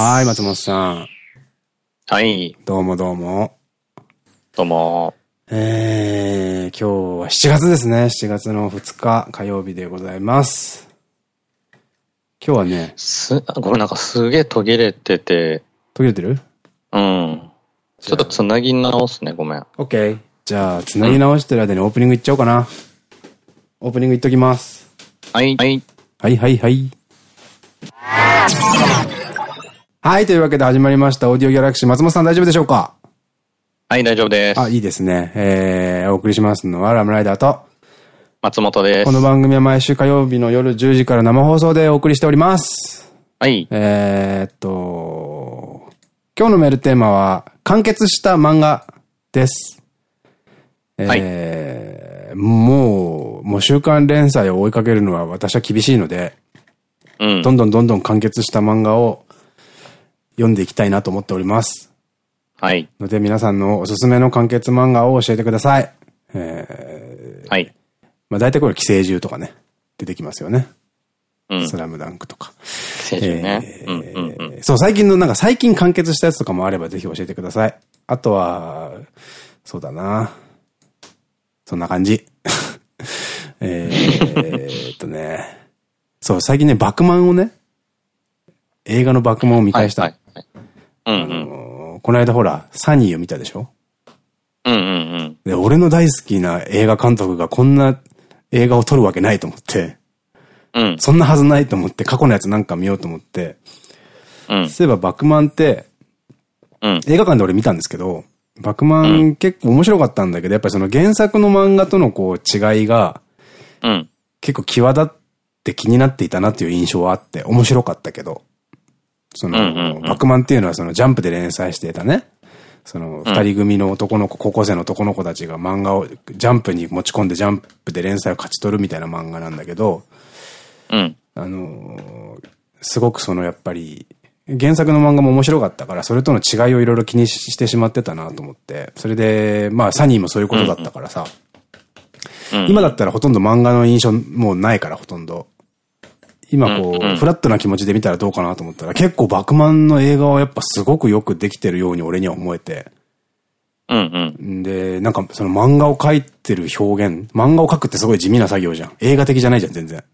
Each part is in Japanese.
はい、松本さん。はい。どうもどうも。どうも。えー、今日は7月ですね。7月の2日火曜日でございます。今日はね、す、ごめん、なんかすげえ途切れてて、途切れてる？うん。ちょっとつなぎ直すね、ごめん。?OK。じゃあ、つなぎ直してる間にオープニングいっちゃおうかな。オープニングいっときます。はい、はい。はいはいはい。はい、というわけで始まりました。オーディオギャラクシー。松本さん大丈夫でしょうか？はい、大丈夫です。あ、いいですね。えー、お送りしますのはラムライダーと、松本です。この番組は毎週火曜日の夜10時から生放送でお送りしております。はい。えーっと、今日のメールテーマは、完結した漫画です。えーもう、もう週刊連載を追いかけるのは私は厳しいので、うんど。んどんどんどん完結した漫画を読んでいきたいなと思っております。はい。ので皆さんのおすすめの完結漫画を教えてください。えーはい。まあ大体これ寄生獣とかね、出てきますよね。うん。スラムダンクとか。そう、最近の、なんか最近完結したやつとかもあればぜひ教えてください。あとは、そうだな。そんな感じ。えーっとね。そう、最近ね、バクマンをね、映画のバクマンを見返した。はいあうん。のーこの間ほら、サニーを見たでしょ？うんうんうん。で、俺の大好きな映画監督がこんな映画を撮るわけないと思って、うん。そんなはずないと思って、過去のやつなんか見ようと思って、うん。そういえばバクマンって、うん。映画館で俺見たんですけど、バクマン結構面白かったんだけど、やっぱりその原作の漫画とのこう違いがうん。結構際立って気になっていたなっていう印象はあって、面白かったけど、そうんうんうの、んバクマンっていうのはそのジャンプで連載していたね、その二人組の男の子、高校生の男の子たちが漫画をジャンプに持ち込んでジャンプで連載を勝ち取るみたいな漫画なんだけど、うん。あのーすごくそのやっぱり、原作の漫画も面白かったから、それとの違いをいろいろ気にしてしまってたなと思って、それで、まあサニーもそういうことだったからさ、うん。今だったらほとんど漫画の印象もうないからほとんど。今こうんうんう、フラットな気持ちで見たらどうかなと思ったら、結構バクマンの映画はやっぱすごくよくできてるように俺には思えて。うんうん。で、なんかその漫画を描いてる表現、漫画を描くってすごい地味な作業じゃん。映画的じゃないじゃん、全然。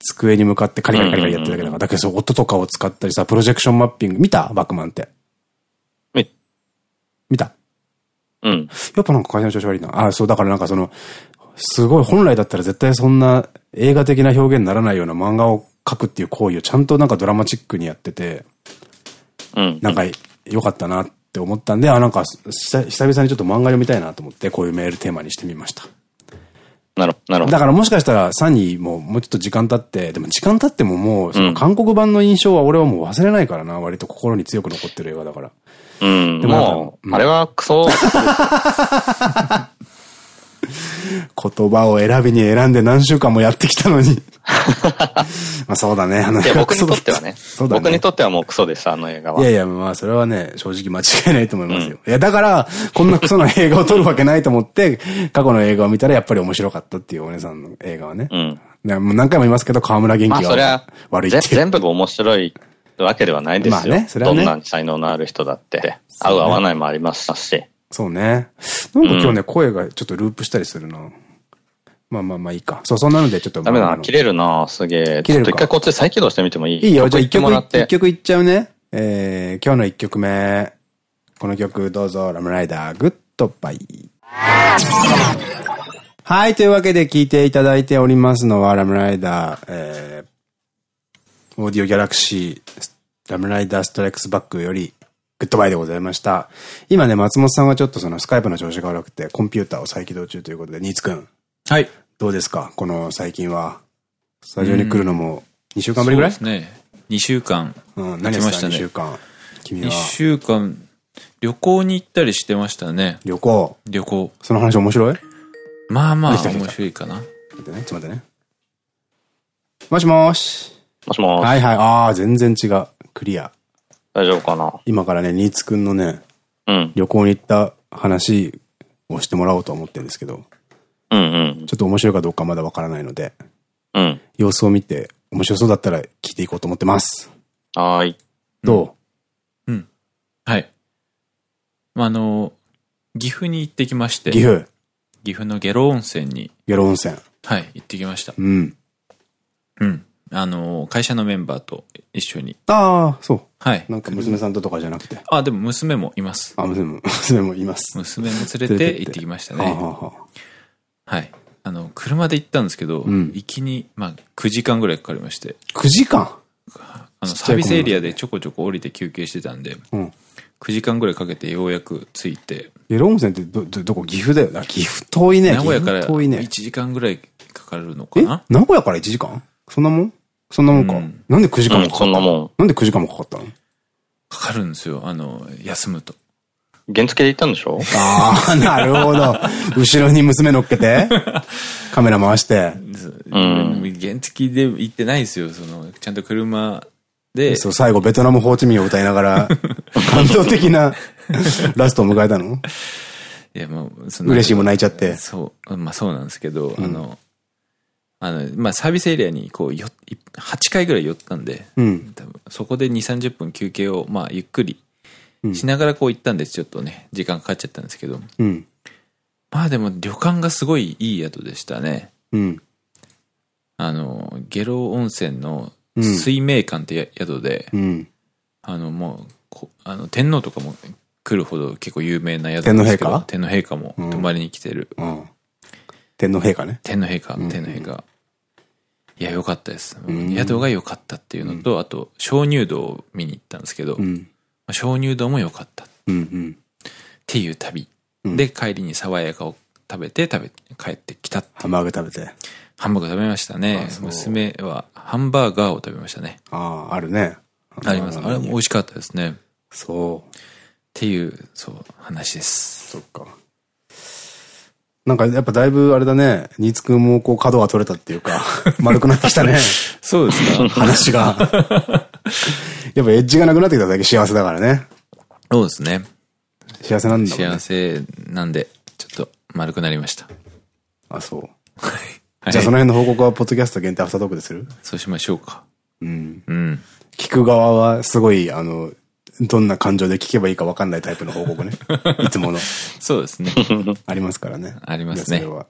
机に向かってカリカリカリカリやってるだけだから。だけどそう、音とかを使ったりさ、プロジェクションマッピング、見た？バックマンって。み見た？うん。やっぱなんか会社の調子悪いな。あ、そう、だからなんかその、すごい本来だったら絶対そんな映画的な表現にならないような漫画を描くっていう行為をちゃんとなんかドラマチックにやってて、うん。なんか良かったなって思ったんで、あ、なんか久久々にちょっと漫画読みたいなと思って、こういうメールテーマにしてみました。なるなるほど。だからもしかしたらサニーももうちょっと時間経って、でも時間経ってももう、その韓国版の印象は俺はもう忘れないからな、割と心に強く残ってる映画だから。うん。でももあれはクソ。言葉を選びに選んで何週間もやってきたのに。まあそうだね、あのいや、僕にとってはね。そうだね。僕にとってはもうクソです、あの映画は。いやいや、まあそれはね、正直間違いないと思いますよ。いや、だから、こんなクソな映画を撮るわけないと思って、過去の映画を見たらやっぱり面白かったっていうお姉さんの映画はね。うん。いやもう何回も言いますけど、河村元気が悪いってぜいう。全部が面白いわけではないですよ。まあねそれはねどんな才能のある人だって。合う合わないもありますし。そうね。なんか今日ね、声がちょっとループしたりするな。まあまあまあいいか。そう、そんなのでちょっと。ダメだな、切れるな、すげえ。切れるか？一回こっちで再起動してみてもいい？いいよ、じゃあ一曲、一。曲いっちゃうね。えー、今日の一曲目。この曲どうぞ、ラムライダー、グッドバイ。はい、というわけで聴いていただいておりますのは、ラムライダー、えー、 AUDIO GALAXY、ラムライダー Strikes Back より、グッドバイでございました。今ね、松本さんはちょっとそのスカイプの調子が悪くて、コンピューターを再起動中ということで、ニーツくん、はい。どうですか？この最近は。スタジオに来るのも2週間ぶりぐらい？そうですね。2週間。うん、何やってた2来ましたね週間。君2は。週間、旅行に行ったりしてましたね。旅行。旅行。その話面白い？まあまあ、面白いかな。待ってね、ちょっと待ってね。もしもーし。もしもし、はいはい。ああ、全然違う。クリア。大丈夫かな？今からね、新津くんのね、うん。旅行に行った話をしてもらおうと思ってるんですけど、うんうん。ちょっと面白いかどうかまだわからないので、うん。様子を見て、面白そうだったら聞いていこうと思ってます。はーい。どはい。まあ、あの、岐阜に行ってきまして、う岐阜、岐阜の下呂温泉に、ゲロ温泉。はい、行ってきました。うん。うん。あの、会社のメンバーと一緒に。ああ、そう。はい。なんか娘さんととかじゃなくて？あ、でも娘もいます。あ、娘も、娘もいます。娘も連れて行ってきましたね。あはい。あの、車で行ったんですけど、うん行きに、まあ、9時間ぐらいかかりまして、9時間？あの、サービスエリアでちょこちょこ降りて休憩してたんで、うん。9時間ぐらいかけてようやく着いて、ゲロ温泉ってど、ど、どこ岐阜だよ？な。岐阜遠いね。名古屋から岐阜遠いね1。時間ぐらいかかるのかえ？な名古屋から1時間？そんなもん？そんなもんか。うんなんで9時間うん、もかかったの、そんなもん。なんで9時間もかかったの？かかるんですよ。あの、休むと。原付で行ったんでしょ？ああ、なるほど。後ろに娘乗っけて、カメラ回して。うん。原付で行ってないですよ。その、ちゃんと車で、そう、最後ベトナムホーチミンを歌いながら、感動的なラストを迎えたの？いやもう、その嬉しいも泣いちゃってそう、まあそうなんですけど、あの、あの、まあサービスエリアにこう、よ、い8回ぐらい寄ったんで、うん。多分そこで2、30分休憩を、まあゆっくりうんしながらこう行ったんで、ちょっとね、時間かかっちゃったんですけど、うん。まあでも旅館がすごいいい宿でしたね。うん。あの、下呂温泉のうん水明館ってや宿で、うん。あのもうこ、あの、天皇とかも来るほど結構有名な宿ですけど天皇陛下？天皇陛下も泊まりに来てる。うん。天皇陛下ね。天皇陛下、うん天皇陛下。いや、良かったです。ん宿が良かったっていうのと、あと、鍾乳洞を見に行ったんですけど、鍾乳洞も良かったっ。ていう旅。うんで、帰りに爽やかを食べて、食べ、帰ってきた。ハンバーグ食べて。ハンバーグ食べましたね娘はハンバーガーを食べましたね。ああ、あるね。あります。あれも美味しかったですね。っそう。ていう、そう、話です。そっか。なんかやっぱだいぶあれだね、新津くんもこう角が取れたっていうか、丸くなってきたね。そうですか話が。やっぱエッジがなくなってきただけ幸せだからね。そうですね。幸せなんだね幸。せなんで、ちょっと丸くなりました。あ、そう。はいじゃあその辺の報告はポッドキャスト限定アフタートークでする？そうしましょうか。うん。うん。聞く側はすごい、あの、どんな感情で聞けばいいか分かんないタイプの報告ね。いつもの。そうですね。ありますからね。ありますねそれは。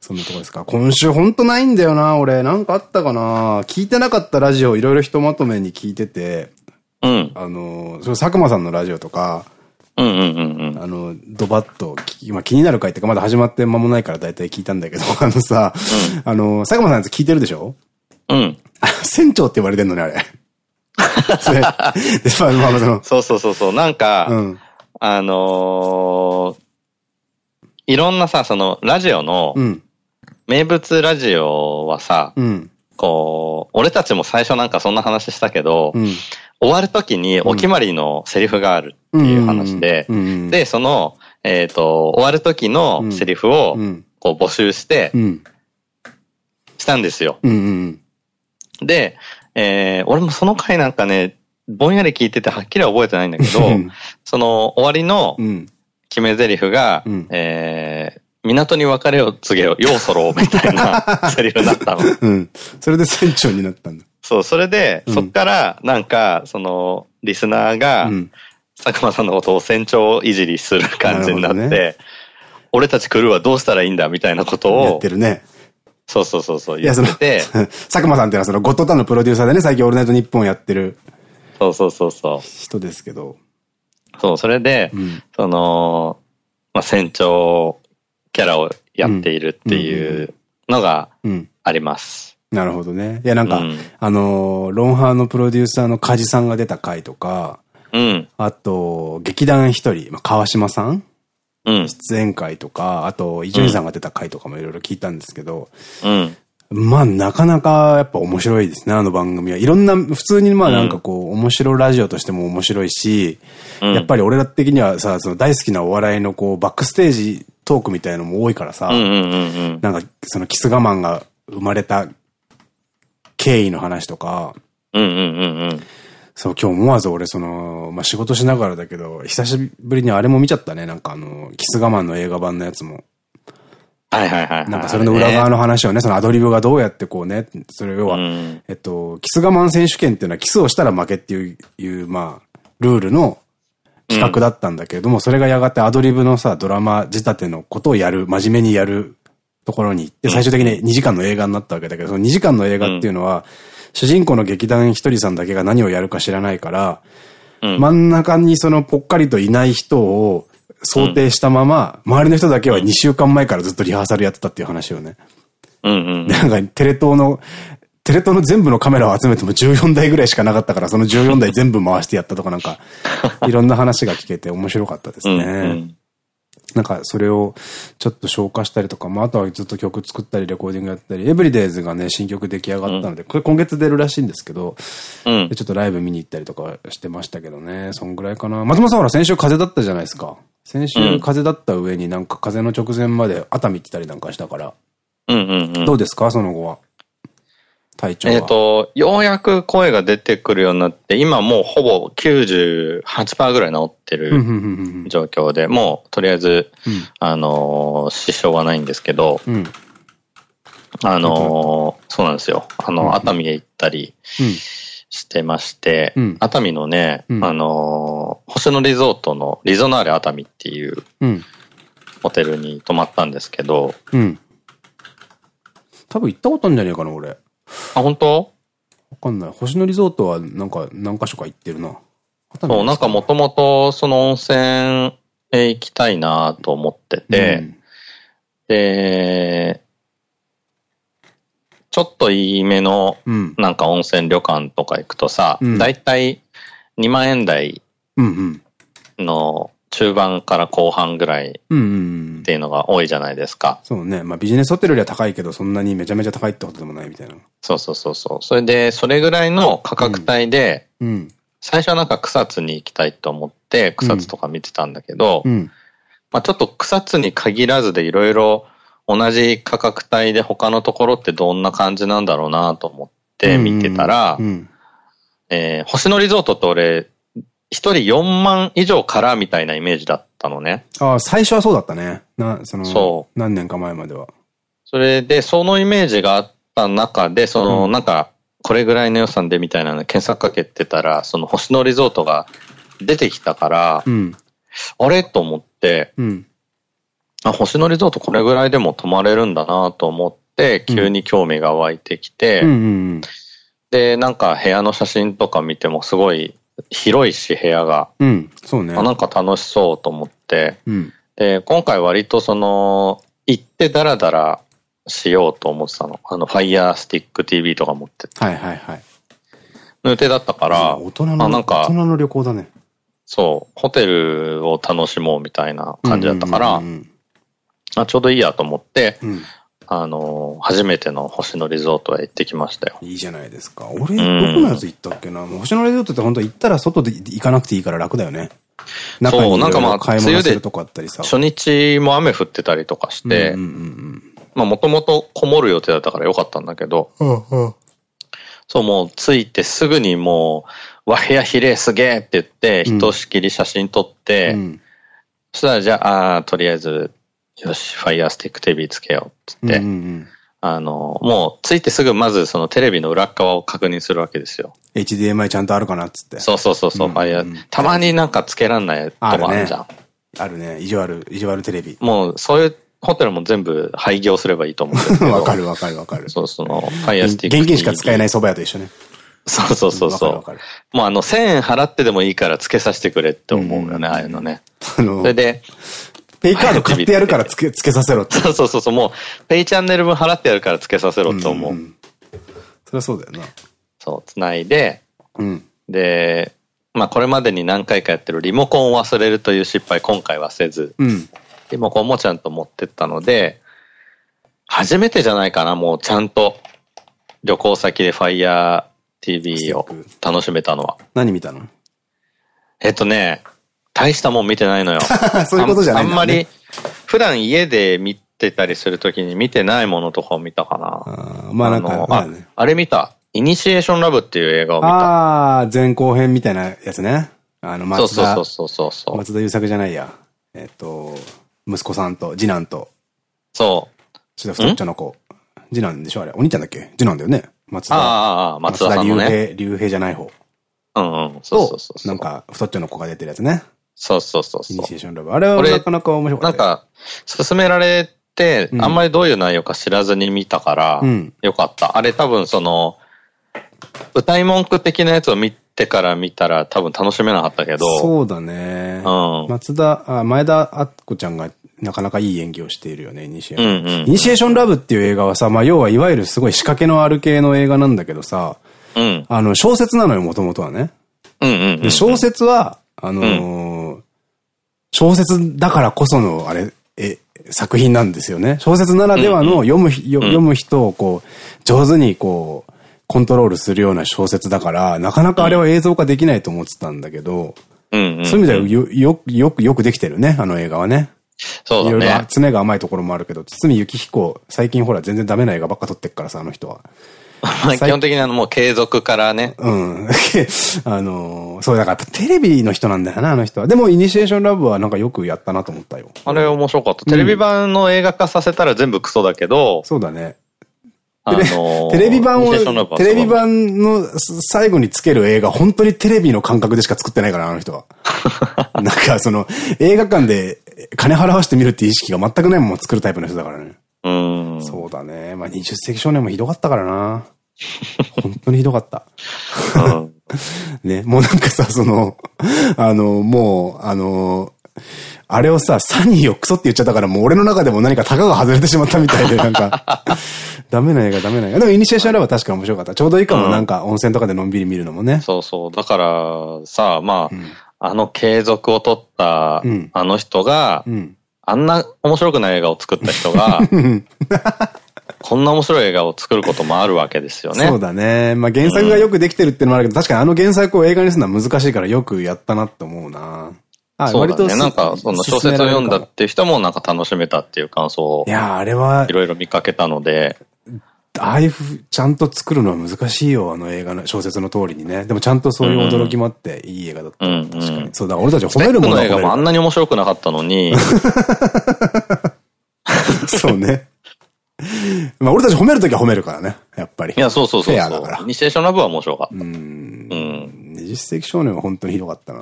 そんなとこですか。今週ほんとないんだよな、俺。なんかあったかな聞いてなかったラジオいろいろひとまとめに聞いてて、うん。あの、それ佐久間さんのラジオとか、うんうんうんうん。あの、ドバッと聞き、まあ、気になる回ってかまだ始まって間もないから大体聞いたんだけど、あのさ、あの、佐久間さんのやつ聞いてるでしょ？うん。船長って言われてんのね、あれ。それ、で、まあ、まあ、その、そうそうそうそう。なんか、うん、あのーいろんなさ、その、ラジオのう、ん、名物ラジオはさ、うん、こう、俺たちも最初なんかそんな話したけど、うん。終わる時にお決まりのセリフがあるっていう話で、で、その、えっ、と、終わる時のセリフをう、ん、こう募集してう、ん、したんですよ。で、えー俺もその回なんかね、ぼんやり聞いててはっきりは覚えてないんだけど、その終わりのうん、決め台詞が、うんえー港に別れを告げよ、ようそろうみたいな セリフだったの。うん。それで船長になったんだ。そう、それで、うんそっから、なんか、その、リスナーが、うん。佐久間さんのことを船長いじりする感じになって、俺たち来るはどうしたらいいんだみたいなことをやって、るね。そうそうそうそういや、その、佐久間さんっていうのはその、ゴッドタンのプロデューサーでね、最近オールナイトニッポンやってるそうそうそうそう。人ですけど。そう、それで、うん。その、まあ、船長キャラをやっているっていうのがうん。あります。なるほどね。いや、なんか、うんあのー、ロンハーのプロデューサーの梶さんが出た回とか、うん。あと、劇団一人、まあ、川島さん。出演会とか、あと、伊集院さんが出た回とかもいろいろ聞いたんですけど、うん。まあ、なかなかやっぱ面白いですね、あの番組は。いろんな、普通にまあなんかこう、面白ラジオとしても面白いし、うんやっぱり俺ら的にはさ、その大好きなお笑いのこう、バックステージトークみたいのも多いからさ、うんうんうんうん。なんかそのキス我慢が生まれた経緯の話とか、うんうんうんうん。そう、今日思わず俺その、まあ仕事しながらだけど、久しぶりにあれも見ちゃったね、なんかあの、キス我慢の映画版のやつも。はいはいはい。なんかそれの裏側の話をね、そのアドリブがどうやってこうね、それ要は、えっと、キス我慢選手権っていうのはキスをしたら負けっていう、いうまあ、ルールの企画だったんだけれども、それがやがてアドリブのさ、ドラマ仕立てのことをやる、真面目にやるところに行って、最終的に2時間の映画になったわけだけど、その2時間の映画っていうのは、主人公の劇団ひとりさんだけが何をやるか知らないから、真ん中にそのぽっかりといない人を想定したまま、周りの人だけは2週間前からずっとリハーサルやってたっていう話をね。なんかテレ東の、テレ東の全部のカメラを集めても14台ぐらいしかなかったから、その14台全部回してやったとかなんか、いろんな話が聞けて面白かったですね。なんかそれをちょっと消化したりとか、まあ、あとはずっと曲作ったりレコーディングやったり、エブリデイズがね、新曲出来上がったので、うん、これ今月出るらしいんですけど、うん、ちょっとライブ見に行ったりとかしてましたけどね、そんぐらいかな。松本さんほら先週風邪だったじゃないですか。先週風邪だった上になんか風邪の直前まで熱海行ってたりなんかしたから。どうですか？その後は。体調は？えっと、ようやく声が出てくるようになって、今もうほぼ98%ぐらい治ってる状況で、もうとりあえず、うん、あのー、支障はないんですけど、うん、あのー、そうなんですよ。あの、熱海へ行ったりしてまして、うん、熱海のね、あのー、星野リゾートのリゾナーレ熱海っていう、ホテルに泊まったんですけど、多分行ったことあるんじゃねえかな、俺。あ、本当？わかんない。星野リゾートはなんか何箇所か行ってるな。そう、なんかもともとその温泉へ行きたいなと思ってて、うん、で、ちょっといいめのなんか温泉旅館とか行くとさ、だいたい2万円台の中盤から後半ぐらいっていうのが多いじゃないですか。そうね。まあビジネスホテルよりは高いけど、そんなにめちゃめちゃ高いってことでもないみたいな。そうそうそうそう。それで、それぐらいの価格帯で、うん、最初はなんか草津に行きたいと思って、草津とか見てたんだけど、うん、まあちょっと草津に限らずでいろいろ同じ価格帯で他のところってどんな感じなんだろうなと思って見てたら、え星野リゾートって俺、一人4万以上からみたいなイメージだったのね。ああ、最初はそうだったね。な、その、そう。何年か前までは。それで、そのイメージがあった中で、その、うん、なんか、これぐらいの予算でみたいなの検索かけてたら、その星野リゾートが出てきたから、うん、あれ？と思って、うん、あ、星野リゾートこれぐらいでも泊まれるんだなと思って、急に興味が湧いてきて、で、なんか部屋の写真とか見てもすごい広いし、部屋が。うん、そうね。あなんか楽しそうと思って。うん、で、今回割とその、行ってダラダラしようと思ってたの。あの、ファイヤースティック TV とか持ってて。はいはいはい。の予定だったから、大人の、なんか、大人の旅行だね。そう、ホテルを楽しもうみたいな感じだったから、あちょうどいいやと思って、うん、あの、初めての星野リゾートへ行ってきましたよ。いいじゃないですか。俺、どこのやつ行ったっけな、うん、星野リゾートって本当行ったら外で行かなくていいから楽だよね。そう、なんかまあ、買い物するとかあったりさ。初日も雨降ってたりとかして、まあもともとこもる予定だったからよかったんだけど、うんうん、そう、もう着いてすぐにもう、わ、部屋ひれすげえって言って、ひとしきり写真撮って、うん、そしたらじゃあ、あとりあえずよし、ファイヤースティックテレビつけようってって、あの、もうついてすぐまずそのテレビの裏側を確認するわけですよ。HDMI ちゃんとあるかなっつって。そうそうそうそう、ファイヤー。たまになんかつけらんないとこあるじゃん。あるね。意地悪、意地悪テレビ。もうそういうホテルも全部廃業すればいいと思うんですけど。わかるわかるわかる。そう、その、ファイヤースティック。現金しか使えない蕎麦屋と一緒ね。そうそうそうそう。もうあの、1000円払ってでもいいからつけさせてくれって思うよね、ああいうのね。それで、ペイカード買ってやるからつけ、つけさせろって。そうそうそう、もう、ペイチャンネル分払ってやるからつけさせろと思う。うん、そりゃそうだよな。そう、つないで、うん、で、まあこれまでに何回かやってるリモコンを忘れるという失敗今回はせず、うん、リモコンもちゃんと持ってったので、初めてじゃないかな、もうちゃんと旅行先で Fire TV を楽しめたのは。何見たの？えっとね、大したもん見てないのよ。そういうことじゃない、ね、あんまり、普段家で見てたりするときに見てないものとかを見たかな。あまあなんか、あ、ね、あれ見た？イニシエーションラブっていう映画を見た。ああ、前後編みたいなやつね。あの、松田。そうそうそうそう松田優作じゃないや。えっと、息子さんと、次男と。そう。太っちょの子。次男でしょあれ。お兄ちゃんだっけ？次男だよね。松田。ああ、松田さんのね。竜兵、竜兵じゃない方。うんうん。そうそうそうなんか、太っちょの子が出てるやつね。そうそうそうイニシエーションラブ。あれはなかなか面白かった。なんか、勧められて、あんまりどういう内容か知らずに見たから、よかった。あれ多分その、謳い文句的なやつを見てから見たら多分楽しめなかったけど。そうだね。うん。松田、あ前田敦子ちゃんがなかなかいい演技をしているよね、イニシエーション。イニシエーションラブっていう映画はさ、まあ要はいわゆるすごい仕掛けのある系の映画なんだけどさ、うん、あの、小説なのよ、もともとはね。で、小説は、あのーうん、小説だからこその、あれ、え、作品なんですよね。小説ならではの読む、読む人をこう、上手にこう、コントロールするような小説だから、なかなかあれは映像化できないと思ってたんだけど、そういう意味ではよ、よ、よく、よくできてるね、あの映画はね。そうだね。いろいろ常が甘いところもあるけど、堤幸彦、最近ほら全然ダメな映画ばっか撮ってっからさ、あの人は。まあ基本的にあのもう継続からね。うん。あのそうだからテレビの人なんだよな、あの人は。でもイニシエーションラブはなんかよくやったなと思ったよ。あれ面白かった。テレビ版の映画化させたら全部クソだけど。そうだね。テレテレビ版を、テレビ版の最後につける映画、本当にテレビの感覚でしか作ってないから、あの人は。なんかその、映画館で金払わして見るっていう意識が全くないものを作るタイプの人だからね。うん。そうだね。まあ、20世紀少年もひどかったからな。本当にひどかった。ね、もうなんかさ、その、あの、もう、あの、あれをさ、サニーをクソって言っちゃったから、もう俺の中でも何かタガが外れてしまったみたいで、なんか、ダメな映画、ダメな映画。でも、イニシエーションあれば確か面白かった。ちょうどいいかも、なんか、温泉とかでのんびり見るのもね。そうそう。だから、さ、まあ、うん、あの継続を取った、あの人が、うん、あんな面白くない映画を作った人が、こんな面白い映画を作ることもあるわけですよね。そうだね。まあ原作がよくできてるっていうのもあるけど、うん、確かにあの原作を映画にするのは難しいからよくやったなって思うな。あ、そうだね。なんか、その小説を読んだっていう人もなんか楽しめたっていう感想を。いや、あれは。いろいろ見かけたので。ああいうふう、ちゃんと作るのは難しいよ、あの映画の小説の通りにね。でもちゃんとそういう驚きもあって、いい映画だった。うん確かに。そうだ、俺たち褒めるものの映画もあんなに面白くなかったのに。そうね。まあ俺たち褒めるときは褒めるからね、やっぱり。いや、そうそうそうフェアだから。ニシエーションラブは面白かった。うん。うん。20世紀少年は本当にひどかったな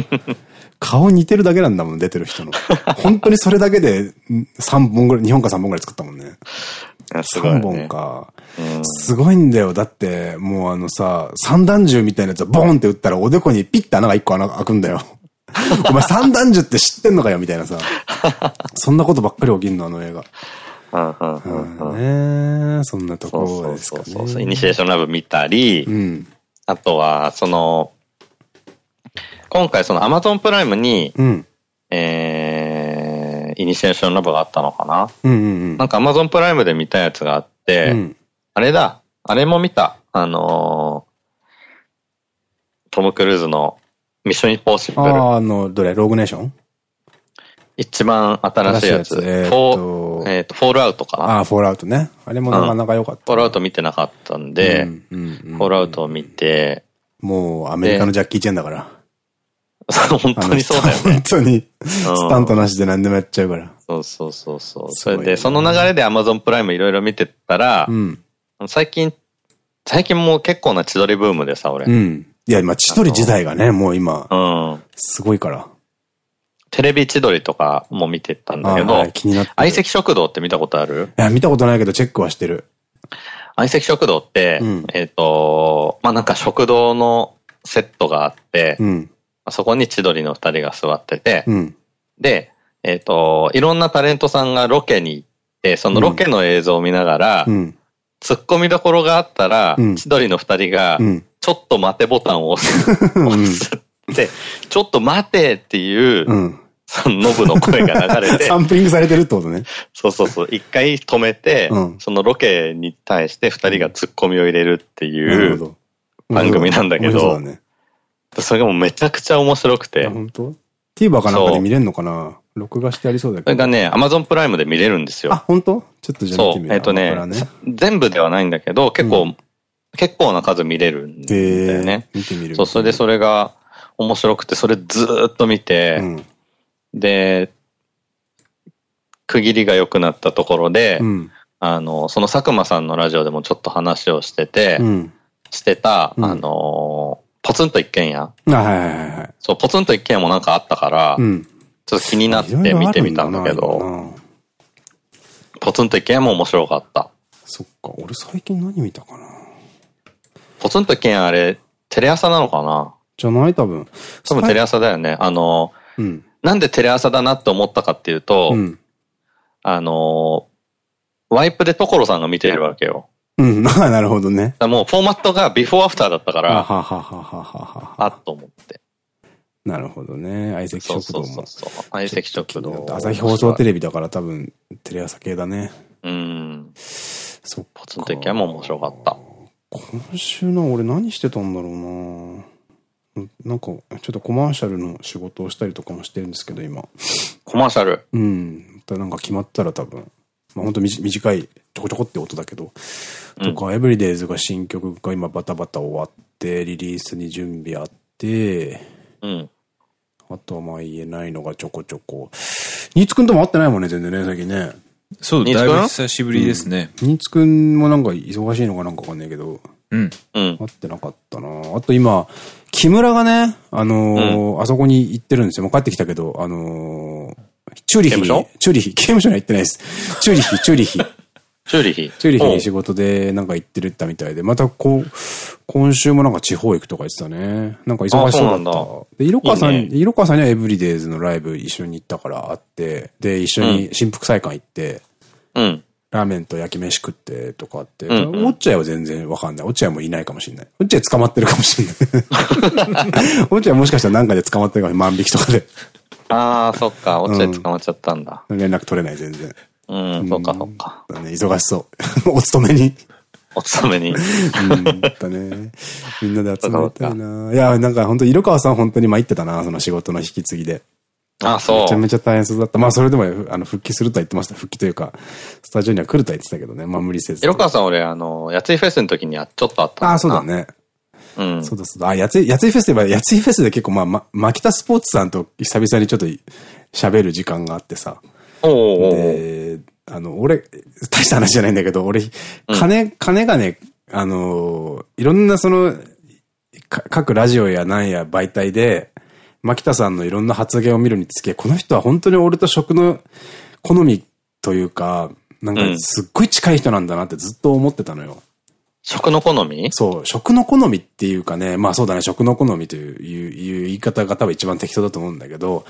顔似てるだけなんだもん、出てる人の。本当にそれだけで3本ぐらい、2本か3本ぐらい作ったもんね。すごい、ね。3本か。すごいんだよ。だって、もうあのさ、三段銃みたいなやつをボンって撃ったらおでこにピッて穴が1個穴開くんだよ。お前三段銃って知ってんのかよみたいなさ。そんなことばっかり起きんの、あの映画。ね。そんなところですかね。そうそうイニシエーションラブ見たり、うん、あとは、その、今回そのアマゾンプライムに、うん、えー、イニシエーションラブがあったのかな。なんかアマゾンプライムで見たやつがあって、うん、あれだ、あれも見た。あのー、トム・クルーズのミッション・インポッシブル。あ、あの、どれ？ローグネーション？一番新しいやつ。えっと、えっと、フォールアウトかな。ああ、フォールアウトね。あれもなかなか良かった、フォールアウト見てなかったんで、フォールアウトを見て、もうアメリカのジャッキー・チェンだから。本当にそうだよね。本当に。スタントなしで何でもやっちゃうから。そうそうそうそう。それで、その流れで Amazon プライムいろいろ見てたら、最近、最近もう結構な千鳥ブームでさ、俺。うん。いや、今、千鳥時代がね、もう今、うん。すごいから。テレビ千鳥とかも見てたんだけど、相席食堂って見たことある？いや、見たことないけどチェックはしてる。相席食堂って、うん、えっと、まあ、なんか食堂のセットがあって、うん、そこに千鳥の二人が座ってて、うん、で、えっ、ー、と、いろんなタレントさんがロケに行って、そのロケの映像を見ながら、突っ込みどころがあったら、千鳥の二人が、ちょっと待てボタンを押す。押すって、ちょっと待てっていう、そのノブの声が流れて。サンプリングされてるってことね。そうそうそう。一回止めて、うん、そのロケに対して二人が突っ込みを入れるっていう番組なんだけど、ね、それがもうめちゃくちゃ面白くて。本当 ?TVer かなんかで見れるのかな？録画してありそうだけど。それがね、Amazon プライムで見れるんですよ。あ、本当？ちょっとじゃあ見てみるそう。えっ、ー、とね、ね全部ではないんだけど、結構、うん、結構な数見れるんだよね。見てみる。そう、それでそれが面白くて、それずっと見て、うんで、区切りが良くなったところで、うん、あの、その佐久間さんのラジオでもちょっと話をしてて、うん、してた、あのポツンと一軒家。はいはいはい。そう、ポツンと一軒家もなんかあったから、ちょっと気になって見てみたんだけど、ポツンと一軒家も面白かった。そっか、俺最近何見たかな。ポツンと一軒家あれ、テレ朝なのかな？じゃない多分。多分テレ朝だよね。あの、うん、なんでテレ朝だなって思ったかっていうと、うん、あの、ワイプで所さんが見てるわけよ。うん、なるほどね。もうフォーマットがビフォーアフターだったから、あっと思って。なるほどね。相席食堂も。そうそうそう。相席食堂。朝日放送テレビだから多分、テレ朝系だね。うん。そっポツンと一軒も面白かった。今週の俺何してたんだろうななんか、ちょっとコマーシャルの仕事をしたりとかもしてるんですけど、今。コマーシャル？うん。なんか決まったら多分、まあ本当短い、ちょこちょこって音だけど、うん、とか、エブリデイズが新曲が今バタバタ終わって、リリースに準備あって、うん。あとはまあ言えないのがちょこちょこ。ニーツくんとも会ってないもんね、全然ね、最近ね。そう、だいぶ久しぶりですね。うん、ニーツくんもなんか忙しいのかなんかわかんないけど。うん。会ってなかったなあと今、木村がね、あのーうん、あそこに行ってるんですよ。もう帰ってきたけど、あのー、チューリヒに、チューリヒ、刑務所には行ってないです。チューリヒ、チューリヒ。チューリヒ？チューリヒに仕事でなんか行ってるったみたいで、またこう、今週もなんか地方行くとか言ってたね。なんか忙しそうだった。で、色川さん、いいね、色川さんにはエブリデイズのライブ一緒に行ったから会って、で、一緒に新福祭館行って、うん。ラーメンと焼き飯食ってとかって、落合は全然わかんない。落合もいないかもしれない。落合捕まってるかもしれない。落合もしかしたらなんかで捕まってるかも万引きとかで。ああ、そっか。落合捕まっちゃったんだ。連絡取れない、全然。うん、そっかそっか。ね、忙しそう。お勤めに。お勤めに。うん、だね。みんなで集まりたいな。いや、なんか本当色川さん本当に参ってたな、その仕事の引き継ぎで。あ、そう。めちゃめちゃ大変そうだった。まあ、それでも、あの、復帰するとは言ってました。復帰というか、スタジオには来るとは言ってたけどね。まあ、無理せず。色川さん、俺、あの、やついフェスの時にはちょっとあったああ、そうだね。うん。そうだそうだ。あ、やつい、やついフェスといえば、やついフェスで結構、まあ、ま、牧田スポーツさんと久々にちょっと喋る時間があってさ。おおで、あの、俺、大した話じゃないんだけど、俺、金、金がね、あの、いろんなその、各ラジオやなんや媒体で、牧田さんのいろんな発言を見るにつけ、この人は本当に俺と食の好みというか、なんかすっごい近い人なんだなってずっと思ってたのよ。食の好み？そう、食の好みっていうかね、まあそうだね、食の好みといういう言い方が多分一番適当だと思うんだけど、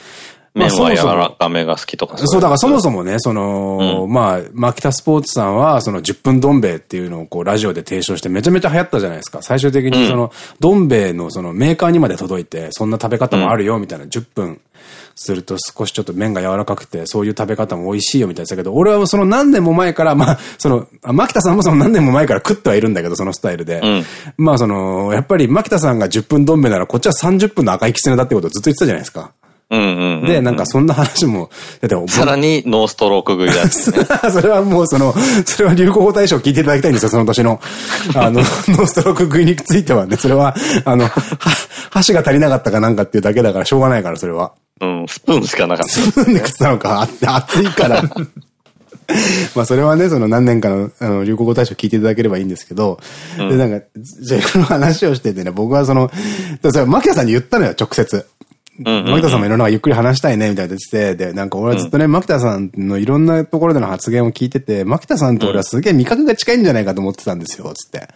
麺は柔らかめが好きとかそう、だからそもそもね、その、うん、まあ、マキタスポーツさんは、その10分どん兵衛っていうのをこう、ラジオで提唱してめちゃめちゃ流行ったじゃないですか。最終的にその、どん兵衛のそのメーカーにまで届いて、そんな食べ方もあるよ、みたいな、10分すると少しちょっと麺が柔らかくて、そういう食べ方も美味しいよ、みたいなけど、俺はその何年も前から、まあ、その、マキタさんもその何年も前から食ってはいるんだけど、そのスタイルで。うん、まあ、その、やっぱりマキタさんが10分どん兵衛なら、こっちは30分の赤いきつねだってことをずっと言ってたじゃないですか。で、なんかそんな話も、だってさらにノーストローク食いやつ、ね、それはもうその、それは流行語大賞聞いていただきたいんですよ、その年の。あの、ノーストローク食いについてはね、それは、あの、箸が足りなかったかなんかっていうだけだからしょうがないから、それは。うん、スプーンしかなかった。スプーンで食ってたのか、熱いから。まあそれはね、その何年かのあの流行語大賞聞いていただければいいんですけど、うん、で、なんか、じゃあこの話をしててね、僕はその、それ、マキアさんに言ったのよ、直接。牧田さんもいろんなゆっくり話したいね、みたいな言ってて、で、なんか俺はずっとね、牧田さんのいろんなところでの発言を聞いてて、牧田さんと俺はすげえ味覚が近いんじゃないかと思ってたんですよ、つって。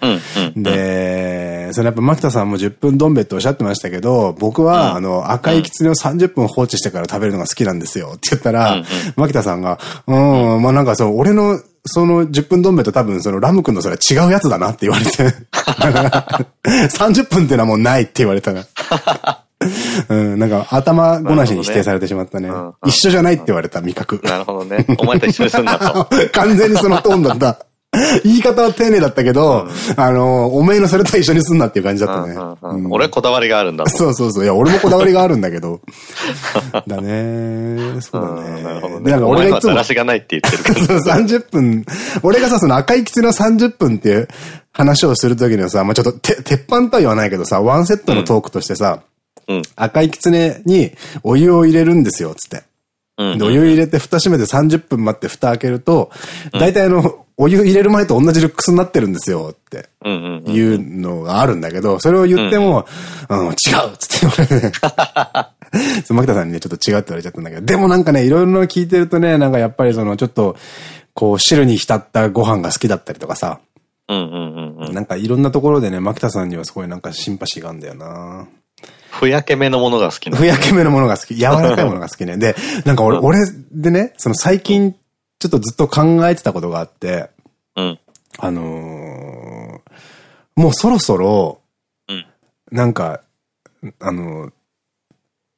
で、それやっぱ牧田さんも10分どん兵衛っておっしゃってましたけど、僕は、あの、赤いキツネを30分放置してから食べるのが好きなんですよ、って言ったら、牧田さんが、うん、まあなんかそう、俺のその10分どん兵衛と多分そのラム君のそれは違うやつだなって言われて。30分ってのはもうないって言われたら。うん、なんか頭ごなしに指定されてしまったね。一緒じゃないって言われた味覚。なるほどね。お前と一緒にすんだと。完全にそのトーンだった。言い方は丁寧だったけど、あの、おめえのそれと一緒にすんなっていう感じだったね。俺こだわりがあるんだそうそうそう。いや、俺もこだわりがあるんだけど。だねそうだね。なるほどね。なんか俺がいつも。らしがないって言ってるけど。そう、30分。俺がさ、その赤いキツの30分っていう話をするときにはさ、まあちょっと、て、鉄板とは言わないけどさ、ワンセットのトークとしてさ、赤い狐にお湯を入れるんですよ、つって。お湯入れて蓋閉めて30分待って蓋開けると、大体あの、お湯入れる前と同じルックスになってるんですよっていうのがあるんだけど、それを言っても、うん、違うっつって言われて。牧田さんにね、ちょっと違うって言われちゃったんだけど、でもなんかね、いろいろ聞いてるとね、なんかやっぱりその、ちょっと、こう、汁に浸ったご飯が好きだったりとかさ、なんかいろんなところでね、牧田さんにはすごいなんかシンパシーがあるんだよなふやけめのものが好きふやけめのものが好き。柔らかいものが好きね。で、なんか俺、俺でね、その最近、ちょっとずっと考えてたことがあって、うん。あのー、もうそろそろ、うん。なんか、あのー、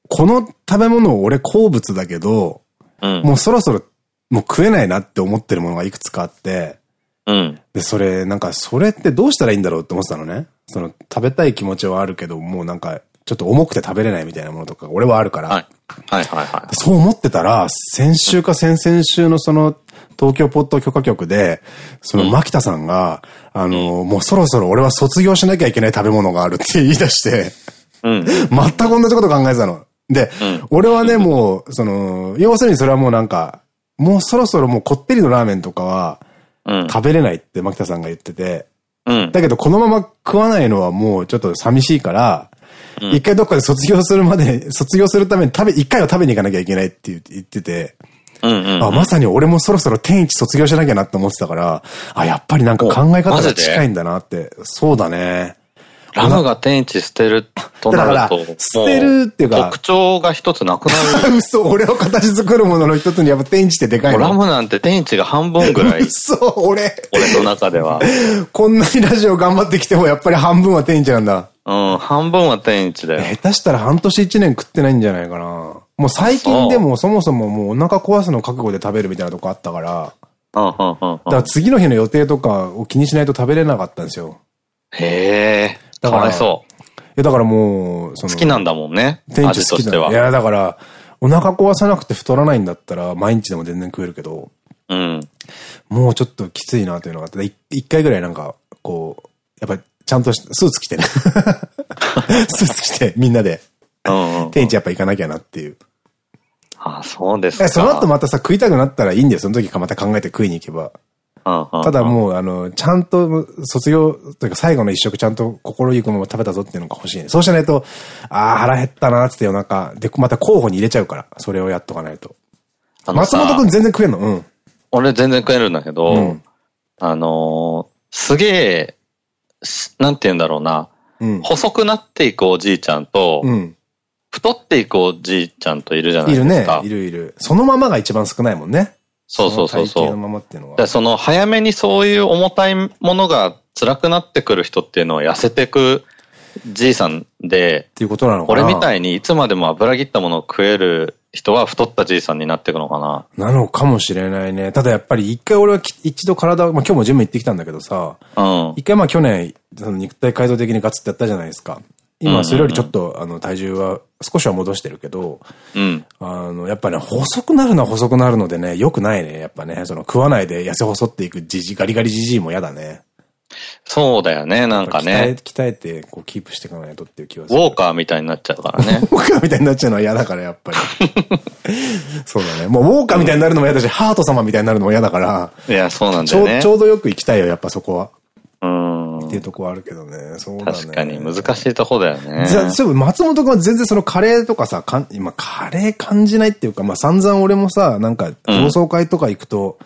この食べ物俺好物だけど、うん、もうそろそろもう食えないなって思ってるものがいくつかあって、うん。で、それ、なんか、それってどうしたらいいんだろうって思ってたのね。その、食べたい気持ちはあるけど、もうなんか、ちょっと重くて食べれないみたいなものとか、俺はあるから。はい。はいはいはい。そう思ってたら、先週か先々週のその、東京ポッド許可局で、その、牧田さんが、うん、あの、もうそろそろ俺は卒業しなきゃいけない食べ物があるって言い出して、うん。全く同じこと考えてたの。で、うん、俺はね、もう、その、要するにそれはもうなんか、もうそろそろもうこってりのラーメンとかは、食べれないって牧田さんが言ってて、うん、だけどこのまま食わないのはもうちょっと寂しいから、一、うん、回どっかで卒業するまで、卒業するために食べ、一回は食べに行かなきゃいけないって言ってて、あ、まさに俺もそろそろ天一卒業しなきゃなって思ってたから、あ、やっぱりなんか考え方が近いんだなって。そうだね。ラムが天一捨てるとなると、捨てるっていうか、特徴が一つなくなる。嘘、俺を形作るものの一つにやっぱ天一ってでかいの。ラムなんて天一が半分ぐらい。嘘、俺。俺の中では。こんなにラジオ頑張ってきてもやっぱり半分は天一なんだ。うん、半分は天一だよ。下手したら半年一年食ってないんじゃないかな。もう最近でもそもそももうお腹壊すの覚悟で食べるみたいなとこあったから。だから次の日の予定とかを気にしないと食べれなかったんですよ。へえ。だから。かわいそう。や、だからもう、その。好きなんだもんね。天一好きだ。いや、だから、お腹壊さなくて太らないんだったら、毎日でも全然食えるけど、うん。もうちょっときついなというのがあって、一回ぐらいなんか、こう、やっぱちゃんとスーツ着てね。スーツ着て、みんなで。天一やっぱ行かなきゃなっていう。ああ、そうですか。その後またさ、食いたくなったらいいんだよ。その時かまた考えて食いに行けば。ただもう、あの、ちゃんと卒業というか最後の一食ちゃんと心ゆくまま食べたぞっていうのが欲しいね。そうしないと、ああ、腹減ったなーって夜中、で、また候補に入れちゃうから、それをやっとかないと。松本くん全然食えんの？うん。俺全然食えるんだけど、うん、あのー、すげえ、なんて言うんだろうな、うん、細くなっていくおじいちゃんと、うん、太っていくおじいちゃんといるじゃないですか。いるね。いるいる。そのままが一番少ないもんね。そうそうそうそう。そのままっていうのは。その早めにそういう重たいものが辛くなってくる人っていうのは痩せてくじいさんで、っていうことなのかな俺みたいにいつまでも油切ったものを食える人は太ったじいさんになっていくのかななのかもしれないね。ただやっぱり一回俺は一度体を、まあ今日もジム行ってきたんだけどさ、うん、一回まあ去年、その肉体改造的にガツってやったじゃないですか。今それよりちょっとあの体重は少しは戻してるけど、うん、あの、やっぱね、細くなるのは細くなるのでね、良くないね。やっぱね、その食わないで痩せ細っていくじじ、ガリガリじじいも嫌だね。そうだよね、なんかね。鍛え、鍛えて、こう、キープしていかないとっていう気はする。ウォーカーみたいになっちゃうからね。ウォーカーみたいになっちゃうのは嫌だから、やっぱり。そうだね。もう、ウォーカーみたいになるのも嫌だし、ハート様みたいになるのも嫌だから。いや、そうなんだよね。ちょうどよく行きたいよ、やっぱそこは。うん。っていうとこあるけどね。そうだね。確かに難しいとこだよね。じゃあ、松本君は全然そのカレーとかさ、かん今カレー感じないっていうか、まあ散々俺もさ、なんか同窓会とか行くと、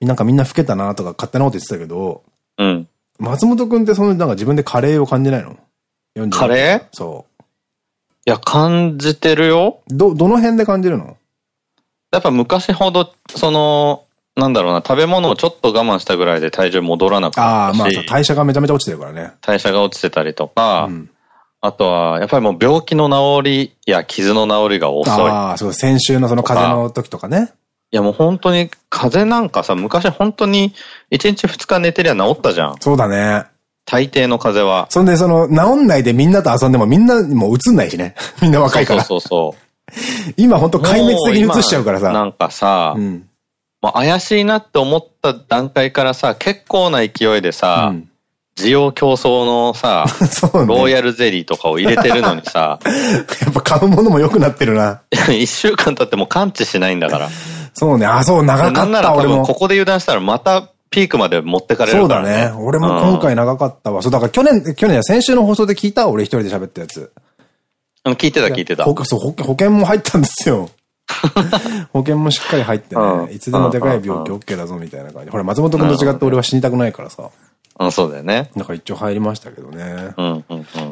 うん、なんかみんな老けたなとか勝手なこと言ってたけど、うん。松本君ってそのなんか自分でカレーを感じないの？カレー？そう。いや、感じてるよ。ど、どの辺で感じるの？やっぱ昔ほど、その、なんだろうな、食べ物をちょっと我慢したぐらいで体重戻らなくなったし。ああ、まあ代謝がめちゃめちゃ落ちてるからね。代謝が落ちてたりとか、うん、あとは、やっぱりもう病気の治りや傷の治りが遅い。ああ、そう、先週のその風邪の時とかね。いやもう本当に、風邪なんかさ、昔本当に1日2日寝てりゃ治ったじゃん。そうだね。大抵の風邪は。そんで、その、治んないでみんなと遊んでもみんなもう映んないしね。みんな若いから。そうそうそう。今本当壊滅的に映しちゃうからさ。なんかさ、うん、まあ、怪しいなって思った段階からさ、結構な勢いでさ、うん、需要競争のさ、ね、ローヤルゼリーとかを入れてるのにさ、やっぱ買うものも良くなってるな。一週間経っても感知しないんだから。そうね、あ、そう、長かった。なんなら多分ここで油断したらまたピークまで持ってかれる、ね、そうだね。俺も今回長かったわ。うん、そう、だから去年、去年や先週の放送で聞いた俺一人で喋ったやつ。聞いてた聞いてた。そう、保険も入ったんですよ。保険もしっかり入ってね、いつでもでかい病気 OK だぞみたいな感じ。ほら、松本君と違って俺は死にたくないからさ。うん、そうだよね。なんか一応入りましたけどね。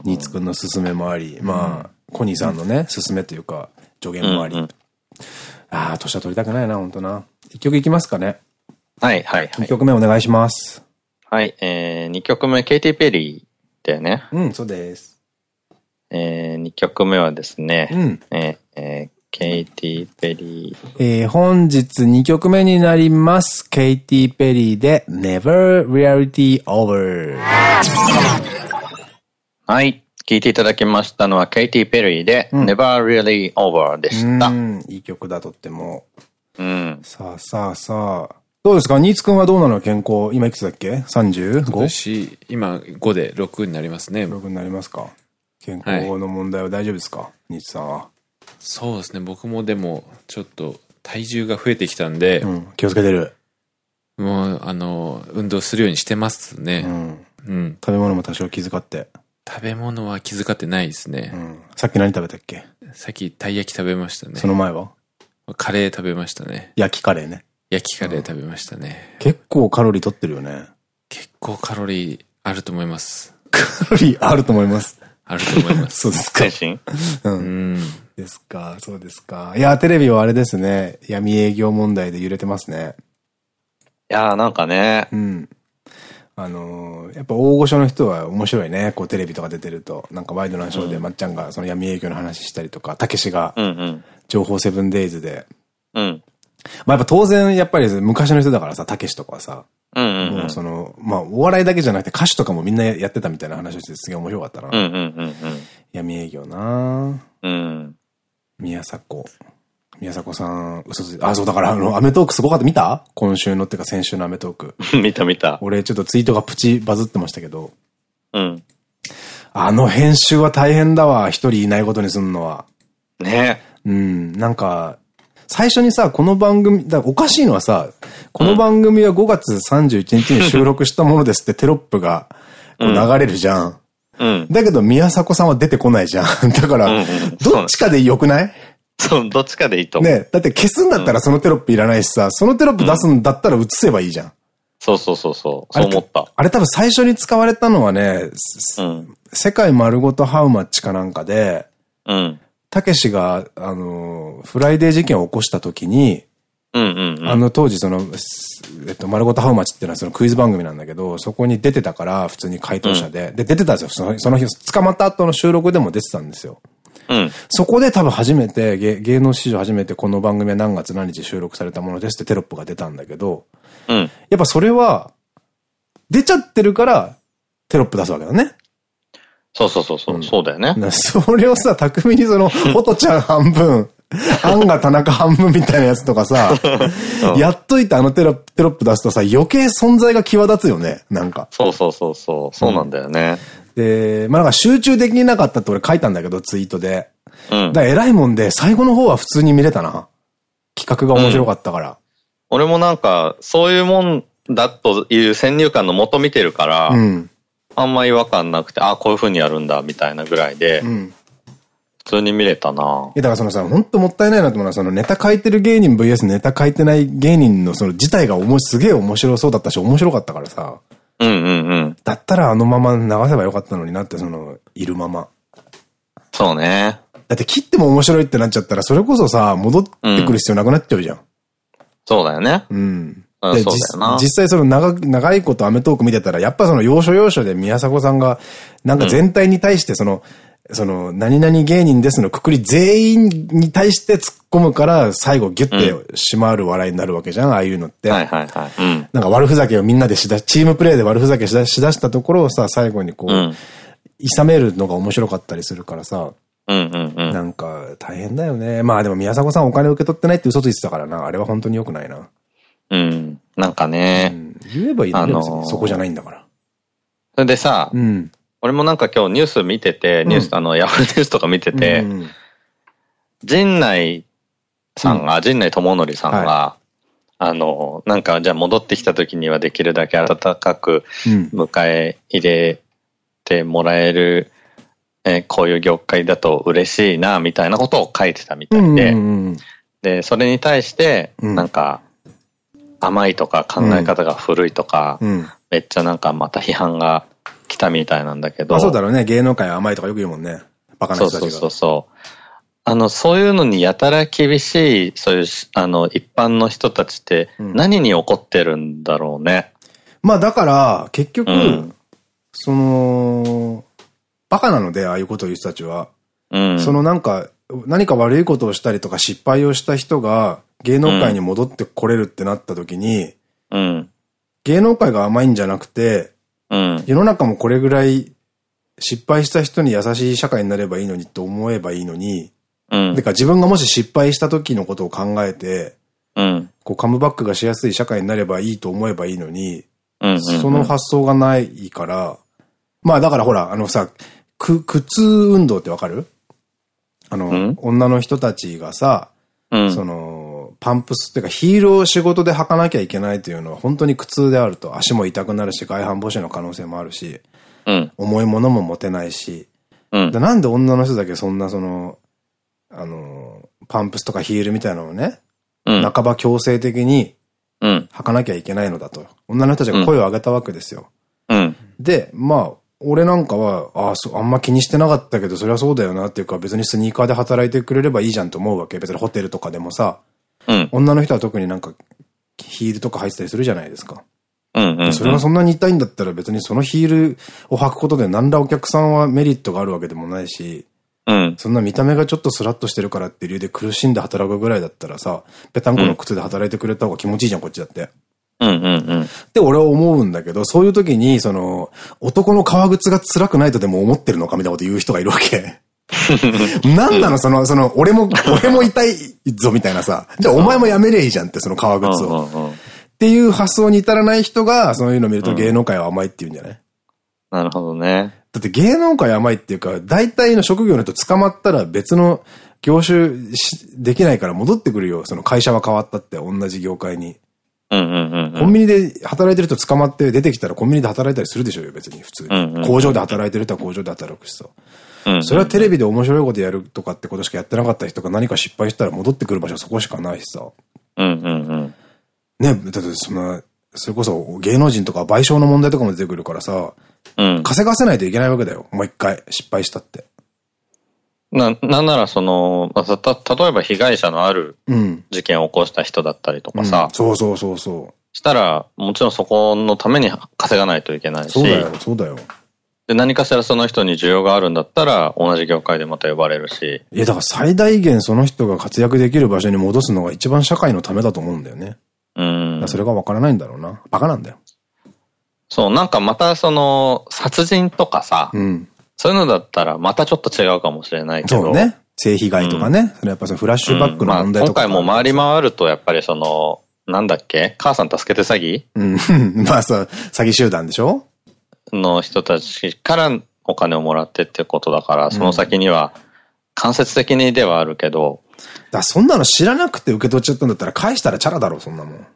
ニーツくんの勧めもあり、まあ、コニーさんのね、勧めというか、助言もあり。ああ、年は取りたくないな、ほんとな。一曲いきますかね。はい、はい、はい。曲目お願いします。はい、えー、二曲目、ケイティ・ペリーだよね。うん、そうです。えー、二曲目はですね、うん、えー、えー、ケイティ・ペリー。えー、本日2曲目になります。ケイティ・ペリーで Never Really Over。はい。聴いていただきましたのはケイティ・ペリーで Never Really Over でした。うん、いい曲だとっても。うん。さあさあさあ。どうですか？ニーツくんはどうなの？健康。今いくつだっけ ?35? 私、今5で6になりますね。6になりますか。健康の問題は大丈夫ですか、はい、ニーツさんは。そうですね。僕もでも、ちょっと体重が増えてきたんで、うん、気をつけてる。もう、あの、運動するようにしてますね。うん。うん、食べ物も多少気遣って。食べ物は気遣ってないですね。うん、さっき何食べたっけ？さっきたい焼き食べましたね。その前は？カレー食べましたね。焼きカレーね。焼きカレー食べましたね。結構カロリー取ってるよね。結構カロリーあると思います。カロリーあると思います。あると思います。そうですか。うん。ですか、そうですか。いや、テレビはあれですね。闇営業問題で揺れてますね。いやーなんかね。うん。あのー、やっぱ大御所の人は面白いね。こうテレビとか出てると。なんかワイドなショーでまっちゃんがその闇営業の話したりとか、たけしが、情報セブンデイズで。うん。まあやっぱ当然やっぱり昔の人だからさ、たけしとかはさ。もうその、まあお笑いだけじゃなくて歌手とかもみんなやってたみたいな話をしてすげえ面白かったな。闇営業なうん。宮迫。宮迫さん、嘘ついて、あ、そうだから、あの、アメトークすごかった。見た？今週のっていうか先週のアメトーク。見た見た。俺ちょっとツイートがプチバズってましたけど。うん。あの編集は大変だわ。一人いないことにすんのは。ねうん。なんか、最初にさ、この番組、だおかしいのはさ、この番組は5月31日に収録したものですってテロップが流れるじゃん。うん。だけど宮迫さんは出てこないじゃん。だから、どっちかでよくない？そう、どっちかでいいと思う。ねだって消すんだったらそのテロップいらないしさ、そのテロップ出すんだったら映せばいいじゃん。そうそうそうそう。そう思った。あれ多分最初に使われたのはね、うん、世界丸ごとハウマッチかなんかで、うん。たけしが、あの、フライデー事件を起こした時に、あの当時その、えっと、丸ごとハウマッチっていうのはそのクイズ番組なんだけど、そこに出てたから、普通に回答者で。うん、で、出てたんですよ。そのその日、捕まった後の収録でも出てたんですよ。うん、そこで多分初めて芸、芸能史上初めてこの番組は何月何日収録されたものですってテロップが出たんだけど、うん、やっぱそれは、出ちゃってるからテロップ出すわけだね。そうそうそうそう、うん、そうだよね。それをさ、巧みにその、ホトちゃん半分、アンが田中半分みたいなやつとかさ、やっといてあのテロテロップ出すとさ、余計存在が際立つよね、なんか。そうそうそうそう、そうなんだよね。うん、で、まあなんか集中できなかったって俺書いたんだけど、ツイートで。うん。だから偉いもんで、最後の方は普通に見れたな。企画が面白かったから。うん、俺もなんか、そういうもんだという先入観のもと見てるから、うん。あんま違和感なくて、あ、こういう風にやるんだ、みたいなぐらいで、うん、普通に見れたなえ、だからそのさ、本当もったいないなと思うのは、そのネタ書いてる芸人 VS ネタ書いてない芸人のその自体がおもすげえ面白そうだったし、面白かったからさ。うんうんうん。だったらあのまま流せばよかったのになって、その、いるまま。そうね。だって切っても面白いってなっちゃったら、それこそさ、戻ってくる必要なくなっちゃうじゃん。うん、そうだよね。うん。で、実際その長長いことアメトーク見てたら、やっぱその要所要所で宮迫さんが、なんか全体に対してその、うん、その、何々芸人ですのくくり全員に対して突っ込むから、最後ギュッて締まる笑いになるわけじゃん、ああいうのって。はいはいはい。うん、なんか悪ふざけをみんなでしだし、チームプレイで悪ふざけしだしだしたところをさ、最後にこう、うん、いめるのが面白かったりするからさ。なんか、大変だよね。まあでも宮迫さんお金受け取ってないって嘘ついてたからな。あれは本当に良くないな。うん。なんかね。うん、言えばいいのに、そこじゃないんだから。それでさ、うん、俺もなんか今日ニュース見てて、ニュース、あの、ヤフーニュースとか見てて、陣内さんが、陣内智則さんが、あの、なんか、じゃあ戻ってきた時にはできるだけ温かく迎え入れてもらえる、えこういう業界だと嬉しいな、みたいなことを書いてたみたいで、で、それに対して、なんか、甘いとか考え方が古いとか、めっちゃなんかまた批判が来たみたいなんだけど。あ、そうだろうね。芸能界は甘いとかよく言うもんね。バカな人たちが。そうそうそうあの、そういうのにやたら厳しい、そういう、あの、一般の人たちって、何に怒ってるんだろうね。うん、まあだから、結局、うん、その、バカなので、ああいうことを言う人たちは。うん、そのなんか、何か悪いことをしたりとか失敗をした人が芸能界に戻ってこれるってなった時に、うん、芸能界が甘いんじゃなくて、うん、世の中もこれぐらい失敗した人に優しい社会になればいいのにと思えばいいのに、うん。てか自分がもし失敗した時のことを考えて、うん。こうカムバックがしやすい社会になればいいと思えばいいのに、その発想がないから、まあだからほら、あのさ、く、靴運動ってわかる？あの、うん、女の人たちがさ、うん、その、パンプスっていうかヒールを仕事で履かなきゃいけないというのは本当に苦痛であると。足も痛くなるし、外反母趾の可能性もあるし、うん、重いものも持てないし、うん、なんで女の人だけそんなその、あの、パンプスとかヒールみたいなのをね、うん、半ば強制的に履かなきゃいけないのだと。女の人たちが声を上げたわけですよ。うん、で、まあ、俺なんかは、ああ、そう、あんま気にしてなかったけど、それはそうだよなっていうか、別にスニーカーで働いてくれればいいじゃんと思うわけ。別にホテルとかでもさ、うん、女の人は特になんか、ヒールとか履いてたりするじゃないですか。それがそんなに痛いんだったら別にそのヒールを履くことで何らお客さんはメリットがあるわけでもないし、うん、そんな見た目がちょっとスラッとしてるからっていう理由で苦しんで働くぐらいだったらさ、ぺたんこの靴で働いてくれた方が気持ちいいじゃん、こっちだって。って俺は思うんだけど、そういう時に、その、男の革靴が辛くないとでも思ってるのかみたいなこと言う人がいるわけ。なんなのその、その、俺も、俺も痛いぞみたいなさ。じゃあお前もやめりゃいいじゃんって、その革靴を。っていう発想に至らない人が、そういうのを見ると芸能界は甘いって言うんじゃない、うん、なるほどね。だって芸能界甘いっていうか、大体の職業の人捕まったら別の業種できないから戻ってくるよ。その会社は変わったって、同じ業界に。コンビニで働いてる人捕まって出てきたらコンビニで働いたりするでしょうよ、別に普通に。工場で働いてる人は工場で働くしさ。それはテレビで面白いことやるとかってことしかやってなかった人が何か失敗したら戻ってくる場所はそこしかないしさ。ね、だってそんな、それこそ芸能人とか賠償の問題とかも出てくるからさ、うん、稼がせないといけないわけだよ。もう一回失敗したって。な、なんならその、まあ、た、例えば被害者のある事件を起こした人だったりとかさ。うん、そうそうそうそう。したら、もちろんそこのために稼がないといけないし。そうだよ、そうだよ。で、何かしらその人に需要があるんだったら、同じ業界でまた呼ばれるし。いや、だから最大限その人が活躍できる場所に戻すのが一番社会のためだと思うんだよね。うん。それがわからないんだろうな。バカなんだよ。そう、なんかまたその、殺人とかさ、うん、そういうのだったらまたちょっと違うかもしれないけど。そうね。性被害とかね。うん、それやっぱそのフラッシュバックの問題とか、うんまあ、今回も回り回るとやっぱりその、なんだっけ？母さん助けて詐欺？うん。まあそう、詐欺集団でしょ？の人たちからお金をもらってってことだから、その先には間接的にではあるけど。だそんなの知らなくて受け取っちゃったんだったら返したらチャラだろ、そんなもん。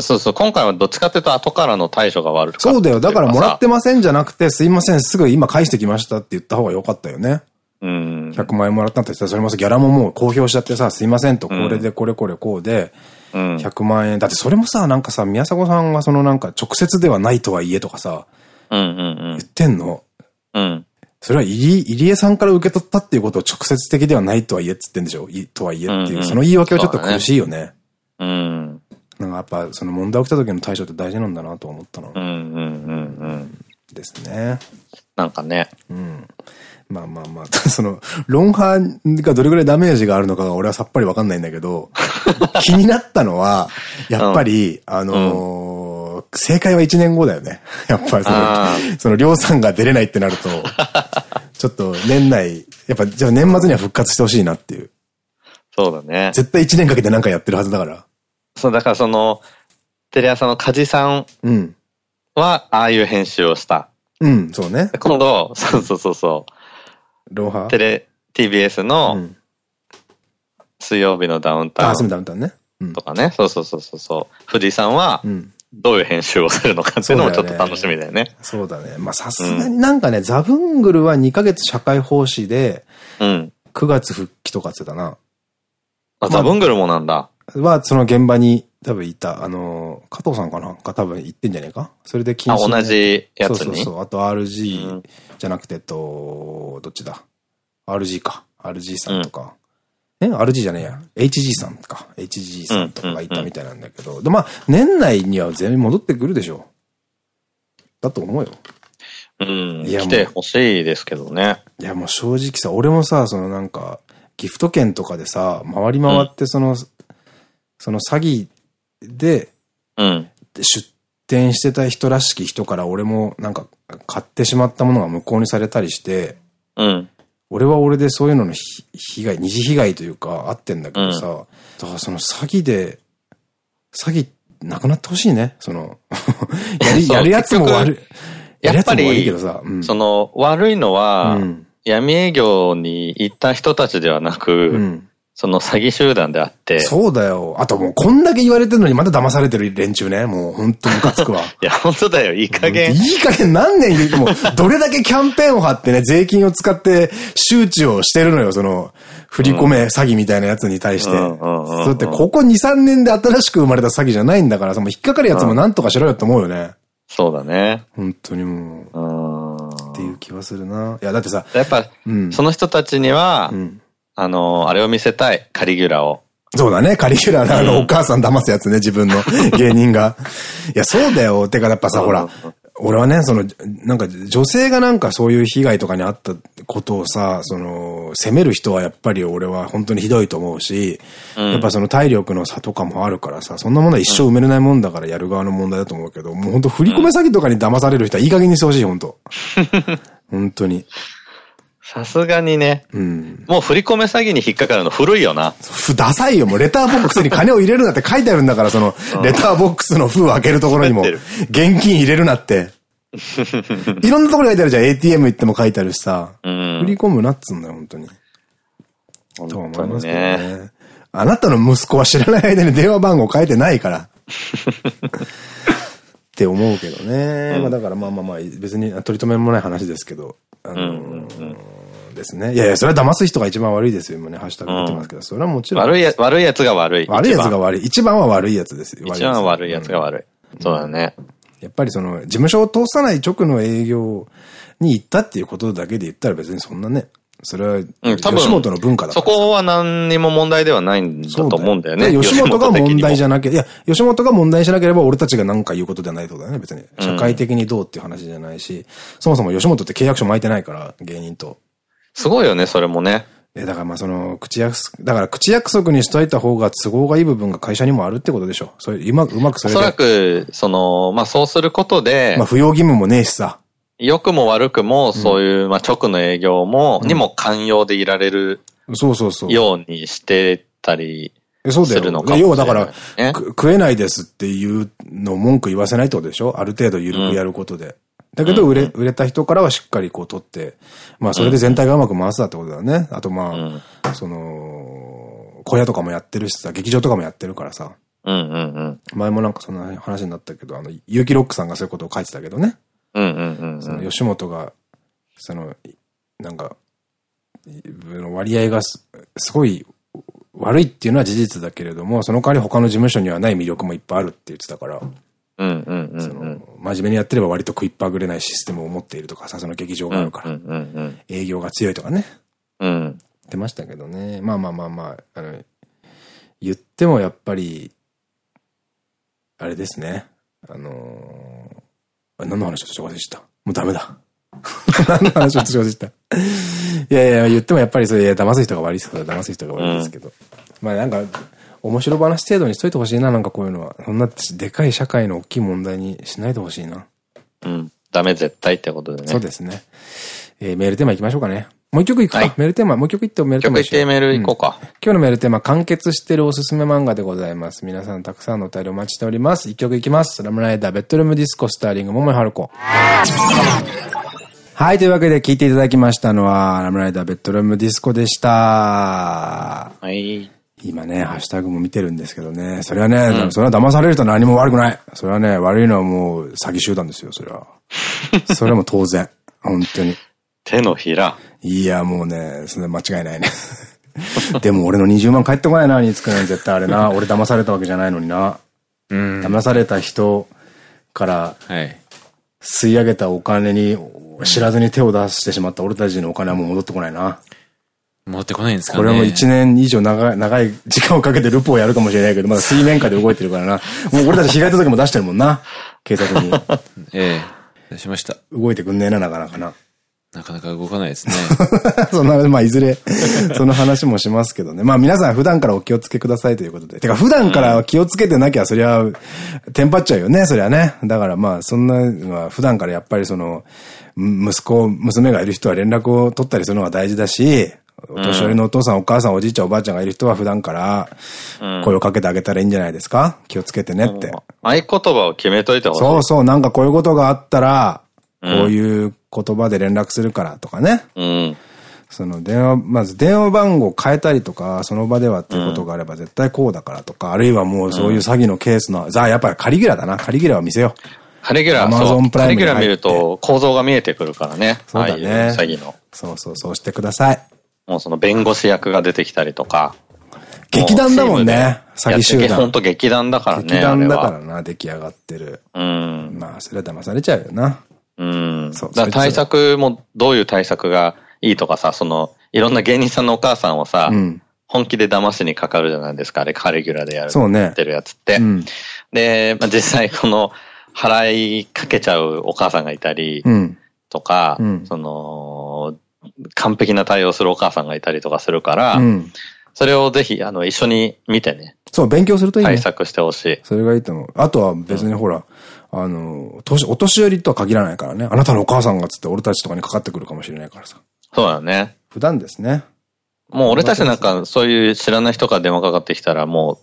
そうそう、今回はどっちかっていうと後からの対処が悪かった。そうだよ。だからもらってませんじゃなくて、すいません、すぐ今返してきましたって言った方が良かったよね。うん。100万円もらったんだったら、それもギャラももう公表しちゃってさ、すいませんと、これでこれこれこうで、100万円。だってそれもさ、なんかさ、宮迫さんがそのなんか直接ではないとはいえとかさ、言ってんの？うん。それは入江さんから受け取ったっていうことを直接的ではないとはいえっつってんでしょ？とはいえっていう、その言い訳はちょっと苦しいよね。うん。なんかやっぱその問題起きた時の対処って大事なんだなと思ったの。うんうんうんうん。ですね。なんかね。うん。まあまあまあ、その、ロンハーがどれぐらいダメージがあるのかが俺はさっぱりわかんないんだけど、気になったのは、やっぱり、うん、あのー、正解は1年後だよね。やっぱりその、その、りょうさんが出れないってなると、ちょっと年内、やっぱ、じゃあ年末には復活してほしいなっていう。そうだね。絶対1年かけて何かやってるはずだから。そう、だからその、テレ朝の梶さんは、ああいう編集をした。うん、そうね。今度、そうそうそうそう。ローハテレ、TBS の、水曜日のダウンタウン。あ、水曜日ダウンタウンね。とかね。そうそうそうそう。藤井さんは、どういう編集をするのかっていうのもちょっと楽しみだよね。そうだね。まあさすがになんかね、ザブングルは2ヶ月社会奉仕で、うん。9月復帰とかってたな。あ、ザブングルもなんだ。は、その現場に多分いた、あの、加藤さんかな？が多分行ってんじゃねえか？それで禁止。あ、同じやつに？そうそうそう。あと RG じゃなくて、と、どっちだ ?RG か。RG さんとか。え ?RG じゃねえや。HG さんか。HG さんとかがいたみたいなんだけど。で、まあ、年内には全員戻ってくるでしょう。だと思うよ。うん。いや、来てほしいですけどね。いや、もう正直さ、俺もさ、そのなんか、ギフト券とかでさ、回り回ってその、うん、その詐欺で、うん。出店してた人らしき人から俺もなんか買ってしまったものが無効にされたりして、うん。俺は俺でそういうのの被害、二次被害というか、あってんだけどさ、うん、だからその詐欺で、詐欺、なくなってほしいね。その やる、やるやつも悪い。やっぱり、うん、その、悪いのは、うん、闇営業に行った人たちではなく、うん、その詐欺集団であって。そうだよ。あともうこんだけ言われてるのにまだ騙されてる連中ね。もう本当ムカつくわ。いや、本当だよ。いい加減。いい加減何年言うても、どれだけキャンペーンを張ってね、税金を使って周知をしてるのよ。その、振り込め詐欺みたいなやつに対して。だってここ2、3年で新しく生まれた詐欺じゃないんだからさ、もう引っかかるやつもなんとかしろよって思うよね。そうだね。本当にもう。っていう気はするな。いや、だってさ。やっぱ、うん、その人たちには、うんあの、あれを見せたい。カリギュラを。そうだね。カリギュラのあの、お母さん騙すやつね、自分の 芸人が。いや、そうだよ。てか、やっぱさ、ほら、俺はね、その、なんか、女性がなんかそういう被害とかにあったことをさ、その、責める人はやっぱり俺は本当にひどいと思うし、うん、やっぱその体力の差とかもあるからさ、そんなものは一生埋めれないもんだからやる側の問題だと思うけど、もう本当振り込め詐欺とかに騙される人はいい加減にしてほしい、本当 本当に。さすがにね。うん。もう振り込め詐欺に引っかかるの古いよな。ダサいよ。もうレターボックスに金を入れるなって書いてあるんだから、その、レターボックスの封を開けるところにも、現金入れるなって。いろんなところに書いてあるじゃん。ATM 行っても書いてあるしさ。うん、振り込むなっつうんだよ、本当に。と思いますけどね。あなたの息子は知らない間に電話番号書いてないから。って思うけどね。うん、まあだからまあまあまあ、別に取り留めもない話ですけど。あのですね。いやいや、それは騙す人が一番悪いですよ。今ね、ハッシュタグ出てますけど、それはもちろん。悪いや、悪いやつが悪い。悪いやつが悪い。一番は悪いやつですよ。一番は悪いやつが悪い。そうだね。やっぱりその、事務所を通さない直の営業に行ったっていうことだけで言ったら別にそんなね、それは、吉本の文化だから、そこは何にも問題ではないんだと思うんだよね。吉本が問題じゃなければ、いや、吉本が問題しなければ俺たちが何か言うことではないってことだよね、別に。社会的にどうっていう話じゃないし、うん、そもそも吉本って契約書巻いてないから、芸人と。すごいよね、それもね。え、だからまあその、口約束、だから口約束にしといた方が都合がいい部分が会社にもあるってことでしょ。それ、うまく、うまくそれで。おそらく、その、まあそうすることで。まあ不要義務もねえしさ。良くも悪くも、そういう、まあ、直の営業も、にも寛容でいられる。そうそうそう。ようにしてたり。そうだよ。要はだから、食えないですっていうのを文句言わせないってことでしょ？ある程度緩くやることで。だけど、売れ、売れた人からはしっかりこう取って、まあそれで全体がうまく回すだってことだよね。あとまあ、その、小屋とかもやってるしさ、劇場とかもやってるからさ。前もなんかそんな話になったけど、あの、結城ロックさんがそういうことを書いてたけどね。その吉本が、その、なんか、割合がすごい悪いっていうのは事実だけれども、その代わり他の事務所にはない魅力もいっぱいあるって言ってたから、真面目にやってれば割と食いっぱぐれないシステムを持っているとかさ、その劇場があるから、営業が強いとかね。うん。言ってましたけどね。まあまあまあまあ、あの、言ってもやっぱり、あれですね。あのー、何の話をちょっと忘れちゃった？もうダメだ。何の話をちょっと忘れちゃった？いやいや、言ってもやっぱりそれ、騙す人が悪い人は騙す人が悪いですけど。うん、まあなんか、面白話程度にしといてほしいな、なんかこういうのは。そんなでかい社会の大きい問題にしないでほしいな。うん。ダメ絶対ってことでね。そうですね。えー、メールテーマ行きましょうかね。もう一曲いくか。はい、メールテーマ、もう一曲いってメールテーマ曲いってメール行こうか、うん、今日のメールテーマ、完結してるおすすめ漫画でございます。皆さんたくさんのお便りお待ちしております。一曲いきます。ラムライダー、ベッドルームディスコ、スターリング、桃井春子。はい、というわけで聞いていただきましたのは、ラムライダー、ベッドルームディスコでした。はい。今ね、ハッシュタグも見てるんですけどね。それはね、うん、それは騙される人は何も悪くない。それはね、悪いのはもう詐欺集団ですよ、それは。それはもう当然。本当に。手のひら。いや、もうね、それ間違いないね。でも俺の20万返ってこないな、につくね、絶対あれな。俺騙されたわけじゃないのにな。うん。騙された人から、はい。吸い上げたお金に知らずに手を出してしまった俺たちのお金はもう戻ってこないな。戻ってこないんですかね。これも1年以上長い、長い時間をかけてルポをやるかもしれないけど、まだ水面下で動いてるからな。もう俺たち被害届も出してるもんな。警察に。ええ。出しました。動いてくんねえな、なかなかな。なかなか動かないですね。そんな、まあ、いずれ、その話もしますけどね。まあ、皆さん普段からお気をつけくださいということで。てか、普段から気をつけてなきゃ、そりゃ、テンパっちゃうよね、そりゃね。だからまあ、そんな、まあ、普段からやっぱりその、息子、娘がいる人は連絡を取ったりするのが大事だし、お年寄りのお父さん、お母さん、おじいちゃん、おばあちゃんがいる人は普段から声をかけてあげたらいいんじゃないですか？気をつけてねって。合言葉を決めといてほしい。そうそう、なんかこういうことがあったら、こういう言葉で連絡するからとかね。うん。その電話、まず電話番号変えたりとか、その場ではっていうことがあれば絶対こうだからとか、あるいはもうそういう詐欺のケースの、じゃあやっぱりカリギュラだな。カリギュラは見せよう。カリギュラ、マゾンプライムカリギュラ見ると構造が見えてくるからね。そうだね。詐欺の。そうそう、そうしてください。もうその弁護士役が出てきたりとか。劇団だもんね。詐欺集団。ほんと劇団だからね。劇団だからな、出来上がってる。うん。まあ、それは騙されちゃうよな。うん。そう。だ対策もどういう対策がいいとかさ、その、いろんな芸人さんのお母さんをさ、うん、本気で騙しにかかるじゃないですか、あれ、カレギュラーでやる。そうね。ってるやつって。うん、で、まあ、実際この、払いかけちゃうお母さんがいたり、とか、うん、その、完璧な対応するお母さんがいたりとかするから、それをぜひ、あの、一緒に見てね。そう、勉強するといいね。対策してほしい。それがいいと思う。あとは別にほら、あの、年、お年寄りとは限らないからね。あなたのお母さんがつって俺たちとかにかかってくるかもしれないからさ。そうだね。普段ですね。もう俺たちなんかそういう知らない人から電話かかってきたらも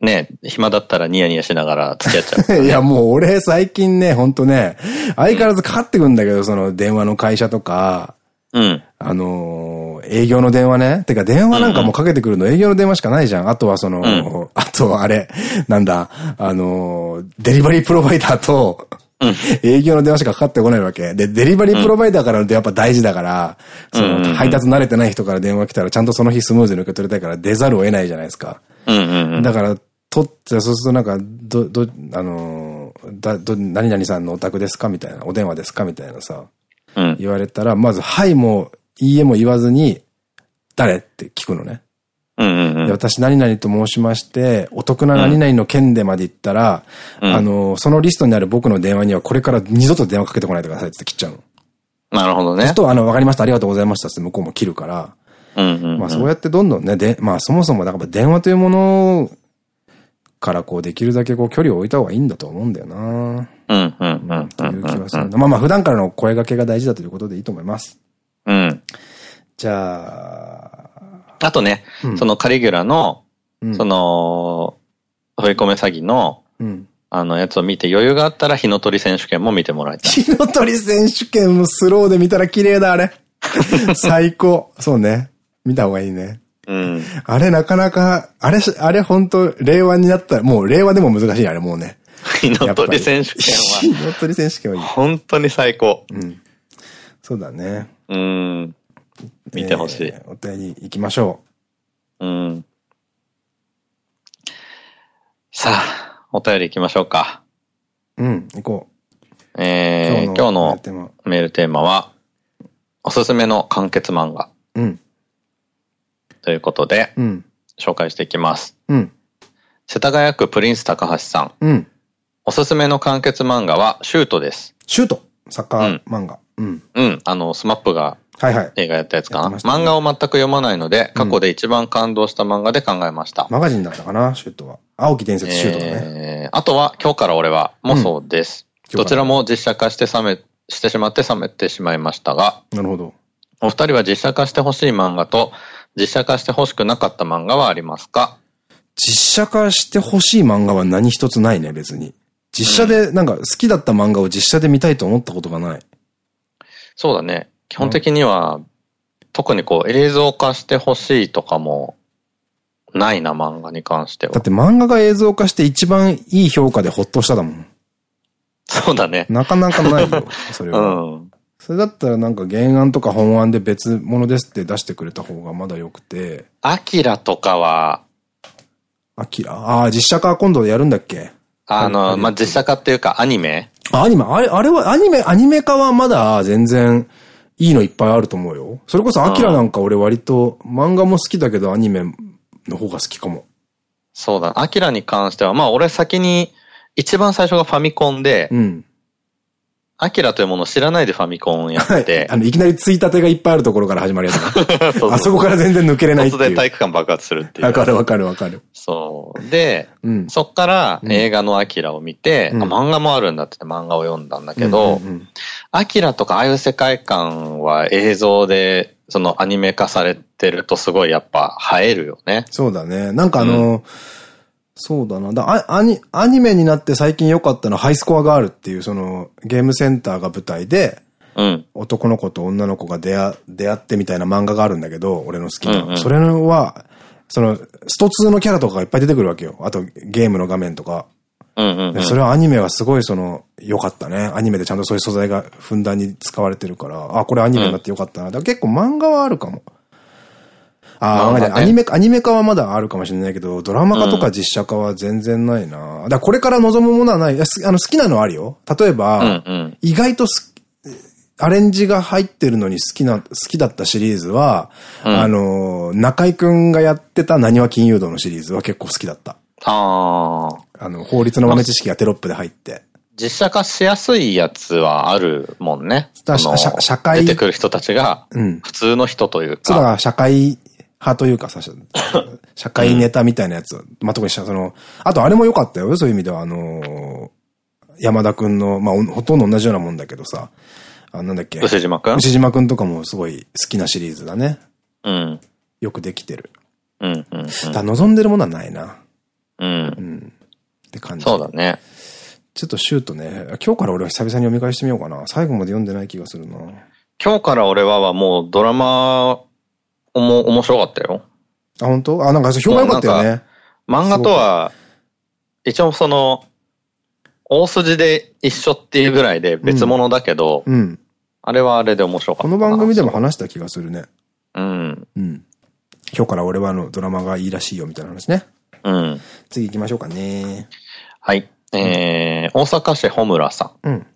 う、ね、暇だったらニヤニヤしながら付き合っちゃう、ね、いやもう俺最近ね、ほんとね、相変わらずかかってくんだけど、その電話の会社とか、うん。あのー、営業の電話ね。てか電話なんかもかけてくるの営業の電話しかないじゃん。あとはその、うん、あとあれ、なんだ、あのー、デリバリープロバイダーと、うん、営業の電話しかかかってこないわけ。で、デリバリープロバイダーからの電話やっぱ大事だから、その、配達慣れてない人から電話来たらちゃんとその日スムーズに受け取りたいから出ざるを得ないじゃないですか。だから、取って、そうするとなんか、ど、ど、あのー、だ、ど、何々さんのお宅ですか？みたいな、お電話ですか？みたいなさ。言われたら、まず、はいも、いいえも言わずに、誰って聞くのね。私何々と申しまして、お得な何々の件でまで言ったら、うん、あの、そのリストにある僕の電話にはこれから二度と電話かけてこないでくださいって切っちゃうの。なるほどね。そうすると、あの、わかりました、ありがとうございましたって向こうも切るから、まあそうやってどんどんね、で、まあそもそもだから電話というものからこうできるだけこう距離を置いた方がいいんだと思うんだよな。うんうんうん。という気はする。まあまあ普段からの声掛けが大事だということでいいと思います。うん。じゃあ。あとね、うん、そのカリギュラの、うん、その、振り込め詐欺の、うん、あのやつを見て余裕があったら日の鳥選手権も見てもらいたい。日の鳥選手権もスローで見たら綺麗だ、あれ。最高。そうね。見た方がいいね。うん。あれなかなか、あれ、あれ本当令和になったら、もう令和でも難しい、あれもうね。日の鳥選手権は。日の鳥選手権はいい。本当に最高。うん。そうだね。うん。見てほしい、えー。お便り行きましょう。うん。さあ、お便り行きましょうか。うん、行こう。えー、今日のメールテーマは、おすすめの完結漫画。うん。ということで、うん、紹介していきます。うん。世田谷区プリンス高橋さん。うん。おすすめの完結漫画は、シュートです。シュートサッカー漫画。うん。うん。あの、スマップがはいはい。映画やったやつかな。漫画を全く読まないので、過去で一番感動した漫画で考えました。マガジンだったかな、シュートは。青木伝説シュートだね。あとは、今日から俺は、もそうです。どちらも実写化して冷め、してしまって冷めてしまいましたが。なるほど。お二人は実写化してほしい漫画と、実写化してほしくなかった漫画はありますか？実写化してほしい漫画は何一つないね、別に。実写で、なんか好きだった漫画を実写で見たいと思ったことがない。そうだね。基本的には、特にこう映像化してほしいとかもないな、漫画に関しては。だって漫画が映像化して一番いい評価でほっとしただもん。そうだね。なかなかないよ、それは。うん。それだったらなんか原案とか本案で別物ですって出してくれた方がまだ良くて。アキラとかは、アキラ？ああ、実写化今度やるんだっけ？あの、まあ、実写化っていうかアニメアニメ？あれ、あれはアニメ、アニメ化はまだ全然いいのいっぱいあると思うよ。それこそアキラなんか俺割と漫画も好きだけどアニメの方が好きかも。そうだ。アキラに関しては、まあ俺先に、一番最初がファミコンで、うん。アキラというものを知らないでファミコンやって。あの、いきなりついたてがいっぱいあるところから始まるやつ あそこから全然抜けれないっていう。突然体育館爆発するっていう。わかるわかるわかる。そう。で、うん、そっから映画のアキラを見て、うん、漫画もあるんだって漫画を読んだんだけど、アキラとかああいう世界観は映像で、そのアニメ化されてるとすごいやっぱ映えるよね。そうだね。なんかあの、うんそうだな。だアニアニメになって最近良かったのはハイスコアガールっていうそのゲームセンターが舞台で、うん、男の子と女の子が出会出会ってみたいな漫画があるんだけど、俺の好きな。うんうん、それは、その、スト2のキャラとかがいっぱい出てくるわけよ。あとゲームの画面とか。それはアニメはすごいその、良かったね。アニメでちゃんとそういう素材がふんだんに使われてるから、あ、これアニメになって良かったな。だから結構漫画はあるかも。ああ、ね、アニメ、アニメ化はまだあるかもしれないけど、ドラマ化とか実写化は全然ないな。だこれから望むものはない。あの、好きなのはあるよ。例えば、意外とアレンジが入ってるのに好きな、好きだったシリーズは、うん、あの、中井くんがやってた何は金融道のシリーズは結構好きだった。ああ。あの、法律の豆知識がテロップで入って。実写化しやすいやつはあるもんね。社会。出てくる人たちが、普通の人というか。そうだ社会派というかさ、社会ネタみたいなやつ、うん、まあ、特にその、あとあれも良かったよ、そういう意味では、あのー、山田くんの、まあ、ほとんど同じようなもんだけどさ、あ、なんだっけ。牛島くん牛島くんとかもすごい好きなシリーズだね。うん。よくできてる。うん、うん、うん。だ望んでるものはないな。うん。うん。って感じ。そうだね。ちょっとシュートね、今日から俺は久々に読み返してみようかな。最後まで読んでない気がするな。今日から俺ははもうドラマおも、面白かったよ。あ、本当？あ、なんか評判良かったよね。漫画とは、一応その、大筋で一緒っていうぐらいで別物だけど、うん。あれはあれで面白かった。この番組でも話した気がするね。うん。うん。今日から俺はあのドラマがいいらしいよみたいな話ね。うん。次行きましょうかね。はい。えー、大阪市穂村さん。うん。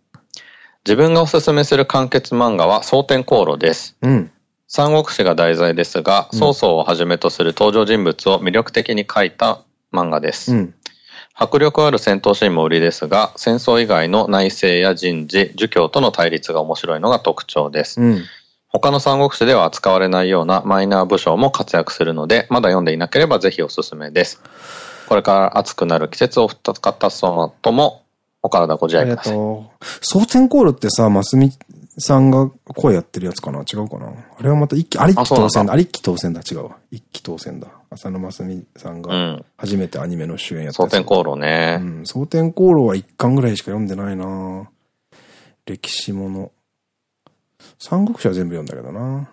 自分がおすすめする完結漫画は蒼天航路です。うん。三国志が題材ですが、曹操をはじめとする登場人物を魅力的に描いた漫画です。うん、迫力ある戦闘シーンも売りですが、戦争以外の内政や人事、儒教との対立が面白いのが特徴です。うん、他の三国志では扱われないようなマイナー武将も活躍するので、まだ読んでいなければぜひおすすめです。これから暑くなる季節を二方様ともお体ご自愛ください。蒼天コールってさ、マスミさんが声やってるやつかな？違うかな？あれはまた一期、ありっき当選だ。ありっき当選だ。違うわ。一期当選だ。浅野真澄さんが初めてアニメの主演やった蒼天航路ね。うん。蒼天航路は一巻ぐらいしか読んでないな歴史もの。三国志は全部読んだけどな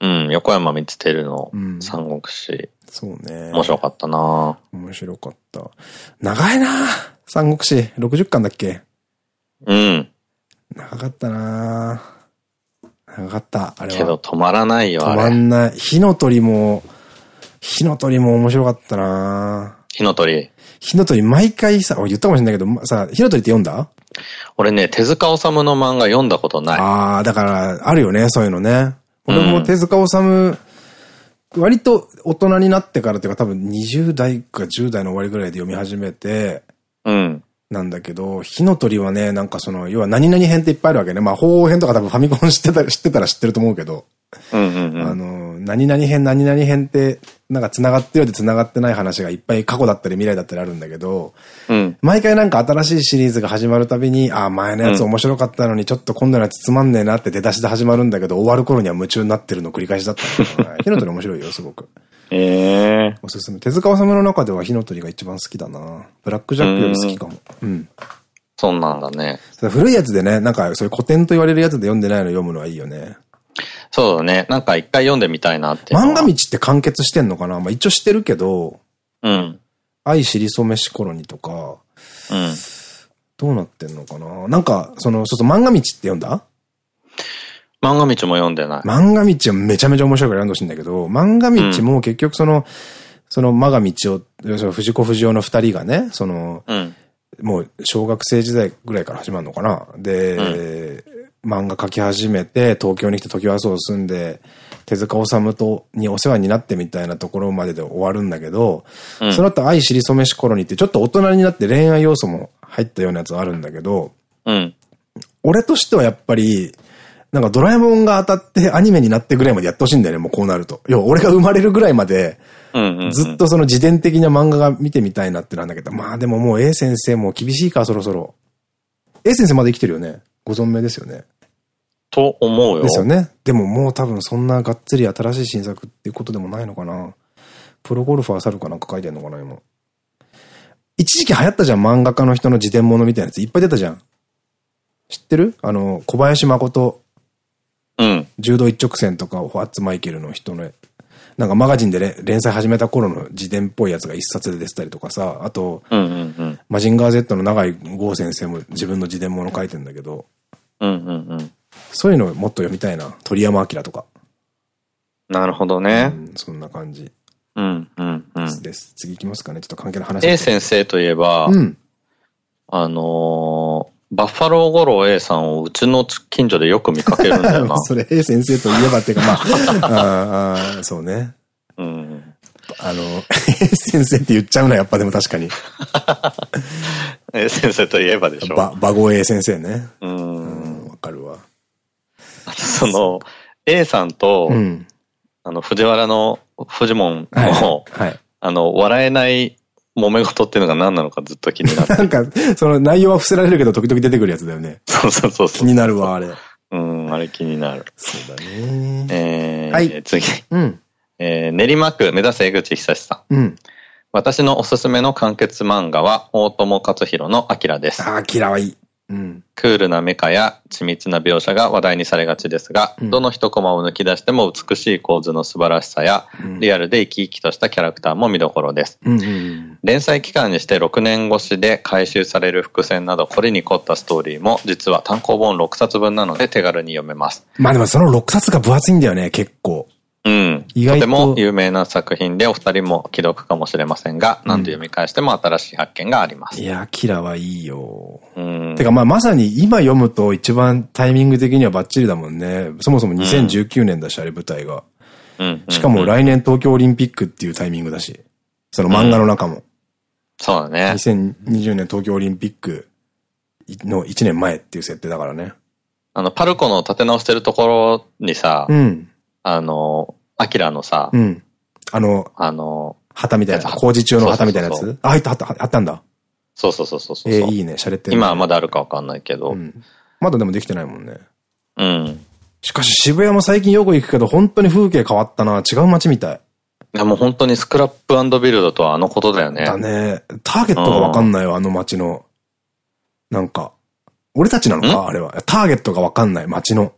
うん。横山光輝の三国志。うん、そうね。面白かったな面白かった。長いな三国志。60巻だっけ？うん。長かったな長かった、あれは。けど止まらないよ、止まんない。火の鳥も、火の鳥も面白かったな火の鳥。火の鳥毎回さ、言ったかもしれないけど、さ、火の鳥って読んだ？俺ね、手塚治虫の漫画読んだことない。ああ、だから、あるよね、そういうのね。俺も手塚治虫、割と大人になってからっていうか多分20代か10代の終わりぐらいで読み始めて、うん。なんだけど、火の鳥はね、なんかその、要は何々編っていっぱいあるわけね。まあ、方法編とか多分ファミコン知ってたら、知ってたら知ってると思うけど。あの、何々編何々編って、なんか繋がってるようで繋がってない話がいっぱい過去だったり未来だったりあるんだけど、うん、毎回なんか新しいシリーズが始まるたびに、ああ、前のやつ面白かったのに、ちょっと今度のやつつまんねえなって出だしで始まるんだけど、終わる頃には夢中になってるの繰り返しだったんだ 火の鳥面白いよ、すごく。ええー。おすすめ。手塚治虫の中では火の鳥が一番好きだな。ブラックジャックより好きかも。うん。そんなんだね。古いやつでね、なんかそういう古典と言われるやつで読んでないの読むのはいいよね。そうだね。なんか一回読んでみたいなって漫画道って完結してんのかな？まあ一応知ってるけど、うん。愛しりそめしコロニとか、うん。どうなってんのかな？なんか、その、そうそう、漫画道って読んだ？漫画道も読んでない。漫画道はめちゃめちゃ面白いから読んでほしいんだけど、漫画道も結局その、うん、その、我が道を、要するに藤子不二雄の二人がね、その、うん、もう小学生時代ぐらいから始まるのかな。で、うん。漫画描き始めて、東京に来て時はそう住んで、手塚治虫と、にお世話になってみたいなところまでで終わるんだけど、うん、その後愛知りそめし頃にってちょっと大人になって恋愛要素も入ったようなやつあるんだけど、うん、俺としてはやっぱり、なんかドラえもんが当たってアニメになってぐらいまでやってほしいんだよね、もうこうなると。要は俺が生まれるぐらいまで、ずっとその自伝的な漫画が見てみたいなってなんだけど、まあでももう A 先生も厳しいか、そろそろ。A 先生まだ生きてるよね。ご存命ですよね。と思うよ。ですよね。でももう多分そんながっつり新しい新作っていうことでもないのかな。プロゴルファー猿かなんか書いてんのかな、今。一時期流行ったじゃん、漫画家の人の自伝物みたいなやついっぱい出たじゃん。知ってる？あの、小林誠。うん。柔道一直線とか、ホワッツマイケルの人の、なんかマガジンで連載始めた頃の自伝っぽいやつが一冊で出てたりとかさ、あと、マジンガー Z の永井剛先生も自分の自伝物書いてんだけど、うんうんうん。そういうのをもっと読みたいな。鳥山明とか。なるほどね。うん、そんな感じ。うん、うん、うん。です。次行きますかね。ちょっと関係の話。A 先生といえば、うん、あのー、バッファロー五郎 A さんをうちの近所でよく見かけるんだよな。それ A 先生といえばっていうか、まあ、ああそうね。うん。あの、A 先生って言っちゃうな、やっぱでも確かに。A 先生といえばでしょ。ば、馬号 A 先生ね。うん。わ、かるわ。その、A さんと、うん、あの、藤原の、フジモンの、はい、あの、笑えない揉め事っていうのが何なのかずっと気になって。なんか、その内容は伏せられるけど時々出てくるやつだよね。そうそうそう気になるわ、あれ。うん、あれ気になる。そうだね。えー、はい、次。うん。えー、練馬区目指せ江口久さん。うん。私のおすすめの完結漫画は、大友克弘のアキラです。あ、アキラはいい。うん、クールなメカや緻密な描写が話題にされがちですが、うん、どの一コマを抜き出しても美しい構図の素晴らしさや、うん、リアルで生き生きとしたキャラクターも見どころです。連載期間にして6年越しで回収される伏線など凝りに凝ったストーリーも実は単行本6冊分なので手軽に読めます。まあでもその6冊が分厚いんだよね、結構。うん。意外と。とても有名な作品でお二人も既読かもしれませんが、うん、何度読み返しても新しい発見があります。いや、キラはいいよ。うん。てかまあまさに今読むと一番タイミング的にはバッチリだもんね。そもそも2019年だし、うん、あれ舞台が。うん。しかも来年東京オリンピックっていうタイミングだし。その漫画の中も。そうだね。2020年東京オリンピックの1年前っていう設定だからね。あの、パルコの立て直してるところにさ、うん。あの、アキラのさ、うん。あの、あの、旗みたいな、工事中の旗みたいなやつ？あ、入った、あった、あったんだ。そうそうそうそうそう。えー、いいね、洒落てる、今はまだあるかわかんないけど、うん。まだでもできてないもんね。うん。しかし渋谷も最近よく行くけど、本当に風景変わったな。違う街みたい。いやもう本当にスクラップビルドとはあのことだよね。だね。ターゲットがわかんないわ、あの街の。なんか。俺たちなのか？あれは。ターゲットがわかんない、街の。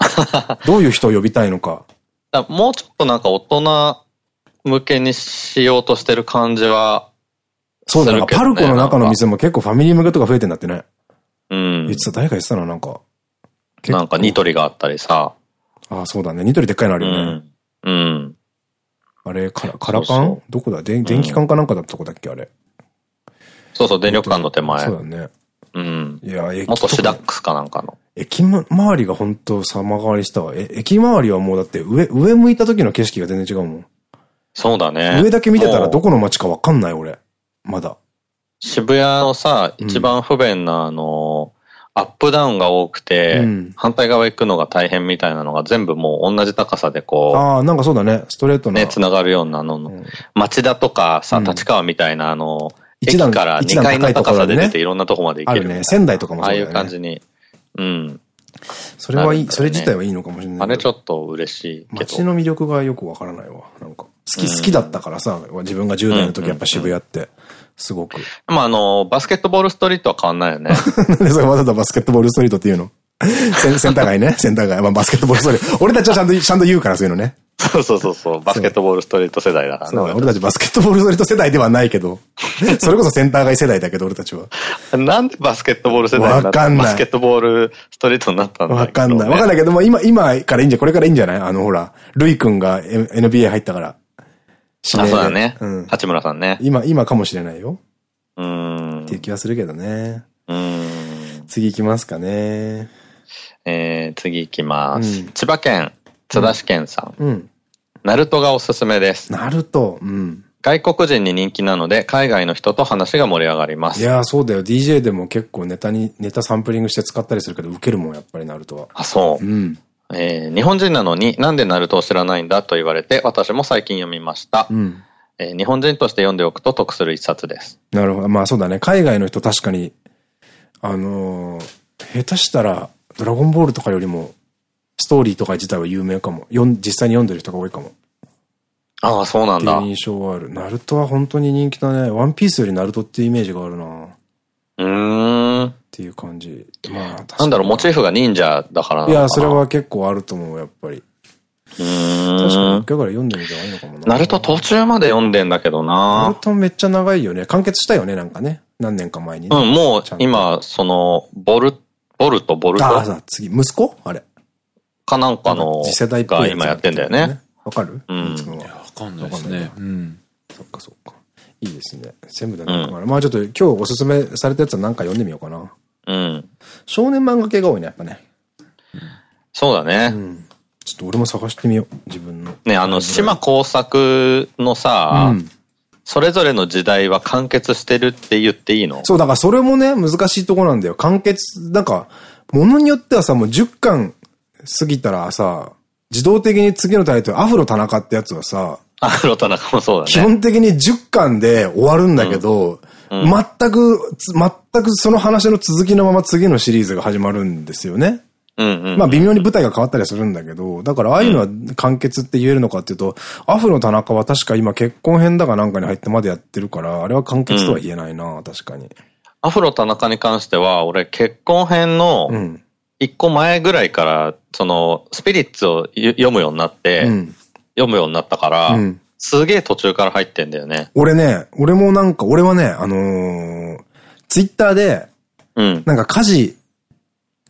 どういう人を呼びたいのか。もうちょっとなんか大人向けにしようとしてる感じは、そうだね。パルコの中の店も結構ファミリー向けとか増えてんだってね。うん。言ってた、誰か言ってたのなんか。なんかニトリがあったりさ。ああ、そうだね。ニトリでっかいのあるよね。うん。うん、あれ、カラ、カラパンどこだ？電気管かなんかだったとこだっけあれ。そうそう、電力管の手前。そうだね。うん。いや、駅元シダックスかなんかの。駅周りが本当様変わりしたわ。え、駅周りはもうだって上、上向いた時の景色が全然違うもん。そうだね。上だけ見てたらどこの街かわかんない俺。まだ。渋谷のさ、一番不便なあの、アップダウンが多くて、うん、反対側行くのが大変みたいなのが全部もう同じ高さでこう。ああ、なんかそうだね。ストレートね、繋がるようなの、うん、町田とかさ、立川みたいなあの、駅から2階の高さで出ていろんなとこまで行ける。あるね。仙台とかもそうだね。ああいう感じに。うん。それはいい、それ自体はいいのかもしれない。あれちょっと嬉しい街の魅力がよくわからないわ。なんか。好き、好きだったからさ、自分が10代の時やっぱ渋谷って。すごく。まあ、あの、バスケットボールストリートは変わんないよね。なんでそれわざとバスケットボールストリートっていうの？センセンター街ね。センター街。まあ、バスケットボールストリート。俺たちはちゃんと、ちゃんと言うからそういうのね。そうそうそうそう。バスケットボールストリート世代だからね。俺たちバスケットボールストリート世代ではないけど。それこそセンター街世代だけど、俺たちは。なんでバスケットボール世代わかんない。バスケットボールストリートになったんだわかんない。わかんないけど、も今、今からいいんじゃ、これからいいんじゃない？あの、ほら、ルイ君が NBA 入ったから。あ、そうだね。うん。八村さんね。今、今かもしれないよ。うん。っていう気はするけどね。うん。次行きますかね。えー、次行きます。千葉県津田市県さん。うん。ナルトがおすすめです。ナルト。うん。外国人に人気なので、海外の人と話が盛り上がります。いやそうだよ。DJ でも結構ネタに、ネタサンプリングして使ったりするけど、ウケるもん、やっぱりナルトは。あ、そう。うん。えー、日本人なのになんでナルトを知らないんだと言われて、私も最近読みました。うん。えー、日本人として読んでおくと得する一冊です。なるほど。まあそうだね。海外の人確かに、あのー、下手したら、ドラゴンボールとかよりも、ストーリーとか自体は有名かも。よん実際に読んでる人が多いかも。ああ、そうなんだ。印象はある。ナルトは本当に人気だね。ワンピースよりナルトっていうイメージがあるな。うん。っていう感じ。まあ、なんだろう、モチーフが忍者だからいや、それは結構あると思う、やっぱり。うん。確かに一回から読んでみたらいいのかもな。ナルト途中まで読んでんだけどな。ナルトめっちゃ長いよね。完結したよね、なんかね。何年か前に、ね。うん、もう今、その、ボル、ボルト、ボルト？ああ、次、息子？あれ。かなんかの、次世代が今やってんだよね。わかる？うん。かんないですね。うん。そっかそっか。いいですね。全部でなんか、うん、まあちょっと今日おすすめされたやつは何か読んでみようかな。うん。少年漫画系が多いね、やっぱね。そうだね。うん。ちょっと俺も探してみよう、自分の。ね、あの、島工作のさ、うん、それぞれの時代は完結してるって言っていいの？そう、だからそれもね、難しいとこなんだよ。完結、なんか、ものによってはさ、もう10巻過ぎたらさ、自動的に次のタイトル、アフロ田中ってやつはさ、アフロ田中もそうだね。基本的に10巻で終わるんだけど、うんうん、全く、全くその話の続きのまま次のシリーズが始まるんですよね。まあ微妙に舞台が変わったりするんだけど、だからああいうのは完結って言えるのかっていうと、アフロ田中は確か今結婚編だかなんかに入ってまでやってるから、あれは完結とは言えないな、うん、確かに。アフロ田中に関しては、俺結婚編の、一個前ぐらいから、その、スピリッツを読むようになって、うん、読むようになったから、うん、すげえ途中から入ってんだよね。俺ね、俺もなんか、俺はね、あのー、ツイッターで、うん、なんか火事、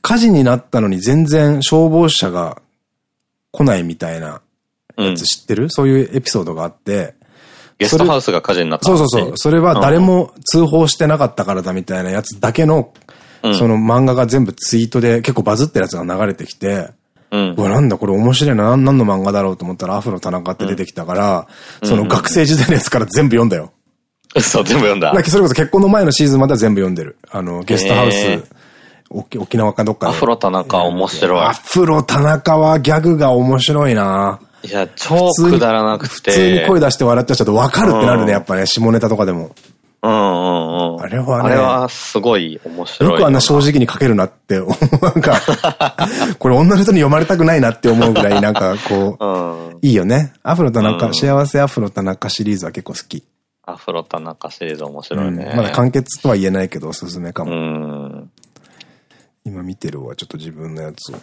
火事になったのに全然消防車が来ないみたいなやつ知ってる、うん、そういうエピソードがあって、ゲストハウスが火事になったそうそうそう。それは誰も通報してなかったからだみたいなやつだけのその漫画が全部ツイートで結構バズってるやつが流れてきて、うん、うわ、なんだこれ面白いな、何の漫画だろうと思ったらアフロ田中って出てきたから、うん、その学生時代のやつから全部読んだよ。そう、全部読んだ。それこそ結婚の前のシーズンまでは全部読んでる。あの、ゲストハウス、沖縄かどっかアフロ田中面白い。アフロ田中はギャグが面白いな。いや、超くだらなくて。普通に声出して笑っちゃうと分かるってなるね、やっぱね、下ネタとかでも。うんうんうん。あれはね。あれはすごい面白い。よくあんな正直に書けるなって思う。なんか、これ女の人に読まれたくないなって思うぐらい、なんかこう、うん、いいよね。アフロ田中、うん、幸せアフロ田中シリーズは結構好き。アフロ田中シリーズ面白いね。うん、まだ完結とは言えないけど、おすすめかも。今見てるわ、ちょっと自分のやつを。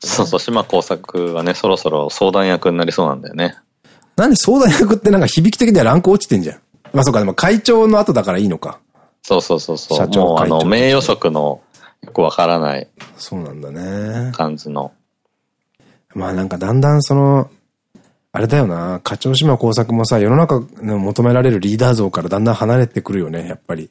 そうそう、島工作がね、そろそろ相談役になりそうなんだよね。なんで相談役ってなんか響き的にはランク落ちてんじゃん。まあそうか、でも会長の後だからいいのか。そうそうそうそう。社長あの、名誉職のよくわからない。そうなんだね。感じの。まあなんかだんだんその、あれだよな、課長島工作もさ、世の中の求められるリーダー像からだんだん離れてくるよね、やっぱり。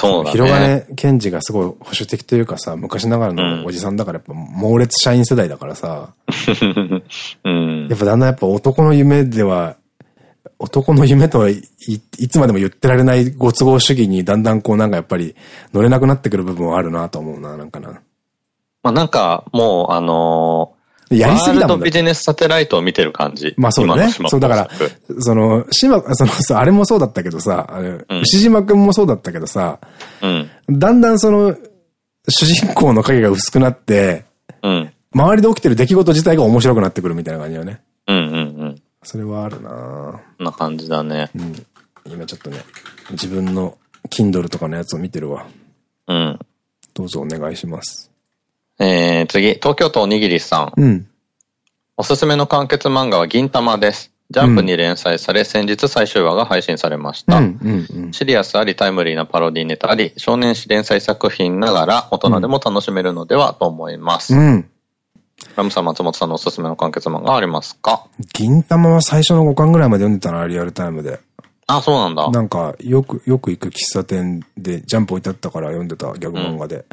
そうだね。広金健二がすごい保守的というかさ、昔ながらのおじさんだからやっぱ猛烈社員世代だからさ。うん、やっぱだんだんやっぱ男の夢では、男の夢といいつまでも言ってられないご都合主義にだんだんこうなんかやっぱり乗れなくなってくる部分はあるなと思うな、なんかな。まあなんかもうあのー、やりすぎだもん、ね。ビジネスサテライトを見てる感じ。まあそうだね。そうだから、その、島、そのさ、あれもそうだったけどさ、あれ、うん、牛島くんもそうだったけどさ、うん、だんだんその、主人公の影が薄くなって、うん、周りで起きてる出来事自体が面白くなってくるみたいな感じよね。うんうんうん。それはあるなな感じだね。うん。今ちょっとね、自分の Kindle とかのやつを見てるわ。うん。どうぞお願いします。えー、次、東京都おにぎりさん。うん。おすすめの完結漫画は銀玉です。ジャンプに連載され、うん、先日最終話が配信されました。シリアスありタイムリーなパロディネタあり、少年誌連載作品ながら大人でも楽しめるのではと思います。うん。ラムさん、松本さんのおすすめの完結漫画ありますか？銀玉は最初の5巻ぐらいまで読んでたな、リアルタイムで。あ、そうなんだ。なんか、よく、よく行く喫茶店でジャンプ置いてあったから読んでたギャグ漫画で。うん、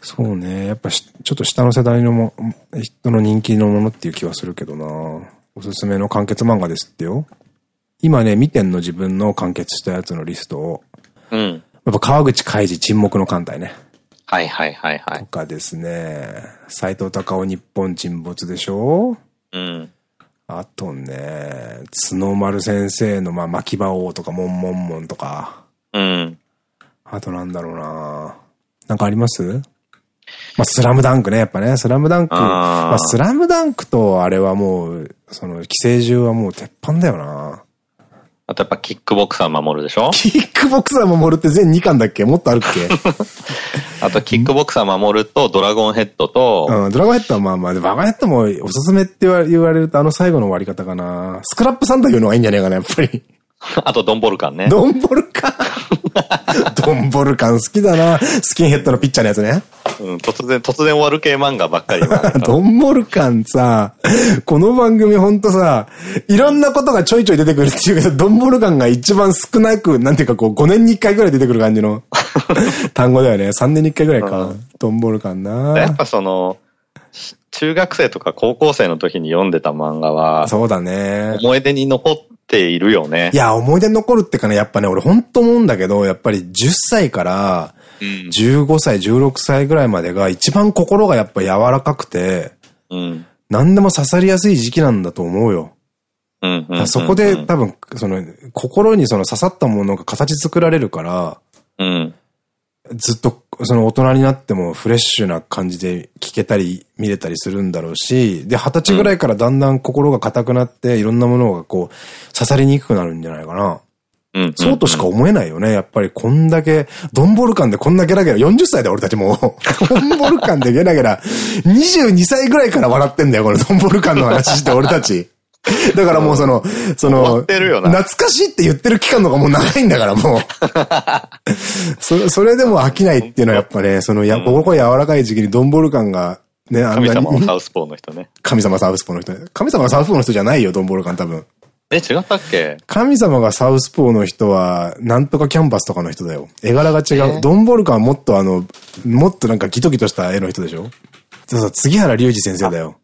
そうね。やっぱちょっと下の世代のも、人の人気のものっていう気はするけどなおすすめの完結漫画ですってよ。今ね、見てんの自分の完結したやつのリストを。うん。やっぱ川口海二沈黙の艦隊ね。はいはいはいはい。とかですね。斎藤隆夫日本沈没でしょうん。あとね、角丸先生の、まあ、巻き場王とか、モンモンモンとか。うん。あとなんだろうななんかあります？まあ、スラムダンクね、やっぱね、スラムダンク。まあ、スラムダンクとあれはもう、その、寄生獣はもう鉄板だよな。あとやっぱキックボクサー守るでしょ？キックボクサー守るって全2巻だっけ？もっとあるっけ？あとキックボクサー守るとドラゴンヘッドと。うん、ドラゴンヘッドはまあまあ、ドラゴンヘッドもおすすめって言われるとあの最後の終わり方かな。スクラップサンダーいうのがいいんじゃねえかな、やっぱり。あとドンボルカンね。ドンボルカン？ドンボルカン好きだな。スキンヘッドのピッチャーのやつね。うん、突然、突然終わる系漫画ばっかり。ドンボルカンさ、この番組ほんとさ、いろんなことがちょいちょい出てくるっていうけど、ドンボルカンが一番少なく、なんていうかこう、5年に1回ぐらい出てくる感じの単語だよね。3年に1回ぐらいか。うん、ドンボルカンな。やっぱその、中学生とか高校生の時に読んでた漫画は、そうだね。思い出に残っているよね。いや、思い出に残るってかね、やっぱね、俺ほんと思うんだけど、やっぱり10歳から、15歳、16歳ぐらいまでが一番心がやっぱ柔らかくて、うん、何でも刺さりやすい時期なんだと思うよ。そこで多分、その、心にその刺さったものが形作られるから、うん、ずっとその大人になってもフレッシュな感じで聞けたり見れたりするんだろうし、で、二十歳ぐらいからだんだん心が硬くなっていろんなものがこう刺さりにくくなるんじゃないかな。そうとしか思えないよね。やっぱりこんだけ、ドンボルカンでこんなゲラゲラ、40歳で俺たちも、ドンボルカンでゲラゲラ、22歳ぐらいから笑ってんだよ、このドンボルカンの話して俺たち。だからもうその、その、懐かしいって言ってる期間のがもう長いんだからもう。そそれでも飽きないっていうのはやっぱね、その、や、ここ柔らかい時期にドンボルカンが、ね、あんなに。神様のサウスポーの人ね。神様サウスポーの人。神様サウスポーの人じゃないよ、ドンボルカン多分。え、違ったっけ？神様がサウスポーの人は、なんとかキャンバスとかの人だよ。絵柄が違う。ドンボルカンはもっとあの、もっとなんかギトギトした絵の人でしょ？そうそう、杉原隆二先生だよ。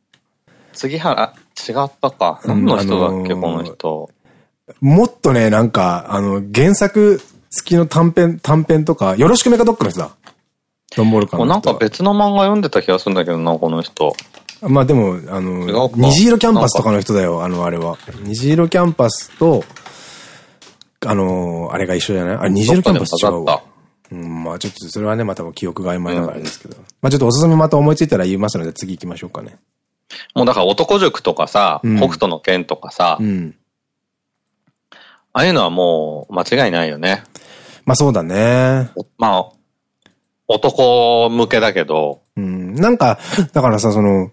杉原、違ったか。何の人だっけ、うん、この人。もっとね、なんか、あの、原作付きの短編、短編とか、よろしくメカドックの人だ。ドンボルカンなんか別の漫画読んでた気がするんだけどな、この人。まあでも、あの、虹色キャンパスとかの人だよ、あの、あれは。虹色キャンパスと、あの、あれが一緒じゃない？あれ、虹色キャンパス違うわ。うん、まあちょっとそれはね、また記憶が曖昧だからですけど。うん、まあちょっとおすすめまた思いついたら言いますので、次行きましょうかね。もうだから男塾とかさ、うん、北斗の剣とかさ、うん、ああいうのはもう間違いないよね。まあそうだね。まあ、男向けだけど。うん。なんか、だからさ、その、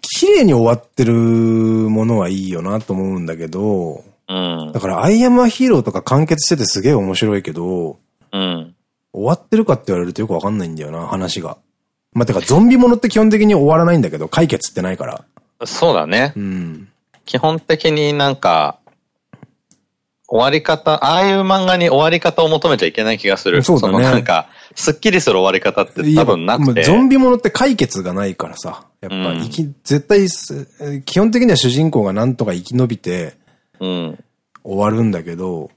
綺麗に終わってるものはいいよなと思うんだけど、うん。だから、アイアムアヒーローとか完結しててすげえ面白いけど、うん。終わってるかって言われるとよくわかんないんだよな、話が。まあ、てか、ゾンビものって基本的に終わらないんだけど、解決ってないから。そうだね。うん。基本的になんか、終わり方、ああいう漫画に終わり方を求めちゃいけない気がする。そうだね。そのなんか、すっきりする終わり方って多分なくて。ゾンビものって解決がないからさ。やっぱ、生き、うん、絶対、基本的には主人公がなんとか生き延びて、うん、終わるんだけど、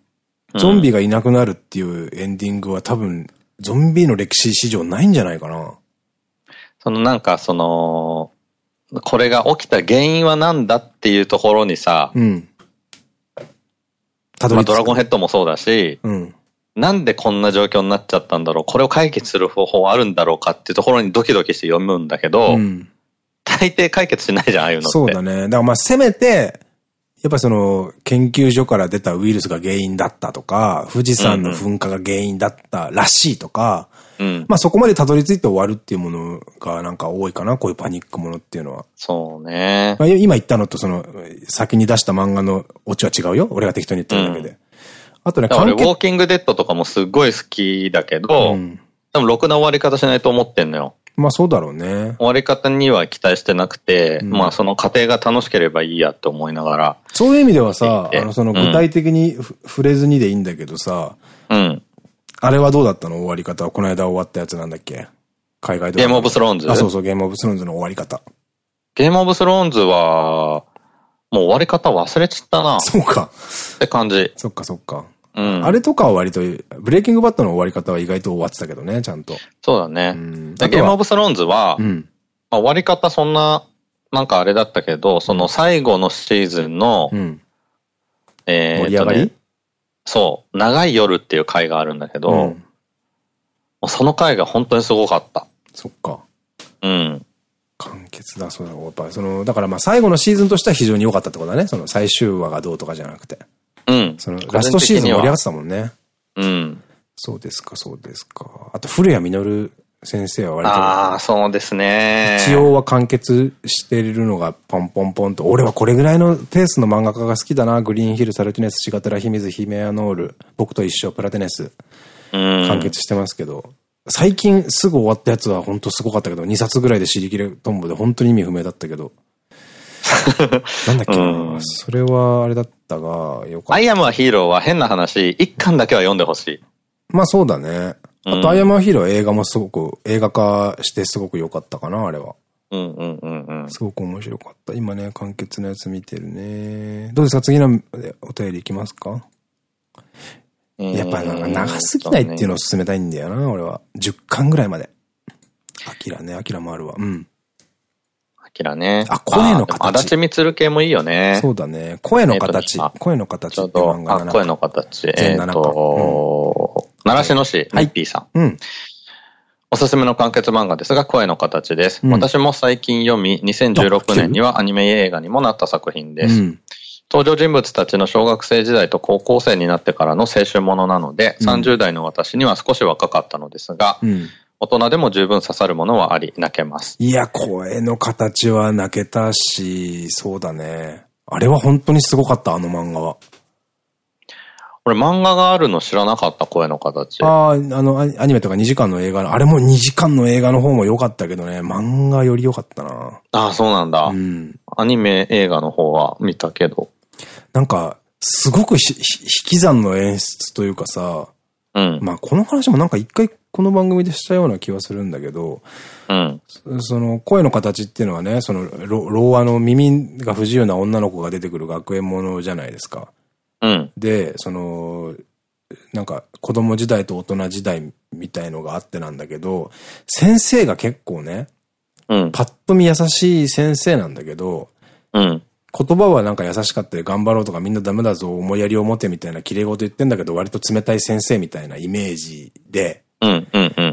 ゾンビがいなくなるっていうエンディングは多分、ゾンビの歴史史上ないんじゃないかな。そのなんかその、これが起きた原因は何だっていうところにさ、うん。まあドラゴンヘッドもそうだし、うん。なんでこんな状況になっちゃったんだろうこれを解決する方法あるんだろうかっていうところにドキドキして読むんだけど、うん、大抵解決しないじゃん、ああいうのって。そうだね。だからまあせめて、やっぱその、研究所から出たウイルスが原因だったとか、富士山の噴火が原因だったらしいとか、うん、まあそこまでたどり着いて終わるっていうものがなんか多いかな、こういうパニックものっていうのは。そうね。まあ今言ったのとその、先に出した漫画のオチは違うよ。俺が適当に言ってるだけで。うん、あとね、俺、ウォーキングデッドとかもすっごい好きだけど、うん、多分ろくな終わり方しないと思ってんのよ。まあそうだろうね。終わり方には期待してなくて、うん、まあその過程が楽しければいいやって思いながら。そういう意味ではさ、あのその具体的に、触れずにでいいんだけどさ、うん。あれはどうだったの？終わり方は。この間終わったやつなんだっけ？海外で。ゲームオブスローンズあ、そうそう、ゲームオブスローンズの終わり方。ゲームオブスローンズは、もう終わり方忘れちったな。そうか。って感じ。そっかそっか。うん、あれとかは割と、ブレイキングバットの終わり方は意外と終わってたけどね、ちゃんと。そうだね。うん、ゲームオブスローンズは、うん、まあ終わり方そんな、なんかあれだったけど、その最後のシーズンの、うん、え盛り上がり？そう、長い夜っていう回があるんだけど、その回が本当にすごかった。そっか。うん。完結だ、そうだ。やっぱその、だからまあ最後のシーズンとしては非常に良かったってことだね。その最終話がどうとかじゃなくて。うん。その、ラストシーズン盛り上がってたもんね。うん。そうですか、そうですか。あと、古谷実先生は割と。ああ、そうですね。一応は完結してるのがポンポンポンと、俺はこれぐらいのペースの漫画家が好きだな。グリーンヒル、サルティネス、シガテラ、ヒミズ、ヒメアノール、僕と一緒、プラテネス。完結してますけど。最近すぐ終わったやつは本当すごかったけど、2冊ぐらいで尻切れトンボで本当に意味不明だったけど。なんだっけな、うん、それはあれだったが、よかった。アイアムはヒーローは変な話、一巻だけは読んでほしい。まあそうだね。あと、アイアムはヒーロー映画もすごく、映画化してすごく良かったかな、あれは。うんうんうんうん。すごく面白かった。今ね、完結のやつ見てるね。どうですか？次のお便りいきますか？やっぱなんか長すぎないっていうのを進めたいんだよな、俺は。10巻ぐらいまで。アキラね、アキラもあるわ。うん。アキラね。あ、声の形。足立みつる系もいいよね。そうだね。声の形。声の形って漫画あ、声の形。えっと、習志野市、ハイピーさん。うん。おすすめの完結漫画ですが、声の形です。私も最近読み、2016年にはアニメ映画にもなった作品です。登場人物たちの小学生時代と高校生になってからの青春ものなので、うん、30代の私には少し若かったのですが、うん、大人でも十分刺さるものはあり、泣けます。いや、声の形は泣けたし、そうだね。あれは本当にすごかった、あの漫画は。俺漫画があるの知らなかった、声の形。ああ、あの、アニメとか2時間の映画、あれも2時間の映画の方も良かったけどね、漫画より良かったな。ああ、そうなんだ。うん。アニメ映画の方は見たけど。なんか、すごく引き算の演出というかさ、うん。まあこの話もなんか一回この番組でしたような気はするんだけど、うん。その声の形っていうのはね、その、ろうの耳が不自由な女の子が出てくる学園ものじゃないですか。うん。で、その、なんか子供時代と大人時代みたいのがあってなんだけど、先生が結構ね、うん、パッと見優しい先生なんだけど、うん。言葉はなんか優しかったり頑張ろうとかみんなダメだぞ思いやりを持てみたいな綺麗事言ってんだけど割と冷たい先生みたいなイメージで、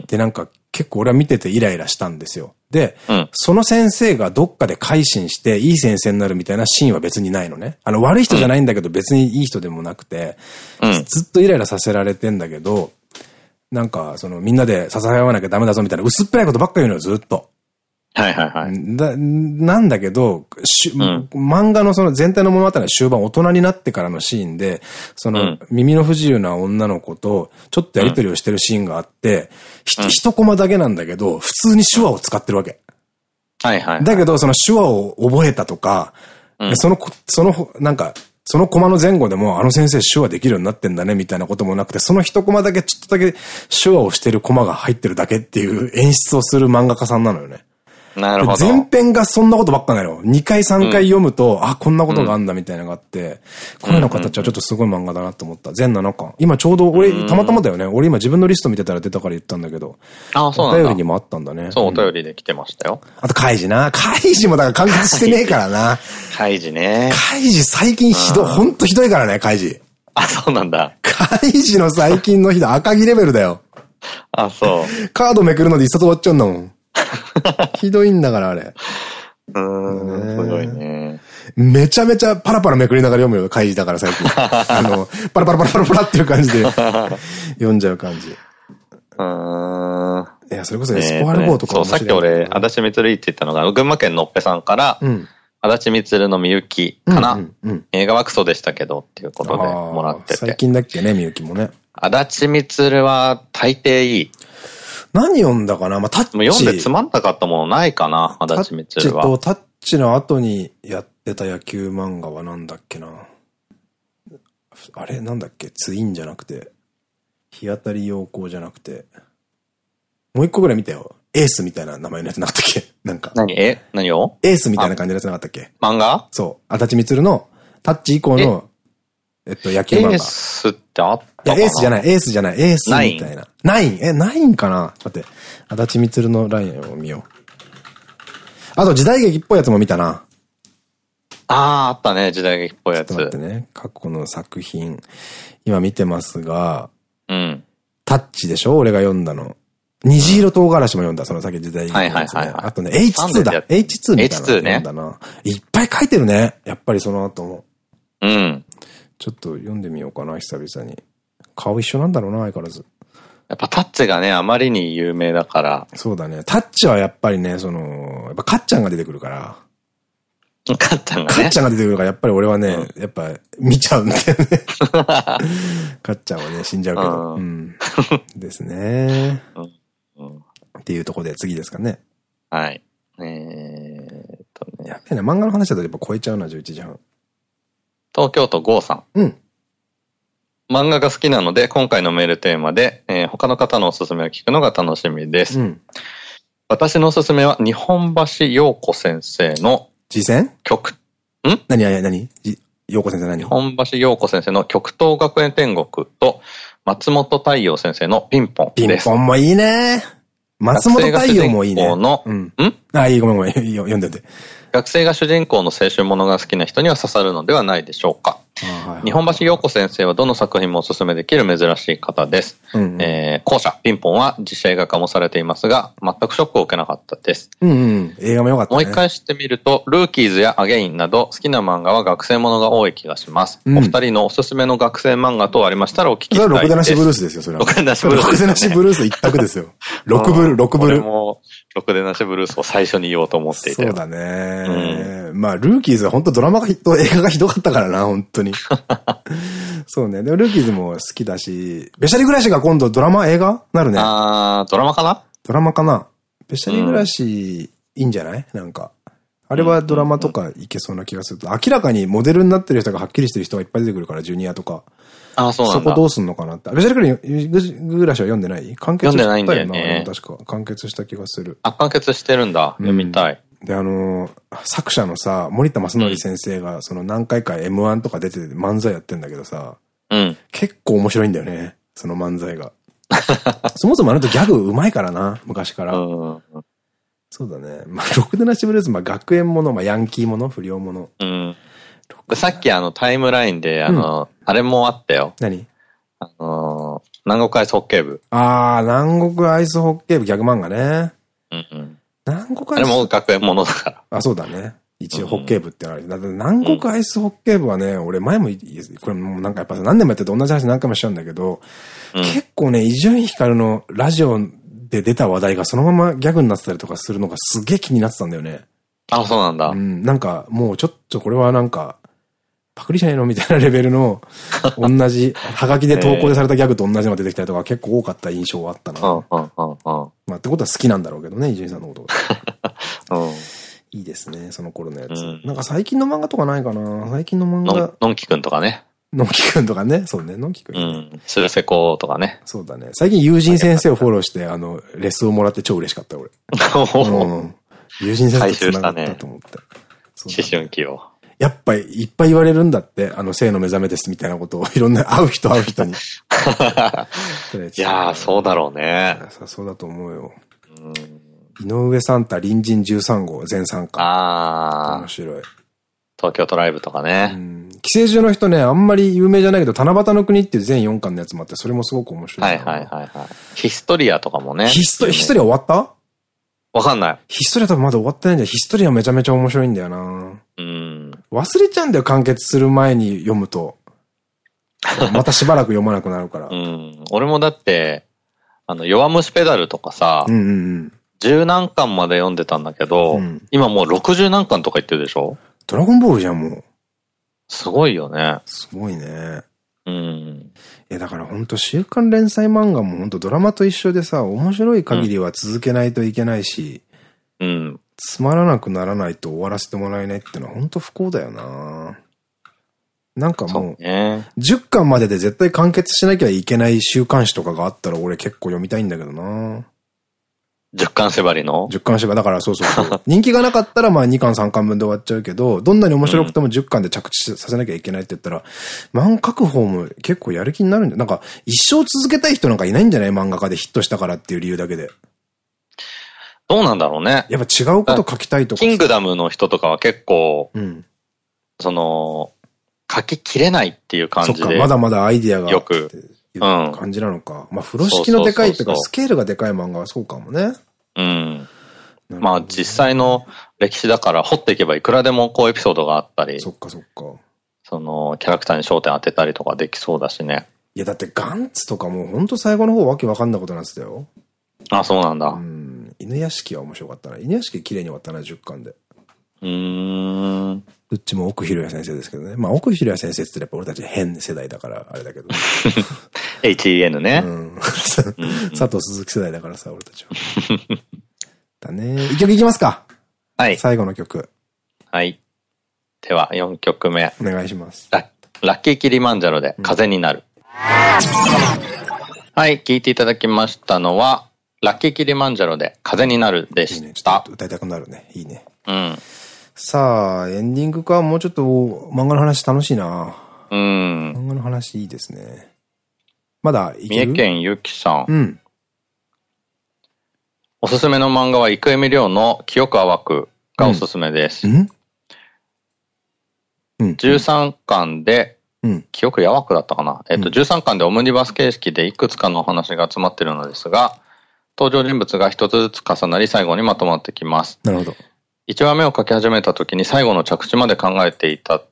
でなんか結構俺は見ててイライラしたんですよ。で、うん、その先生がどっかで改心していい先生になるみたいなシーンは別にないのね。あの悪い人じゃないんだけど別にいい人でもなくて、うん、ずっとイライラさせられてんだけど、なんかそのみんなで支え合わなきゃダメだぞみたいな薄っぺらいことばっか言うのよずっと。はいはいはい。だ、なんだけど、し、うん、漫画のその全体の物語の終盤大人になってからのシーンで、その、耳の不自由な女の子とちょっとやりとりをしてるシーンがあって、うん、一コマだけなんだけど、普通に手話を使ってるわけ。はいはい。だけど、その手話を覚えたとか、うん、その、その、なんか、そのコマの前後でも、あの先生手話できるようになってんだね、みたいなこともなくて、その一コマだけ、ちょっとだけ手話をしてるコマが入ってるだけっていう演出をする漫画家さんなのよね。なるほど。前編がそんなことばっかなの。2回3回読むと、うん、あ、こんなことがあんだみたいなのがあって、声の形はちょっとすごい漫画だなと思った。全7巻。今ちょうど、俺、たまたまだよね。俺今自分のリスト見てたら出たから言ったんだけど。あ、そうなんだ。お便りにもあったんだね。そう、お便りで来てましたよ。あと、カイジな。カイジもだから完結してねえからな。カイジね。カイジ最近ひどい、ほんとひどいからね、カイジ。あ、そうなんだ。カイジの最近のひどい赤木レベルだよ。あ、そう。カードめくるので一冊終わっちゃうんだもん。ひどいんだから、あれ。うん、すごいね。めちゃめちゃパラパラめくりながら読むよ、開示だから最近。あの、パラパラパラパラパラっていう感じで 読んじゃう感じ。うん。いや、それこそエスポアル号とかそう、さっき俺、足立みつるいって言ったのが、群馬県のっぺさんから、足立みつるのみゆきかな。映画はクソでしたけどっていうことでもらってて。最近だっけね、みゆきもね。足立みつるは大抵いい。何読んだかな？まあ、タッチ。読んでつまんなかったものないかな足立みつるは。タッチとタッチの後にやってた野球漫画はなんだっけな？あれなんだっけ？ツインじゃなくて、日当たり陽光じゃなくて、もう一個ぐらい見たよ。エースみたいな名前のやつなかったっけ？なんか。何？え？何を？エースみたいな感じのやつなかったっけ？漫画？そう。足立みつるのタッチ以降のえっと、野球漫画。エースってあったいや、エースじゃない、エースじゃない、エースみたいな。ナインえ、ナインかな？待って。足立みつるのラインを見よう。あと、時代劇っぽいやつも見たな。ああ、あったね、時代劇っぽいやつ。ちょっと待ってね。過去の作品、今見てますが、うん。タッチでしょ？俺が読んだの。虹色唐辛子も読んだ、その先時代劇、はいはいはい。あとね、H2 だ。H2 みたいなの読んだな。いっぱい書いてるね。やっぱりその後も。うん。ちょっと読んでみようかな、久々に。顔一緒なんだろうな、相変わらず。やっぱタッチがね、あまりに有名だから。そうだね。タッチはやっぱりね、その、やっぱカッちゃんが出てくるから。カッちゃんがね。カッちゃんが出てくるから、やっぱり俺はね、うん、やっぱ見ちゃうんだよね。カッちゃんはね、死んじゃうけど。うん。ですね。うん。っていうとこで次ですかね。はい。えーっとね。やべえね、漫画の話だとやっぱ超えちゃうな、11時半。東京都郷さん。うん。漫画が好きなので、今回のメールテーマで、えー、他の方のおすすめを聞くのが楽しみです。うん、私のおすすめは、日本橋陽子先生の、曲、ん？何何？何陽子先生何？日本橋陽子先生の極東学園天国と、松本太陽先生のピンポンです。ピンポンもいいね。松本太陽もいいね。の、うん。ん？あ、いい、ごめんごめん。読んでて。学生が主人公の青春ものが好きな人には刺さるのではないでしょうか。日本橋陽子先生はどの作品もおすすめできる珍しい方です。うんうん、えー、後者、ピンポンは実写映画化もされていますが、全くショックを受けなかったです。うんうん、映画も良かった、ね、もう一回知ってみると、ルーキーズやアゲインなど好きな漫画は学生ものが多い気がします。うん、お二人のおすすめの学生漫画等ありましたらお聞きしたいです。それはろくでなしブルースですよ、それは。ろくでなしブルース、ね。ろくでなしブルース一択ですよ。ロクブル、ロクブル。もろくでなしブルースを最初に言おうと思っていて。そうだね。うん、まあ、ルーキーズは本当ドラマがと映画がひどかったからな、本当に。そうね。でもルーキーズも好きだし、べしゃり暮らしが今度ドラマ映画？なるね。あー、ドラマかな？ドラマかな。べしゃり暮らし、いいんじゃない？なんか。あれはドラマとかいけそうな気がすると。明らかにモデルになってる人がはっきりしてる人がいっぱい出てくるから、ジュニアとか。あ、そうなんそこどうすんのかなって。ベジャルクリ暮らしは読んでない？完結したよな。読んでないんだよね。確か。完結した気がする。あ、完結してるんだ。読みたい。で、あの作者のさ、森田正則先生が、その何回か M1 とか出てて漫才やってんだけどさ、うん。結構面白いんだよね。その漫才が。そもそもあの人ギャグ上手いからな、昔から。そうだね。まあ、ろくでなしブルース、まあ、学園もの、まあ、ヤンキーもの、不良もの。うん。さっきあの、タイムラインで、あの、うん、あれもあったよ。何？あのー、南国アイスホッケー部。ああ、南国アイスホッケー部逆漫画ね。うんうん。南国アイス。あれも学園ものだから。あ、そうだね。一応ホッケー部ってある。だ南国アイスホッケー部はね、俺前も、これもうなんかやっぱ何年もやってて同じ話何回もしちゃうんだけど、うん、結構ね、伊集院光のラジオで出た話題がそのままギャグになってたりとかするのがすげえ気になってたんだよね。あ、そうなんだ。うん、なんかもうちょっとこれはなんか、パクリじゃないのみたいなレベルの、同じ、はがきで投稿でされたギャグと同じのが出てきたりとか結構多かった印象はあったな。まあってことは好きなんだろうけどね、伊集院さんのことが。いいですね、その頃のやつ。なんか最近の漫画とかないかな？最近の漫画。のんきくんとかね。のんきくんとかね？そうね、のんきくん。うん。するせことかね。そうだね。最近友人先生をフォローして、あの、レッスンをもらって超嬉しかった、俺。友人説と繋がったと思って。ね、思春期を。やっぱいっぱい言われるんだって、あの、性の目覚めですみたいなことを、いろんな、会う人会う人に。いやー、そうだろうね。そうだと思うよ。井上サンタ隣人13号全参加。ああ。面白い。東京トライブとかね。寄生獣の人ね、あんまり有名じゃないけど、七夕の国っていう全4巻のやつもあって、それもすごく面白い。はいはいはいはい。ヒストリアとかもね。ヒストヒストリア終わった？わかんない。ヒストリア多分まだ終わってないんだよ。ヒストリアめちゃめちゃ面白いんだよな。うん。忘れちゃうんだよ、完結する前に読むと。またしばらく読まなくなるから。うん。俺もだって、あの、弱虫ペダルとかさ。十何巻まで読んでたんだけど、うん、今もう六十何巻とか言ってるでしょ？ドラゴンボールじゃん、もう。すごいよね。すごいね。うん。いや、だから本当週刊連載漫画も本当ドラマと一緒でさ、面白い限りは続けないといけないし、うん。つまらなくならないと終わらせてもらえないってのは本当不幸だよななんかもう、ね、10巻までで絶対完結しなきゃいけない週刊誌とかがあったら俺結構読みたいんだけどな10巻縛りの ?10 巻縛り。だからそうそうそう。人気がなかったらまあ2巻3巻分で終わっちゃうけど、どんなに面白くても10巻で着地させなきゃいけないって言ったら、漫画書く方も結構やる気になるんだよ。なんか一生続けたい人なんかいないんじゃない？漫画家でヒットしたからっていう理由だけで。どうなんだろうね。やっぱ違うこと書きたいとか。キングダムの人とかは結構、うん、その、書ききれないっていう感じで。まだまだアイディアが。よく。感じなのか。まあ、風呂敷のでかいっていうか、スケールがでかい漫画はそうかもね。うん。まあ、実際の歴史だから掘っていけばいくらでもこうエピソードがあったり。そっかそっか。その、キャラクターに焦点当てたりとかできそうだしね。いや、だってガンツとかもうほんと最後の方わけわかんないことなってたよ。あ、そうなんだ。うん。犬屋敷は面白かったな。犬屋敷綺麗に終わったな、10巻で。うん。どっちも奥広也先生ですけどね。まあ奥広也先生ってやっぱ俺たち変世代だから、あれだけど。HEN ね。うん。佐藤鈴木世代だからさ、俺たちは。だね。一曲いきますか。はい。最後の曲。はい。では、4曲目。お願いします。ララッキーキリマンジャロで風になる。うん、はい、聴いていただきましたのは、ラッキーキリマンジャロで風になるでした。いいね、歌いたくなるね。いいね。うん。さあ、エンディングか？もうちょっと漫画の話楽しいな。うん。漫画の話いいですね。まだ三重県ゆきさん。うん。おすすめの漫画は、生見亮の記憶淡くがおすすめです。うん？うん、13巻で、うん、記憶やわくだったかな？えっと、13巻でオムニバス形式でいくつかのお話が集まっているのですが、登場人物が一つずつ重なり最後にまとまってきます。なるほど。1話目を書き始めた時に最後の着地まで考えていた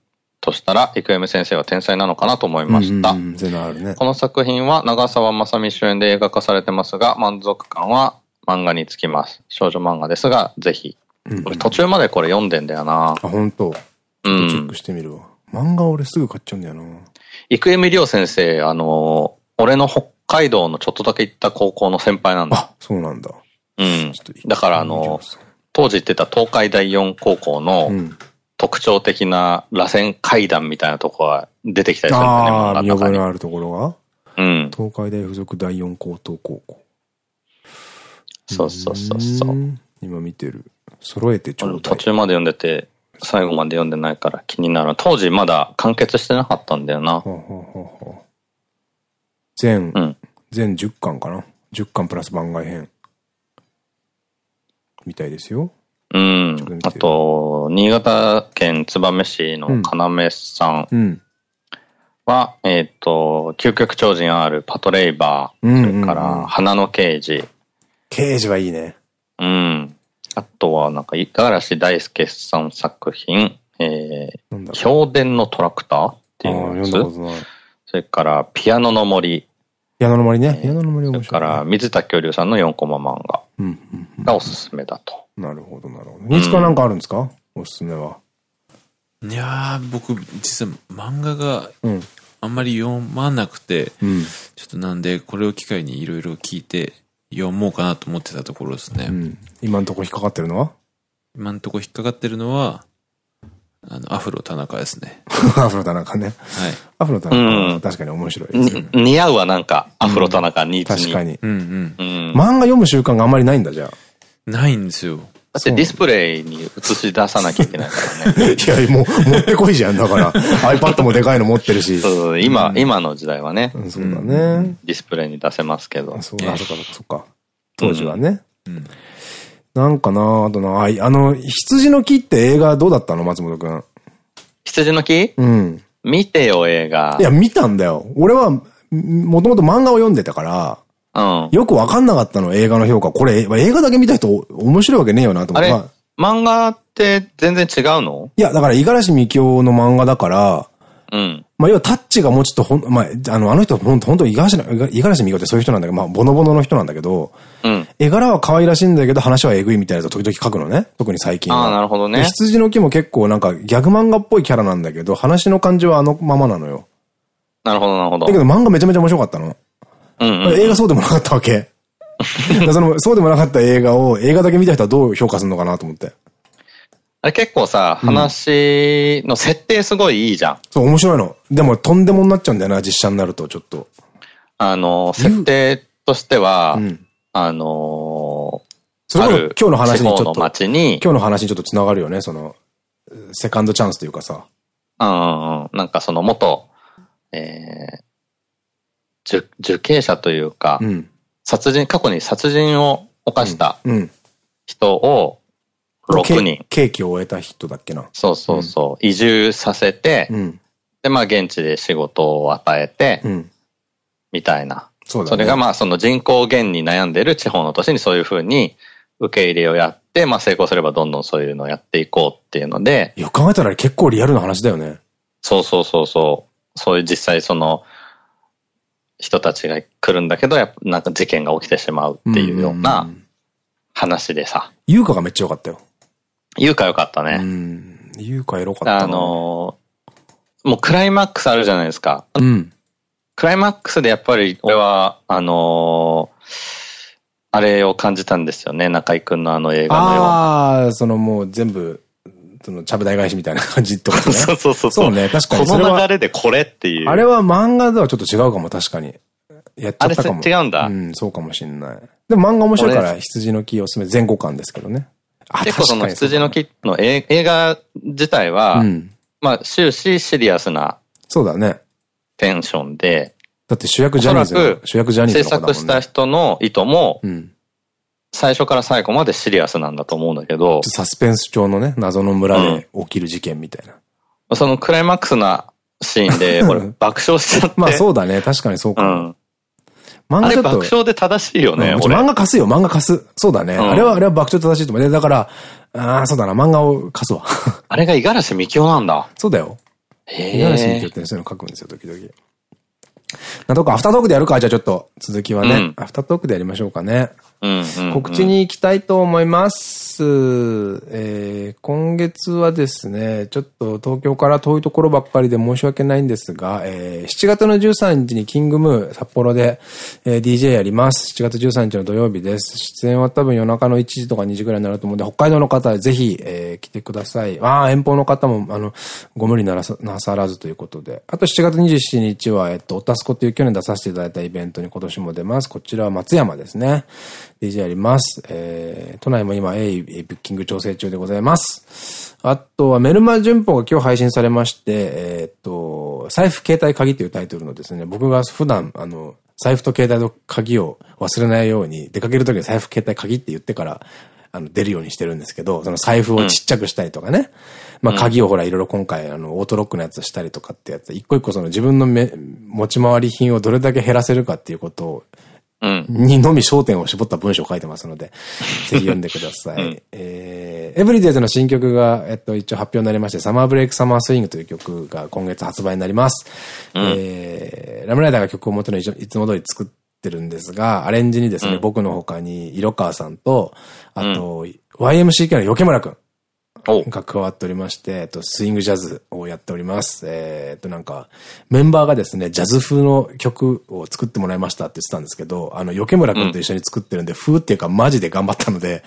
としたら、生夢先生は天才なのかなと思いました。この作品は長澤まさみ主演で映画化されてますが、満足感は漫画につきます。少女漫画ですが、ぜひ。俺途中までこれ読んでんだよな。あ、本当。うん。チェックしてみるわ。漫画俺すぐ買っちゃうんだよな。生見亮先生、あの、俺の北海道のちょっとだけ行った高校の先輩なんだ。あ、そうなんだ。うん。だからあの、当時言ってた東海第四高校の特徴的な螺旋階段みたいなとこが出てきたりするんだね、ああ、見覚えのあるところが？うん。東海大附属第四高等高校。そうそうそうそう。今見てる。揃えてちょうど。途中まで読んでて、最後まで読んでないから気になる。当時まだ完結してなかったんだよな。全、うん、全10巻かな。10巻プラス番外編。みたいですよ。うん。あと、新潟県燕市の要さんは、うん、えっと、究極超人 R、パトレイバー、それから、花の刑事。刑事はいいね。うん。あとは、なんか、五十嵐大輔さん作品、えー、氷伝のトラクターっていうやつ。それから、ピアノの森。ピアノの森ね。ピアノの森面白い、ね。それから、水田恐竜さんの4コマ漫画がおすすめだと。なるほど、なるほど。ニツカなんかあるんですか、おすすめは。いやー、僕、実は漫画が、あんまり読まなくて、うん、ちょっとなんで、これを機会にいろいろ聞いて、読もうかなと思ってたところですね。うん、今んとこ引っかかってるのは？今んとこ引っかかってるのは、あの、アフロ田中ですね。アフロ田中ね。はい。アフロ田中は確かに面白いですね。似合うわ、なんか、アフロ田中に、確かに。うんうん。漫画読む習慣があんまりないんだ、じゃあ。ないんですよ。だってディスプレイに映し出さなきゃいけないからね。いや、もう、持ってこいじゃん。だから、iPad もでかいの持ってるし。そうそう、今、うん、今の時代はね。そうだね、ディスプレイに出せますけど。そうか、そうか、そうか。当時はね。うん、なんかなあとな、ああの、羊の木って映画どうだったの？松本くん。羊の木？うん。見てよ、映画。いや、見たんだよ。俺は、もともと漫画を読んでたから、うん。よくわかんなかったの、映画の評価。これ、映画だけ見た人面白いわけねえよなと思って。あれ、漫画って全然違うの？いや、だから、五十嵐美京の漫画だから、うん。まあ、要はタッチがもうちょっとほん、まあ、あの、あの人、ほんと、本当五十嵐、五十嵐美京ってそういう人なんだけど、まあ、ボノボノの人なんだけど、うん。絵柄は可愛らしいんだけど、話はエグいみたいなやつを時々書くのね。特に最近は。ああ、なるほどね。羊の木も結構なんか、ギャグ漫画っぽいキャラなんだけど、話の感じはあのままなのよ。なるほど、なるほど。だけど漫画めちゃめちゃ面白かったの。うん、うん、映画そうでもなかったわけ。その、そうでもなかった映画を、映画だけ見た人はどう評価するのかなと思って。あれ結構さ、話の設定すごいいいじゃん。そう、面白いの。でも、とんでもになっちゃうんだよな、実写になると、ちょっと。あの、設定としては、うん、あのそれこそ今日の話にちょっと、今日の話にちょっと繋がるよね、その、セカンドチャンスというかさ。うんうんうん。なんかその元、えー、受、受刑者というか、うん、殺人、過去に殺人を犯した人を6人。刑期を終えた人だっけな。そうそうそう。移住させて、で、まあ現地で仕事を与えて、みたいな。そそれがまあその人口減に悩んでる地方の都市にそういうふうに受け入れをやって、まあ成功すればどんどんそういうのをやっていこうっていうので。よく考えたら結構リアルな話だよね。そうそうそうそう。そういう実際その人たちが来るんだけど、やっぱなんか事件が起きてしまうっていうような話でさ。優香がめっちゃ良かったよ。優香良かったね。うん。優香エロかったあのー、もうクライマックスあるじゃないですか。うん。クライマックスでやっぱり俺は、あのー、あれを感じたんですよね、中井くんのあの映画のようああ、そのもう全部、その、ちゃぶ台返しみたいな感じってことね。そうそうそう。そうね、確かに。この流れでこれっていう。あれは漫画ではちょっと違うかも、確かに。やっちゃったかも。違うんだ。うん、そうかもしんない。でも漫画面白いから、羊の木おすすめ、前後感ですけどね。結構その羊の木の映画自体は、うん、まあ終始シリアスな。そうだね。テンションで。だって主役ジャニーズ。主役ジャニーズ、ね、制作した人の意図も、うん、最初から最後までシリアスなんだと思うんだけど。サスペンス調のね、謎の村で起きる事件みたいな。うん、そのクライマックスなシーンで、俺爆笑しちゃって。まあそうだね、確かにそうか。うん。漫画ちょっと。爆笑で正しいよね、うん、漫画貸すよ、漫画貸す。そうだね。うん、あれは、あれは爆笑正しいと思う。だから、ああ、そうだな、漫画を貸すわ。あれが五十嵐美京なんだ。そうだよ。五十嵐美京ってそういうの書くんですよ、時々。なとか、アフタートークでやるかじゃあちょっと、続きはね。うん、アフタートークでやりましょうかね。告知に行きたいと思います。えー、今月はですね、ちょっと東京から遠いところばっかりで申し訳ないんですが、えー、7月の13日にキングムー札幌で、えー、DJ やります。7月13日の土曜日です。出演は多分夜中の1時とか2時ぐらいになると思うんで、北海道の方はぜひ、えー、来てください。ああ、遠方の方も、あの、ご無理なさなさらずということで。あと7月27日は、えっと、おたすこという去年出させていただいたイベントに今年も出ます。こちらは松山ですね。DJ やります。えー、都内も今、鋭意ブッキング調整中でございます。あとは、メルマ旬報が今日配信されまして、えー、っと、財布携帯鍵というタイトルのですね、僕が普段、あの、財布と携帯の鍵を忘れないように、出かけるときに財布携帯鍵って言ってから、あの、出るようにしてるんですけど、その財布をちっちゃくしたりとかね。うん、まあ、鍵をほら、いろいろ今回、あの、オートロックのやつしたりとかってやつ、一個一個その自分のめ持ち回り品をどれだけ減らせるかっていうことをにのみ焦点を絞った文章を書いてますので、ぜひ読んでください。うん、えー、エブリデイズの新曲が、えっと、一応発表になりまして、サマーブレイクサマースイングという曲が今月発売になります。うん、えー、ラムライダーが曲を元にいつも通り作ってるんですが、アレンジにですね、うん、僕の他に、色川さんと、あと、YMCK の横村くん。が加わっておりまして、えっと、スイングジャズをやっております。えー、っと、なんか、メンバーがですね、ジャズ風の曲を作ってもらいましたって言ってたんですけど、あの、よけむらくんと一緒に作ってるんで、うん、風っていうかマジで頑張ったので、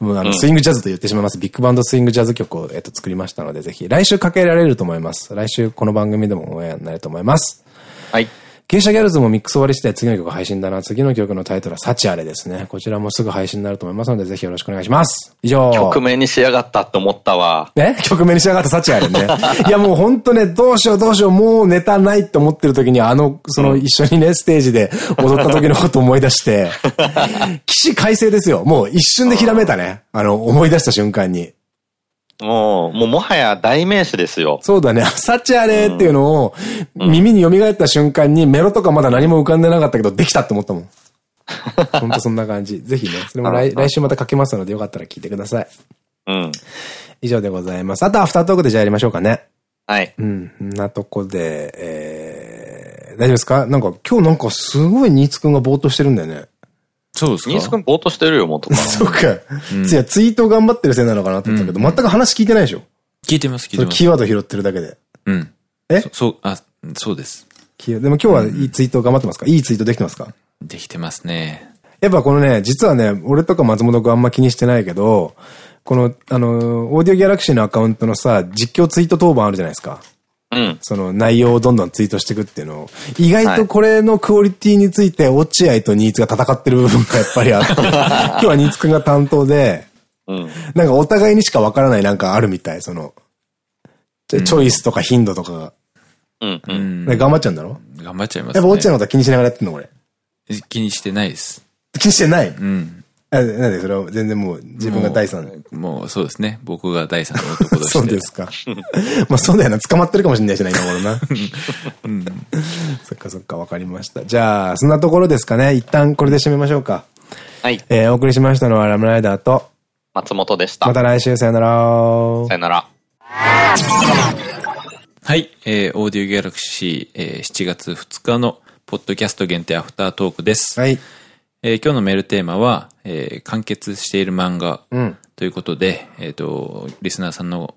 もうあの、スイングジャズと言ってしまいます。ビッグバンドスイングジャズ曲を、えっと、作りましたので、ぜひ、来週かけられると思います。来週この番組でもオンエアになると思います。はい。芸者ギャルズもミックス終わりして次の曲配信だな。次の曲のタイトルはサチアレですね。こちらもすぐ配信になると思いますので、ぜひよろしくお願いします。以上。曲名に仕上がったって思ったわ。ね曲名に仕上がったサチアレね。いやもうほんとね、どうしようどうしよう、もうネタないって思ってる時に、あの、その一緒にね、ステージで踊った時のこと思い出して、起死回生ですよ。もう一瞬でひらめいたね。あの、思い出した瞬間に。もう、もうもはや代名詞ですよ。そうだね。サチアレっていうのを耳に蘇った瞬間にメロとかまだ何も浮かんでなかったけど、できたって思ったもん。ほんとそんな感じ。ぜひね、それも来来週また書けますのでよかったら聞いてください。うん。以上でございます。あとアフタートークでじゃあやりましょうかね。はい。うん。んなとこで、えー、大丈夫ですか？なんか今日なんかすごいニーツくんがぼーっとしてるんだよね。そうですか？ニース君ぼーっとしてるよ、元から。そうか。いや、ツイート頑張ってるせいなのかなと思ったけど、全く話聞いてないでしょ？聞いてます、聞いてます。キーワード拾ってるだけで。うん。え？そう、あ、そうです。でも今日はいいツイート頑張ってますか？いいツイートできてますか？できてますね。やっぱこのね、実はね、俺とか松本くんあんま気にしてないけど、この、あの、オーディオギャラクシーのアカウントのさ、実況ツイート当番あるじゃないですか。うん、その内容をどんどんツイートしていくっていうのを、意外とこれのクオリティについて、落合とニーツが戦ってる部分がやっぱりあって、今日はニーツくんが担当で、うん、なんかお互いにしかわからないなんかあるみたい、その、チョイスとか頻度とかが。うんうん。頑張っちゃうんだろ？頑張っちゃいます、ね。やっぱ落合のこと気にしながらやってんのこれ。気にしてないです。気にしてない？うん。なんでそれは全然もう自分が第三もうそうですね。僕が第三の男として。そうですか。まあそうだよな。捕まってるかもしれないしな、今頃な。うん。そっかそっか、わかりました。じゃあ、そんなところですかね。一旦これで締めましょうか。はい。えー、お送りしましたのはラムライダーと、松本でした。また来週、さよなら。さよなら。はい。えー、オーディオギャラクシー、えー、7月2日のポッドキャスト限定アフタートークです。はい。えー、今日のメールテーマは、えー、完結している漫画ということで、うん、えっと、リスナーさんの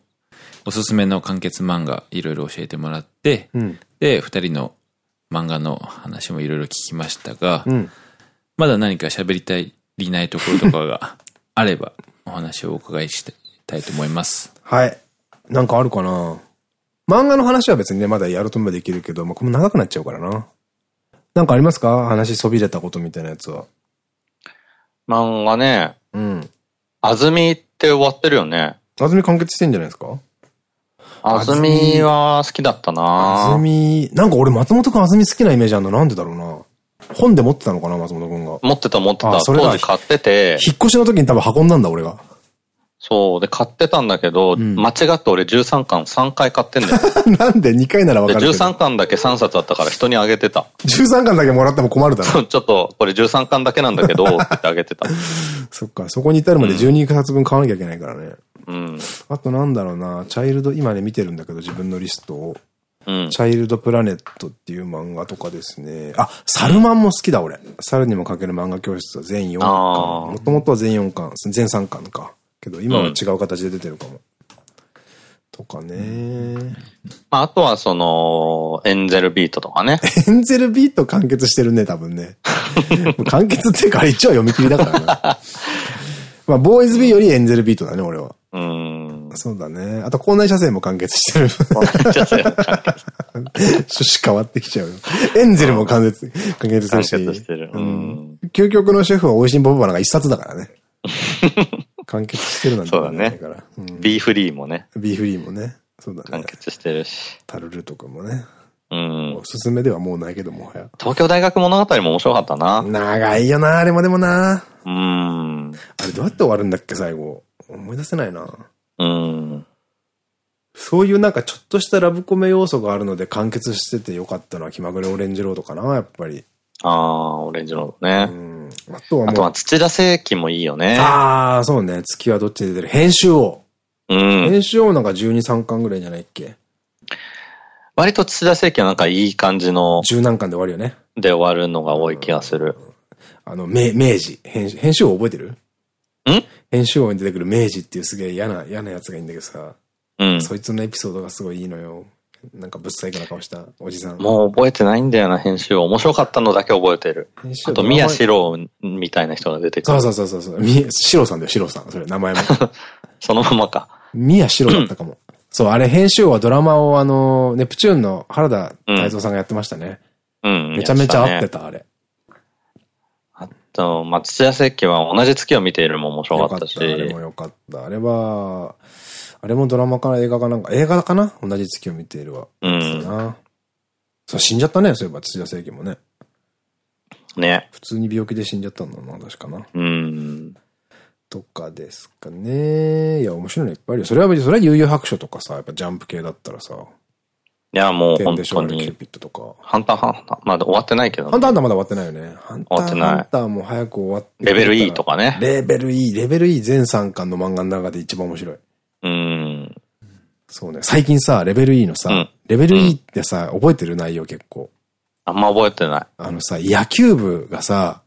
おすすめの完結漫画いろいろ教えてもらって、うん、で、二人の漫画の話もいろいろ聞きましたが、うん、まだ何か喋りたい、りないところとかが あれば、お話をお伺いしたいと思います。はい。なんかあるかな？漫画の話は別にね、まだやろうともできるけど、まあ、これも長くなっちゃうからな。なんかありますか？話そびれたことみたいなやつは。漫画ね。うん。あずみって終わってるよね。あずみ完結してんじゃないですか？あずみは好きだったなあずみ、なんか俺松本くんあずみ好きなイメージあるのなんでだろうな。本で持ってたのかな松本くんが。持ってた持ってた。それ当時買ってて。引っ越しの時に多分運んだんだ俺が。そう。で、買ってたんだけど、うん、間違って俺13巻3回買ってんだよ。なんで ?2 回なら分かるけど。13巻だけ3冊あったから人にあげてた。13巻だけもらっても困るだろ。ちょっと、これ13巻だけなんだけど、ってあげてた。そっか、そこに至るまで12冊分買わなきゃいけないからね。うん。あとなんだろうな、チャイルド、今ね見てるんだけど自分のリストを。うん、チャイルドプラネットっていう漫画とかですね。あ、サルマンも好きだ俺。猿にもかける漫画教室は全4巻。もともとは全4巻、全3巻か。けど、今は違う形で出てるかも。うん、とかね。まあ、あとはその、エンゼルビートとかね。エンゼルビート完結してるね、多分ね。完結っていうか、一応読み切りだからな。まあ、ボーイズビーよりエンゼルビートだね、俺は。うん。そうだね。あと、校内車線も完結してる。車線完結。趣旨変わってきちゃう。エンゼルも完結、完結するし。完結してる。うん。究極のシェフは美味しいボブバナが一冊だからね。完結してるなんてそうだね。うん、ビーフリーもね。ビーフリーもね。そうだね。完結してるし。タルルとかもね。うん。おすすめではもうないけどもはや。東京大学物語も面白かったな。長いよな、あれもでもな。うん。あれどうやって終わるんだっけ、最後。思い出せないな。うん。そういうなんかちょっとしたラブコメ要素があるので完結しててよかったのは気まぐれオレンジロードかな、やっぱり。ああ、オレンジロードね。うんあとはあとは土田聖輝もいいよね。ああ、そうね。月はどっちで出てる？編集王。うん。編集王なんか12、3巻ぐらいじゃないっけ？割と土田聖輝はなんかいい感じの。十何巻で終わるよね。で終わるのが多い気がする。あの、明明治。編編集王覚えてる？ん？編集王に出てくる明治っていうすげえ嫌な、嫌なやつがいいんだけどさ。うん。そいつのエピソードがすごいいいのよ。なんかぶっさいかな顔したおじさん。もう覚えてないんだよな、編集。面白かったのだけ覚えてる。あと、宮四郎みたいな人が出てくる。そうそうそうそう。み、四郎さんだよ、四郎さん。それ、名前も。そのままか。宮四郎だったかも。そう、あれ編集はドラマをあの、ネプチューンの原田泰造さんがやってましたね。うん。めちゃめちゃ合ってた、あれ。あと、松田石器は同じ月を見ているも面白かったし。あれもよかった。あれは、あれもドラマかな映画かなんか、映画かな？同じ月を見ているわ。うん。そう、死んじゃったね、そういえば土田聖器もね。ね。普通に病気で死んじゃったんだな、確かな。うん。とかですかね。いや、面白いのいっぱいあるよ。それは別に、それは悠々白書とかさ、やっぱジャンプ系だったらさ。いや、もう本当に。キューピットとか。ハンターハンター、まだ終わってないけど、ね。ハンターハンターまだ終わってないよね。ハンターハンターも早く終わって。レベル E とかね。レベル E、レベル E 全3巻の漫画の中で一番面白い。うん。そうね。最近さ、レベル E のさ、うん、レベル E ってさ、覚えてる？内容結構。あんま覚えてない。あのさ、野球部がさ、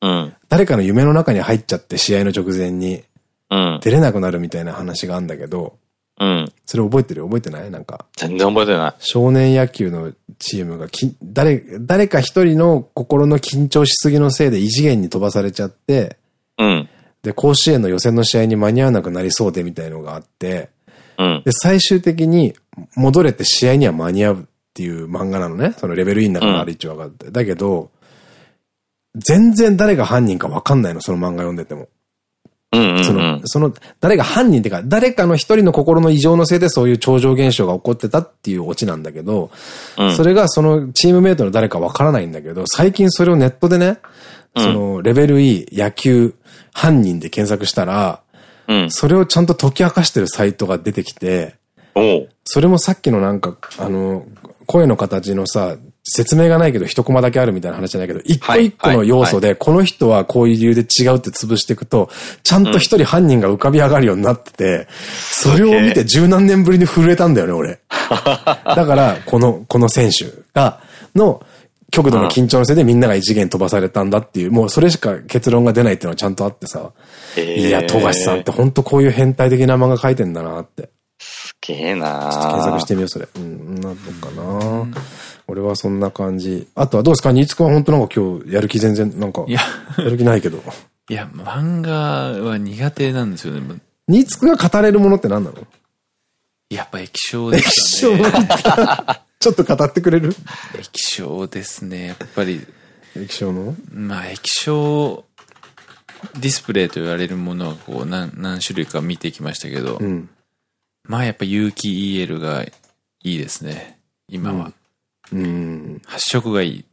うん。誰かの夢の中に入っちゃって試合の直前に、うん。出れなくなるみたいな話があるんだけど、うん。それ覚えてる？覚えてない？なんか。全然覚えてない。少年野球のチームがき、誰、誰か一人の心の緊張しすぎのせいで異次元に飛ばされちゃって、うん。で、甲子園の予選の試合に間に合わなくなりそうでみたいのがあって、うん。で、最終的に戻れて試合には間に合うっていう漫画なのね。そのレベルインだからある一応分かって。うん、だけど、全然誰が犯人か分かんないの、その漫画読んでても。その、その、誰が犯人ってか、誰かの一人の心の異常のせいでそういう超常現象が起こってたっていうオチなんだけど、うん、それがそのチームメイトの誰か分からないんだけど、最近それをネットでね、その、レベル E 野球犯人で検索したら、うん、それをちゃんと解き明かしてるサイトが出てきて、それもさっきのなんか、あの、声の形のさ、説明がないけど一コマだけあるみたいな話じゃないけど、一個一個の要素で、この人はこうい。う理由で違うって潰していくと、ちゃんと一人犯人が浮かび上がるようになってて、それを見て十何年ぶりに震えたんだよね、俺。だから、この、この選手が、の、極度の緊張のせいでみんなが異次元飛ばされたんだっていう、もうそれしか結論が出ないっていうのはちゃんとあってさ。いや、富樫さんって本当こういう変態的な漫画書いてんだなって。すげえな検索してみよう、それ。うん、なんとかな俺はそんな感じ。あとはどうですか？新津くんは本当なんか今日やる気全然、なんか。いや、やる気ないけど。いや、漫画は苦手なんですよね。新津くんが語れるものって何なの？やっぱ液晶ですね。液晶ちょっと語ってくれる？液晶ですね。やっぱり。液晶の？まあ液晶ディスプレイと言われるものはこう何何種類か見てきましたけど、うん、まあやっぱ有機 EL がいいですね。今は。うん。発色がいい。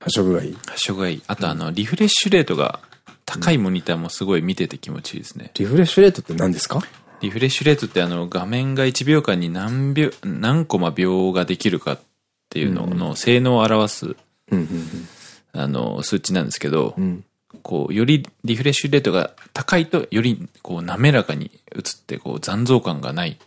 発色がいい発色がいい。あとあの、リフレッシュレートが高いモニターもすごい見てて気持ちいいですね。リフレッシュレートって何ですか？リフレッシュレートってあの、画面が1秒間に何秒、何コマ秒ができるかっていうのの性能を表す、あの、数値なんですけど、うん、こう、よりリフレッシュレートが高いと、よりこう、滑らかに映って、こう、残像感がない。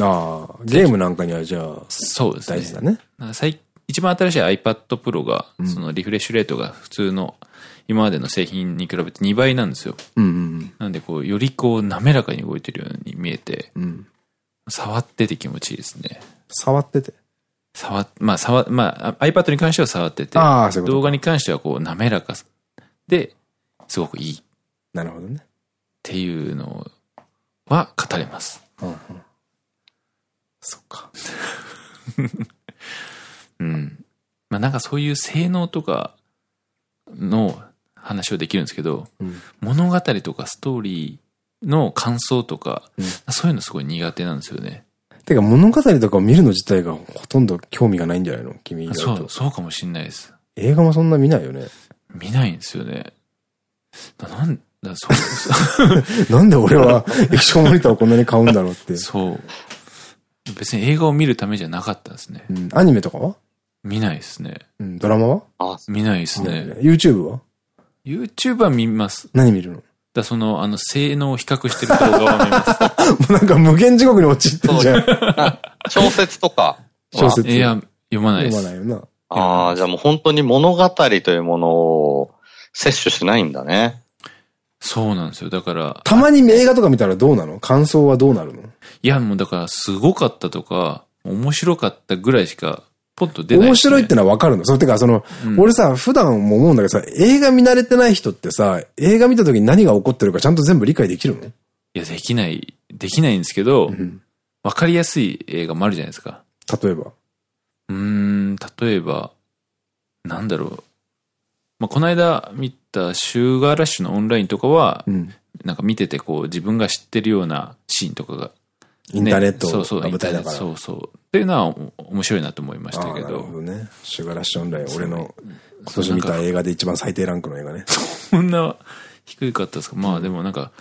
ああ、ゲームなんかにはじゃあ、そうですね。大事だね。最一番新しい iPad Pro が、そのリフレッシュレートが普通の今までの製品に比べて2倍なんですよ。なんでこう、よりこう滑らかに動いてるように見えて、うん、触ってて気持ちいいですね。触ってて？触、まあ触、まあ iPad に関しては触ってて、動画に関してはこう滑らかで、すごくいい。なるほどね。っていうのは語れます。うんうん、そっか。うん。まあなんかそういう性能とかの話をできるんですけど、うん、物語とかストーリーの感想とか、うん、そういうのすごい苦手なんですよね。てか物語とかを見るの自体がほとんど興味がないんじゃないの？君そう、そうかもしんないです。映画もそんな見ないよね。見ないんですよね。なんだ、そう。なんで俺は 液晶モニターをこんなに買うんだろうって。そう。別に映画を見るためじゃなかったですね。うん、アニメとかは？見ないですね。うん、ドラマは？あ見ないですね。YouTube は？?YouTube は見ます。何見るの？だその、あの、性能を比較してる動画は見ます。もうなんか無限地獄に陥ってんじゃん。小説とか。小説。いや、読まないです。読まないよな。ああ、じゃあもう本当に物語というものを摂取しないんだね。そうなんですよ。だから。たまに映画とか見たらどうなの？感想はどうなるの？いや、もうだからすごかったとか、面白かったぐらいしか、ポッと出ない、ね、面白いってのはわかるの。そう、てか、その、うん、俺さ、普段も思うんだけどさ、映画見慣れてない人ってさ、映画見た時に何が起こってるかちゃんと全部理解できるの？いや、できない、できないんですけど、わ、うん、かりやすい映画もあるじゃないですか。例えば？うーん、例えば、なんだろう。まあ、この間見たシューガーラッシュのオンラインとかは、うん、なんか見ててこう自分が知ってるようなシーンとかが、インターネットが舞台だから。そうそう。っていうのは面白いなと思いましたけど。なるほどね。シュガーラッシュオンライン、俺の今年見た映画で一番最低ランクの映画ね。そんな低かったですか？まあでもなんか、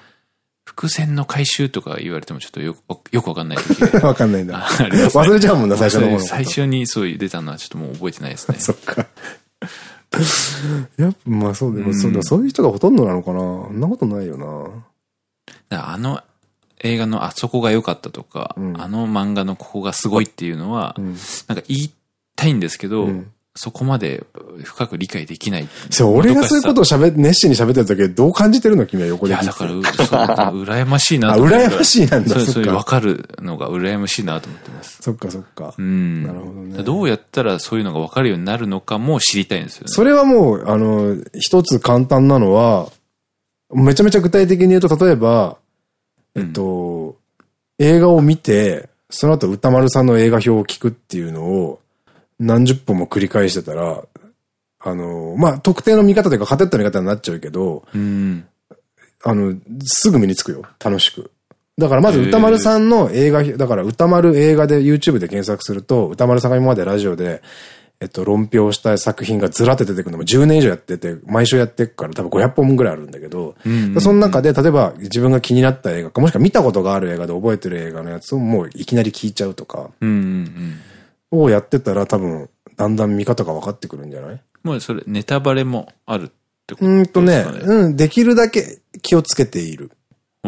伏線の回収とか言われてもちょっとよく、よくわかんない わかんないんだ。忘れちゃうもんな、最初の方最初にそう出たのはちょっともう覚えてないですね。そっか。やっぱ、まあそうでも、そうだ、そういう人がほとんどなのかな？そんなことないよな。あの映画のあそこが良かったとか、うん、あの漫画のここがすごいっていうのは、うん、なんか言いたいんですけど、うん、そこまで深く理解できない。そう、俺がそういうことを喋熱心に喋ってる時どう感じてるの？君は横で。いや、だから、羨ましいなと思って。羨ましいなんだ。そう、そういうわかるのが羨ましいなと思ってます。そっかそっか。うん。なるほどね。どうやったらそういうのがわかるようになるのかも知りたいんですよね。それはもう、あの、一つ簡単なのは、めちゃめちゃ具体的に言うと、例えば、えっと、うん、映画を見て、その後歌丸さんの映画表を聞くっていうのを、何十本も繰り返してたら、あの、まあ、特定の見方というか、偏った見方になっちゃうけど、うん、あの、すぐ身につくよ。楽しく。だからまず歌丸さんの映画、だから歌丸映画で YouTube で検索すると、歌丸さんが今までラジオで、えっと、論評した作品がずらって出てくるの。も10年以上やってて、毎週やってくから多分500本ぐらいあるんだけど、その中で例えば自分が気になった映画か、もしくは見たことがある映画で覚えてる映画のやつをもういきなり聞いちゃうとか、をやってたら多分、だんだん見方が分かってくるんじゃない？もうそれ、ネタバレもあるってことうんとね、うん、できるだけ気をつけている。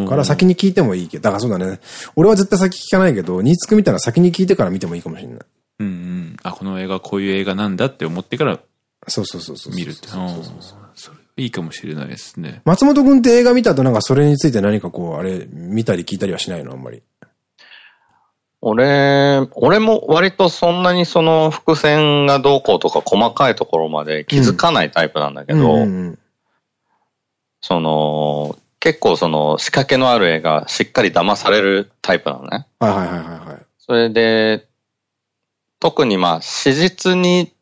から先に聞いてもいいけど、だからそうだね。俺は絶対先聞かないけど、ニーツく見たら先に聞いてから見てもいいかもしれない。うんうん。あ、この映画こういう映画なんだって思ってから、そうそうそうそう。見るって。そうそうそう。それいいかもしれないですね。松本くんって映画見た後なんかそれについて何かこう、あれ、見たり聞いたりはしないの？あんまり。俺、俺も割とそんなにその伏線がどうこうとか細かいところまで気づかないタイプなんだけど、その、結構その仕掛けのある絵がしっかり騙されるタイプなのね。はいはいはいはい。それで、特にまあ史実に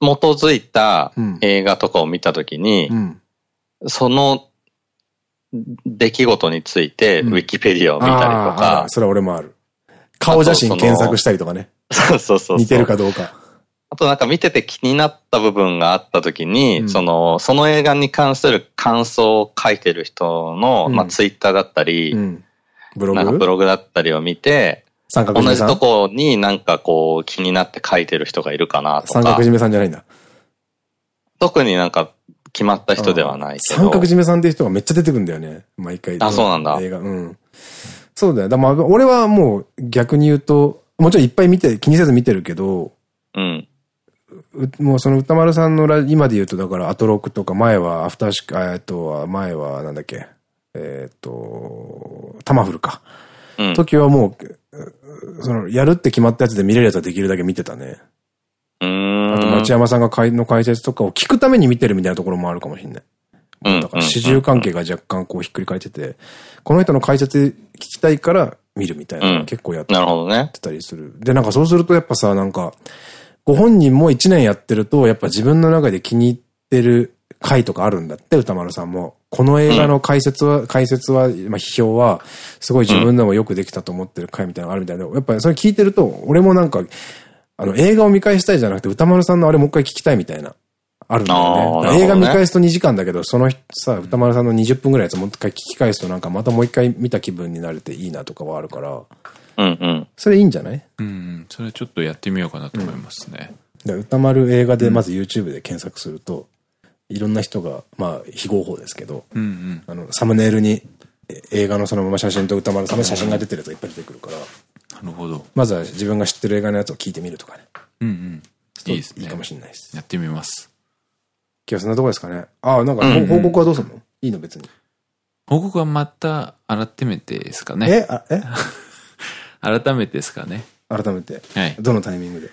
基づいた映画とかを見たときに、うん、その出来事についてウィキペディアを見たりとか、うん、それは俺もある。顔写真検索したりとかね。そうそうそう。似てるかどうか。あとなんか見てて気になった部分があった時に、うん、その、その映画に関する感想を書いてる人の、うん、まあツイッターだったり、うん、ブログ？なんかブログだったりを見て、三角同じとこになんかこう気になって書いてる人がいるかなとか。三角締めさんじゃないんだ。特になんか決まった人ではないけど。三角締めさんっていう人がめっちゃ出てくるんだよね。毎回。あ、そうなんだ。映画。うん。そうだよ。だまあ、俺はもう逆に言うと、もちろんいっぱい見て、気にせず見てるけど、うん。もうその歌丸さんのラ今で言うと、だからアトロックとか前はアフターシック、えっと、前はなんだっけ、えっと、タマフルか。うん、時はもう、その、やるって決まったやつで見れるやつはできるだけ見てたね。うん。あと町山さんがの解説とかを聞くために見てるみたいなところもあるかもしれない。だから始終関係が若干こうひっくり返ってて、この人の解説聞きたいから見るみたいな、結構やってたりする。で、なんかそうするとやっぱさ、なんか、ご本人も一年やってると、やっぱ自分の中で気に入ってる回とかあるんだって、歌丸さんも。この映画の解説は、解説は、まあ批評は、すごい自分でもよくできたと思ってる回みたいなのがあるみたいな。やっぱりそれ聞いてると、俺もなんか、あの、映画を見返したいじゃなくて、歌丸さんのあれもう一回聞きたいみたいな。あるんだよね。ね映画見返すと2時間だけど、そのさ、歌丸さんの20分ぐらいやつもう一回聞き返すとなんかまたもう一回見た気分になれていいなとかはあるから。うんうん。それいいんじゃない？うん、それちょっとやってみようかなと思いますね。うん、歌丸映画でまず YouTube で検索すると、いろんな人が、まあ、非合法ですけど、あの、サムネイルに映画のそのまま写真と歌丸さんの写真が出てるやつがいっぱい出てくるから。なるほど。まずは自分が知ってる映画のやつを聞いてみるとかね。うんうん。いいですね。いいかもしれないです。やってみます。今日そんなとこですかね。ああ、なんか、報告はどうすんの？いいの別に。報告はまた改めてですかね。えあ、え？改めてですかね。改めて。はい。どのタイミングで？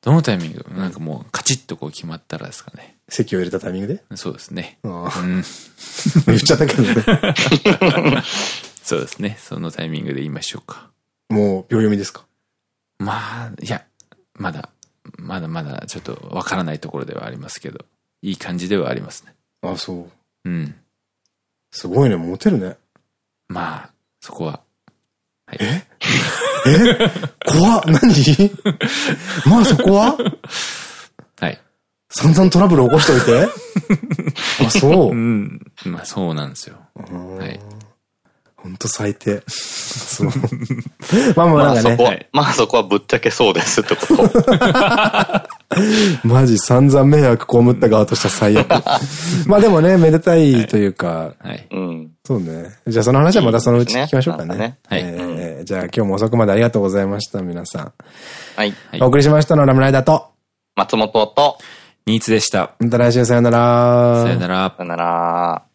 どのタイミング？なんかもうカチッとこう決まったらですかね。席を入れたタイミングで？そうですね。うん、言っちゃったけどね。そうですね。そのタイミングで言いましょうか。もう秒読みですか？まあ、いや、まだまだまだちょっとわからないところではありますけど、いい感じではありますね。あ、そう。うん。すごいね、モテるね。まあ、そこは。はい、え？え？怖っ何？まあそこは？はい。散々トラブル起こしといて あ、そう。うん。まあそうなんですよ。はい。ほんと最低。そう。まあまあなんかね。まあそこはぶっちゃけそうですってこと。マジ散々迷惑被った側としては最悪。まあでもね、めでたいというか。はい。そうね。じゃあその話はまたそのうち聞きましょうかね。はい。じゃあ今日も遅くまでありがとうございました、皆さん。はい。お送りしましたのはラムライダーと、松本と、ニーツでした。また来週さよなら。さよなら。さよなら。